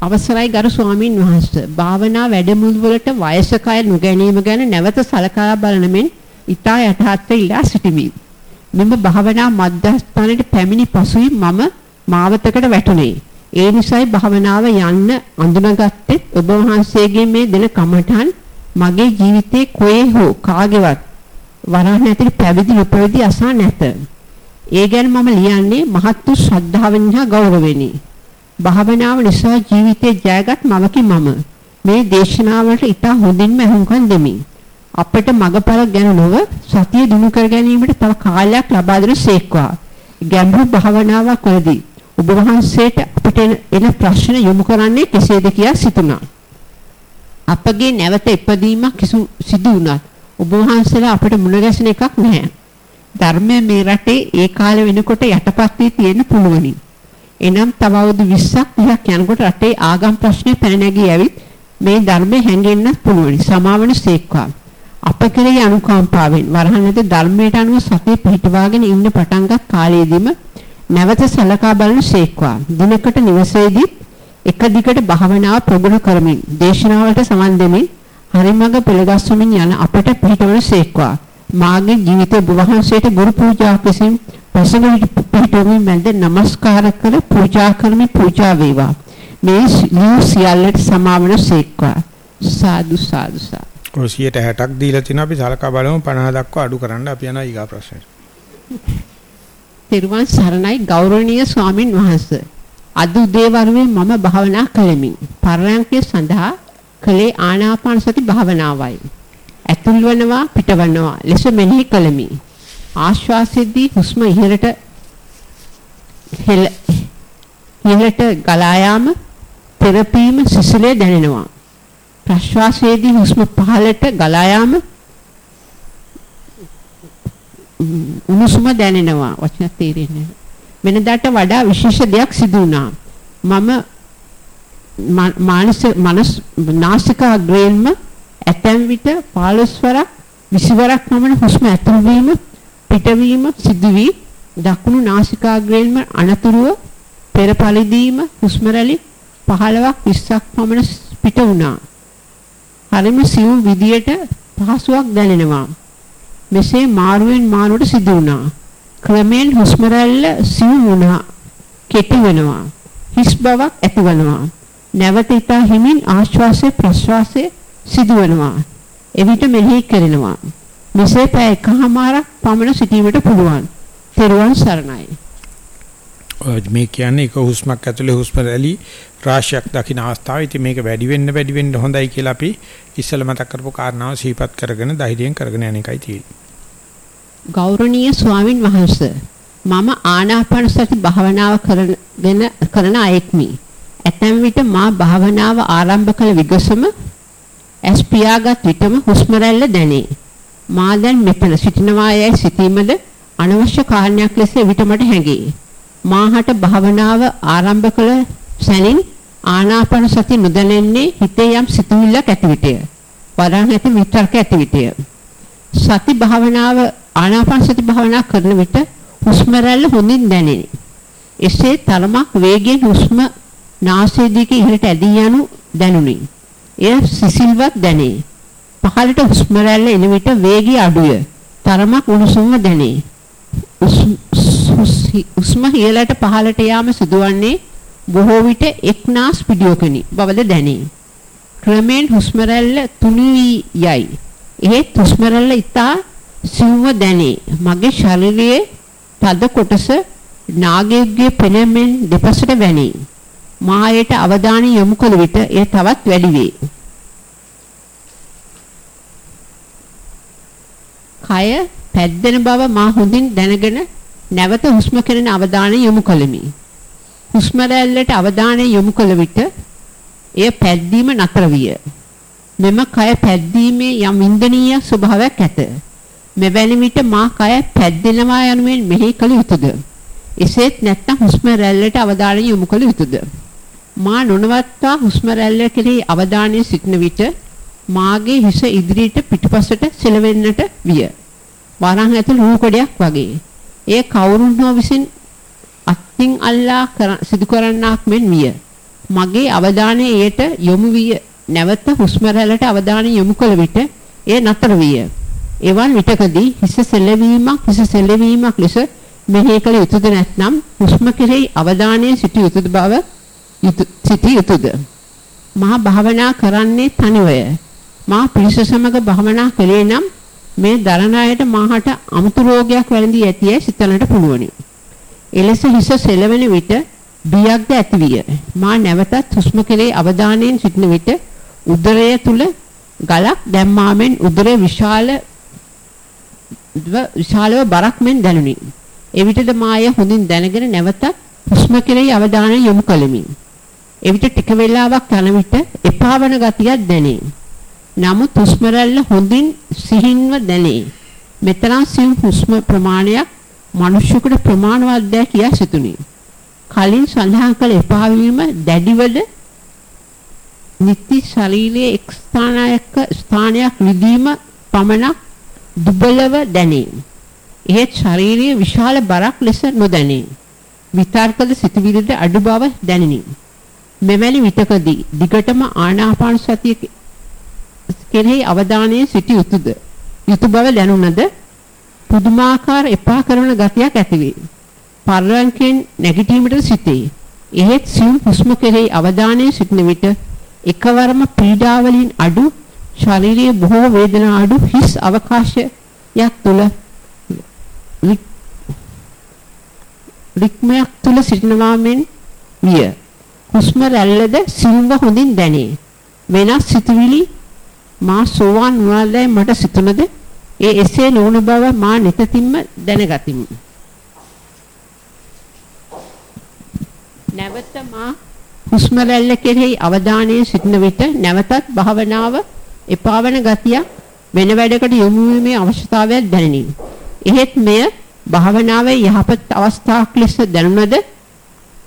අවසරයි ගරු ස්වාමින් වහන්සේ භාවනා වැඩමුළු වලට වයසක අය නොගැනීම ගැන නැවත සලකා බලන මෙන් ඊතා යටහත් ඉලා සිටිමි. මෙම භාවනා මධ්‍යස්ථානයේ පැමිණි පසුයි මම මාවතකට වැටුනේ. ඒ නිසායි භාවනාව යන්න අඳුනගත්තේ ඔබ වහන්සේගේ මේ දෙන කමඨන් මගේ ජීවිතේ කොහේ හෝ කාගේවත් වරහන් ඇතුළේ පැවිදි නොපැවිදි අසා නැත. ඒ ගැන මම ලියන්නේ මහත් වූ ශ්‍රද්ධාවෙන් හා ගෞරවයෙනි. භාවනාව නිසා ජීවිතේ ජයගත් මවකි මම. මේ දේශනාවලට ඉතා හොඳින්ම අහුම්කම් දෙමි. අපට මගපල ගැන නොව සතිය දිනු කර ගැනීමට තව කාලයක් ලබා දෙන සේක්වා. ගැඹුරු භාවනාවක් වලදී ඔබ වහන්සේට අපට එන ප්‍රශ්න යොමු කරන්නේ කෙසේද කියා සිතුණා. අපගේ නැවත ඉපදීමක් කිසු සිදු වුණත් ඔබ වහන්සේලා අපට මුණ ගැසෙන එකක් නැහැ. ධර්මය මේ රටේ ඒ කාලේ වෙනකොට යටපත් වී තියෙන්න පුළුවනි. එනම් තව අවුරුදු 20ක් 30ක් යනකොට රටේ ආගම් ප්‍රශ්නේ පැන නැගී ඇවිත් මේ ධර්මය හැංගෙන්න පුළුවනි. සමාවන සේක්වා. අප කෙරෙහි අනුකම්පාවෙන් වරහණද ධර්මයට අනුව සතිය පිහිටවාගෙන ඉන්න පටන්ගත් කාලයේදීම නැවත සලකා බලන සේක්වා. දිනකට නිවසේදී එක දිගට භාවනාව ප්‍රගුණ කරමින් දේශනාවලට සමන් දෙමින් හරිමඟ පෙළගස්වමින් යන අපට පිහිටවන සේක්වා. මාගේ ජීවිත ඔබ වහන්සේට ගුරු පූජාවක් විසින් පසඟ පිහිටවමින් මැද নমස්කාර කර පූජා කරමින් පූජා වේවා. මේ සියල්ලට සමාවන සේක්වා. සාදු සාදු සාදු ඔය 60ක් දීලා තිනවා අපි සලකා බලමු 50 දක්වා අඩු කරන්න අපි යනවා ඊගා ප්‍රශ්නෙට. තෙරුවන් සරණයි ගෞරවනීය ස්වාමින් වහන්සේ. අද උදේවරුේ මම භාවනා කළෙමි. පරයන්කය සඳහා කළේ ආනාපාන සති භාවනාවයි. ඇතුල් වෙනවා පිටවනවා ලෙස මෙනෙහි කළෙමි. ආශ්වාසයේදී හුස්ම ඉහළට ඉහළට ගලා යාම තෙරපීම සිසිලේ දැනෙනවා. ප්‍රශ්වාසයේදී හුස්ම පහළට ගලා යාම උණුසුම දැනෙනවා වචන තේරෙන්නේ වෙනදාට වඩා විශේෂ දෙයක් සිදු වුණා මම මානස මනස් නාසිකාග්‍රේන්ම ඇතැම් විට 15 වරක් 20 වරක් පමණ හුස්ම ඇතුල් වීම පිටවීම සිදු වී දකුණු නාසිකාග්‍රේන්ම අනතුරුව පෙර පරිදීම හුස්ම රැලි 15ක් 20ක් පමණ පිට වුණා හරිම සිවුම් විදියට පහසුවක් දැනෙනවා. මෙසේ මාරුවෙන් මාරුවට සිදු වුණා. ක්‍රමෙන් හුස්ම රැල්ල සිවුම් වුණා. කෙටි වෙනවා. හිස් බවක් ඇතිවෙනවා. නැවත ඊතා හිමින් ආශ්වාසය ප්‍රශ්වාසය සිදු වෙනවා. එවිට මෙහි කරනවා. මෙසේ පැය එකහමාරක් පමණ සිටීමට පුළුවන්. තෙරුවන් සරණයි. මේ කියන්නේ එක හුස්මක් ඇතුලේ හුස්ම රැලි රාශියක් දකින්න අවස්ථාව. ඉතින් මේක වැඩි වෙන්න වැඩි වෙන්න හොඳයි කියලා අපි ඉස්සෙල්ලා මතක් කරපු කාරණාව සිහිපත් කරගෙන ධෛර්යයෙන් කරගෙන යන එකයි තියෙන්නේ. ගෞරවනීය ස්වාමින් වහන්සේ මම ආනාපාන සති භාවනාව කරගෙන කරන අයෙක්මි. ඇතැම් විට මා භාවනාව ආරම්භ කළ විගසම ඇස් පියාගත් විටම හුස්ම රැල්ල දැනේ. මා දැන් මෙතන සිටිනවා යයි සිතීමද අනවශ්‍ය කාරණයක් ලෙස විට මට හැඟේ. මාහට භාවනාව ආරම්භ කළ සැනින් ආනාපාන සති නොදැනෙන්නේ හිතේ යම් සිතුවිල්ලක් ඇති විටය. වරන් ඇති විතරක ඇති විටය. සති භාවනාව ආනාපාන සති භාවනා කරන විට හුස්ම රැල්ල හොඳින් දැනේ. එසේ තරමක් වේගයෙන් හුස්ම නාසය දිගේ ඉහළට ඇදී යනු දැනුනි. එය සිසිල්වත් දැනේ. පහළට හුස්ම රැල්ල එන විට වේගය අඩුය. තරමක් උණුසුම්ව දැනේ. උස්ම ඉහළට පහළට යාම සිදුවන්නේ බොහෝ විට එක්නාස් පිඩියෝකනි බවද දැනේ. ක්‍රමෙන් හුස්ම රැල්ල තුනී යයි. එහෙත් හුස්ම රැල්ල ඉතා සිව්ව දැනේ. මගේ ශරීරයේ තද කොටස නාගයෙකුගේ පෙනෙමින් දෙපසට වැනේ. මායට අවධානය යොමු කළ විට එය තවත් වැඩි වේ. කය පැද්දෙන බව මා හොඳින් දැනගෙන නැවත හුස්ම කෙරෙන අවධානය යොමු කළෙමි. හුස්ම රැල්ලට අවධානය යොමු කළ විට එය පැද්දීම නතර විය. මෙම කය පැද්දීමේ යම් වින්දනීය ස්වභාවයක් ඇත. මෙවැනි විට මා කය පැද්දෙනවා යනුවෙන් මෙහි කළ යුතුයද? එසේත් නැත්නම් හුස්ම රැල්ලට අවධානය යොමු කළ යුතුයද? මා නොනවත්වා හුස්ම රැල්ල කෙරෙහි අවධානය සිටින විට මාගේ හිස ඉදිරියට පිටුපසට සෙලවෙන්නට විය. වරන් ඇතුළු රූ කොටයක් වගේ. එය කවුරුන් හෝ විසින් අත්ින් අල්ලා සිදු කරන්නාක් මෙන් විය. මගේ අවධානය එයට යොමු විය. නැවත හුස්ම රැල්ලට අවධානය යොමු කළ විට එය නතර විය. එවන් විටකදී හිස සෙලවීමක් හිස සෙලවීමක් ලෙස මෙහි කළ යුතුද නැත්නම් හුස්ම කෙරෙහි අවධානය සිටිය යුතුද බව සිටිය යුතුද? මා භාවනා කරන්නේ තනිවය. මා පිරිස සමග භාවනා කළේ නම් මේ දරණ අයට මාහට අමුතු රෝගයක් වැළඳී ඇතිය සිතන්නට පුළුවනි. එලෙස හිස සෙලවෙන විට බියක්ද ඇතිවිය. මා නැවතත් හුස්ම කෙරේ අවධානයෙන් සිටින විට උදරය තුල ගලක් දැම්මාමෙන් උදරය විශාල විශාලව බරක් මෙන් දැනුනි. එවිටද මාය හොඳින් දැනගෙන නැවතත් හුස්ම කෙරෙහි අවධානය යොමු කළෙමි. එවිට ටික වේලාවක් යන විට එපාවන ගතියක් දැනේ. නමුත් හුස්ම රැල්ල හොඳින් සිහින්ව දැනේ. මෙතරම් සියුම් හුස්ම ප්‍රමාණයක් මිනිසෙකුට ප්‍රමාණවත් දැ කියා සිතුනි. කලින් සඳහන් කළ එපා වීම දැඩිවද නිත්‍ය ශරීරයේ එක් ස්ථානයක ස්ථානයක් විදීම පමණක් දුබලව දැනේ. එහෙත් ශරීරයේ විශාල බරක් ලෙස නොදැනේ. විතර්කද සිතවිලිද අඩු බව දැනිනි. මෙවැනි විතකදී දිගටම ආනාපාන සතිය කෙරෙහි අවධානයේ සිටි යුතුයද? යුතු බව දැනුණද පුදුමාකාර එපා කරන ගතියක් ඇතිවේ. පර්වංකෙන් නැගිටීමට සිටේ. එහෙත් සියුම් හුස්ම කෙරෙහි අවධානයේ සිටින විට එකවරම පීඩාවලින් අඩු ශාරීරික බොහෝ වේදනා අඩු හිස් අවකාශයක් තුල රික්මයක් තුල සිටිනවා මෙන් විය. හුස්ම රැල්ලද සිල්ව හොඳින් දැනේ. වෙනස් සිතුවිලි මා සෝවාන් වුණාදයි මට සිතුනද ඒ එසේ නොවන බව මා නිතින්ම දැනගතිමි. නැවත මා හුස්ම රැල්ල කෙරෙහි අවධානයේ සිටින විට නැවතත් භාවනාව එපාවන ගතිය වෙන වැඩකට යොමු වීමේ අවශ්‍යතාවයක් දැනිනි. එහෙත් මෙය භාවනාවේ යහපත් අවස්ථාවක් ලෙස දැනුණද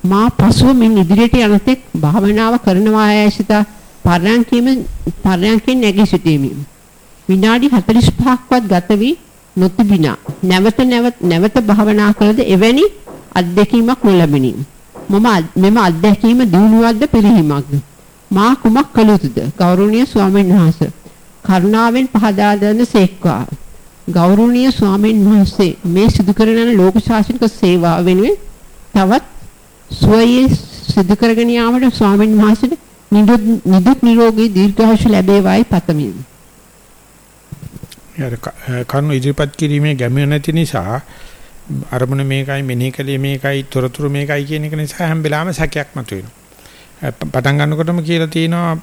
මා පසුව මින් ඉදිරියට යනතෙක් භාවනාව කරනවා ඇසිත පරයන්කීම පරයන්කෙන් නැගී සිටීමි. විනාඩි 45ක්වත් ගත වී නොතිබිනා නැවත නැවත නැවත භාවනා කළද එවැනි අත්දැකීමක් නොලැබිනි. මම මෙම අත්දැකීම දිනුවක්ද පිළිහිමක්ද මා කුමක් කළ යුතුද ගෞරවනීය ස්වාමීන් වහන්සේ කරුණාවෙන් පහදා දෙන සේක්වා ගෞරවනීය ස්වාමීන් වහන්සේ මේ සිදු කරන ලෝක ශාසනික සේවාව වෙනුවෙන් තවත් සුවයේ සිදු කරගෙන යාමට ස්වාමීන් වහන්සේට නිදුක් නිරෝගී දීර්ඝායුෂ ලැබේවායි පතමි. යාර කරුණ ඉදිරිපත් කිරීමේ ගැමිය නැති නිසා අරමුණ මේකයි මෙනෙහි කලේ මේකයි තොරතුරු මේකයි කියන එක නිසා හැම වෙලාවෙම සැකයක් මතුවෙනවා. පටන් ගන්නකොටම කියලා තියෙනවා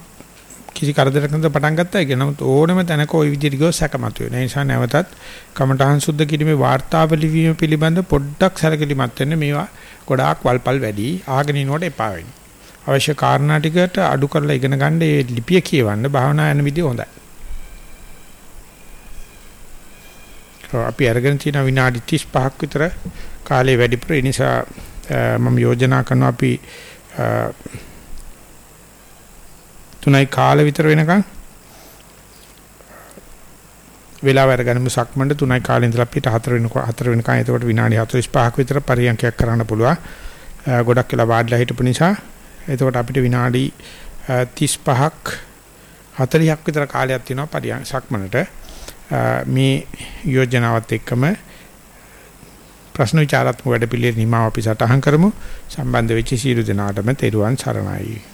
කිසි කරදරයක් නැතුව පටන් ගත්තා කියලා. නමුත් ඕනම තැනක ওই විදිහට ගියොත් සැක මතුවෙනවා. ඒ නිසා නැවතත් කමඨහං සුද්ධ කිරීමේ වාර්තාව ලිවීම පිළිබඳ පොඩ්ඩක් සැලකිලිමත් වෙන්න මේවා ගොඩාක් වල්පල් වැඩි ආගෙන ඉනකොට එපා වෙනවා. අවශ්‍ය කාරණා ටිකට අඩු කරලා ඉගෙන ගන්න මේ ලිපිය කියවන්න භාවනා යන විදිය හොඳයි. අපි අරගෙන තියෙන විනාඩි 35ක් විතර කාලේ වැඩිපුර ඒ නිසා මම යෝජනා කරනවා අපි තුනයි කාල විතර වෙනකන්. වෙලාව අරගෙන සක්මණේ තුනයි කාලේ ඉඳලා අපිට හතර වෙනක හතර වෙනකන්. එතකොට විනාඩි 45ක් විතර පරියන්කයක් කරන්න පුළුවන්. ගොඩක් වෙලා වාඩිලා හිටපු නිසා. එතකොට අපිට විනාඩි 35ක් 40ක් විතර කාලයක් තියෙනවා පරියන් සක්මණට. මේ යෝජනාවත් එක්කම ප්‍රශ්න විචාරාත්මක වැඩපිළිවෙල නිමාව අපි සටහන් කරමු. සම්බන්ධ වෙච්ච සියලු දෙනාටම තෙරුවන් සරණයි.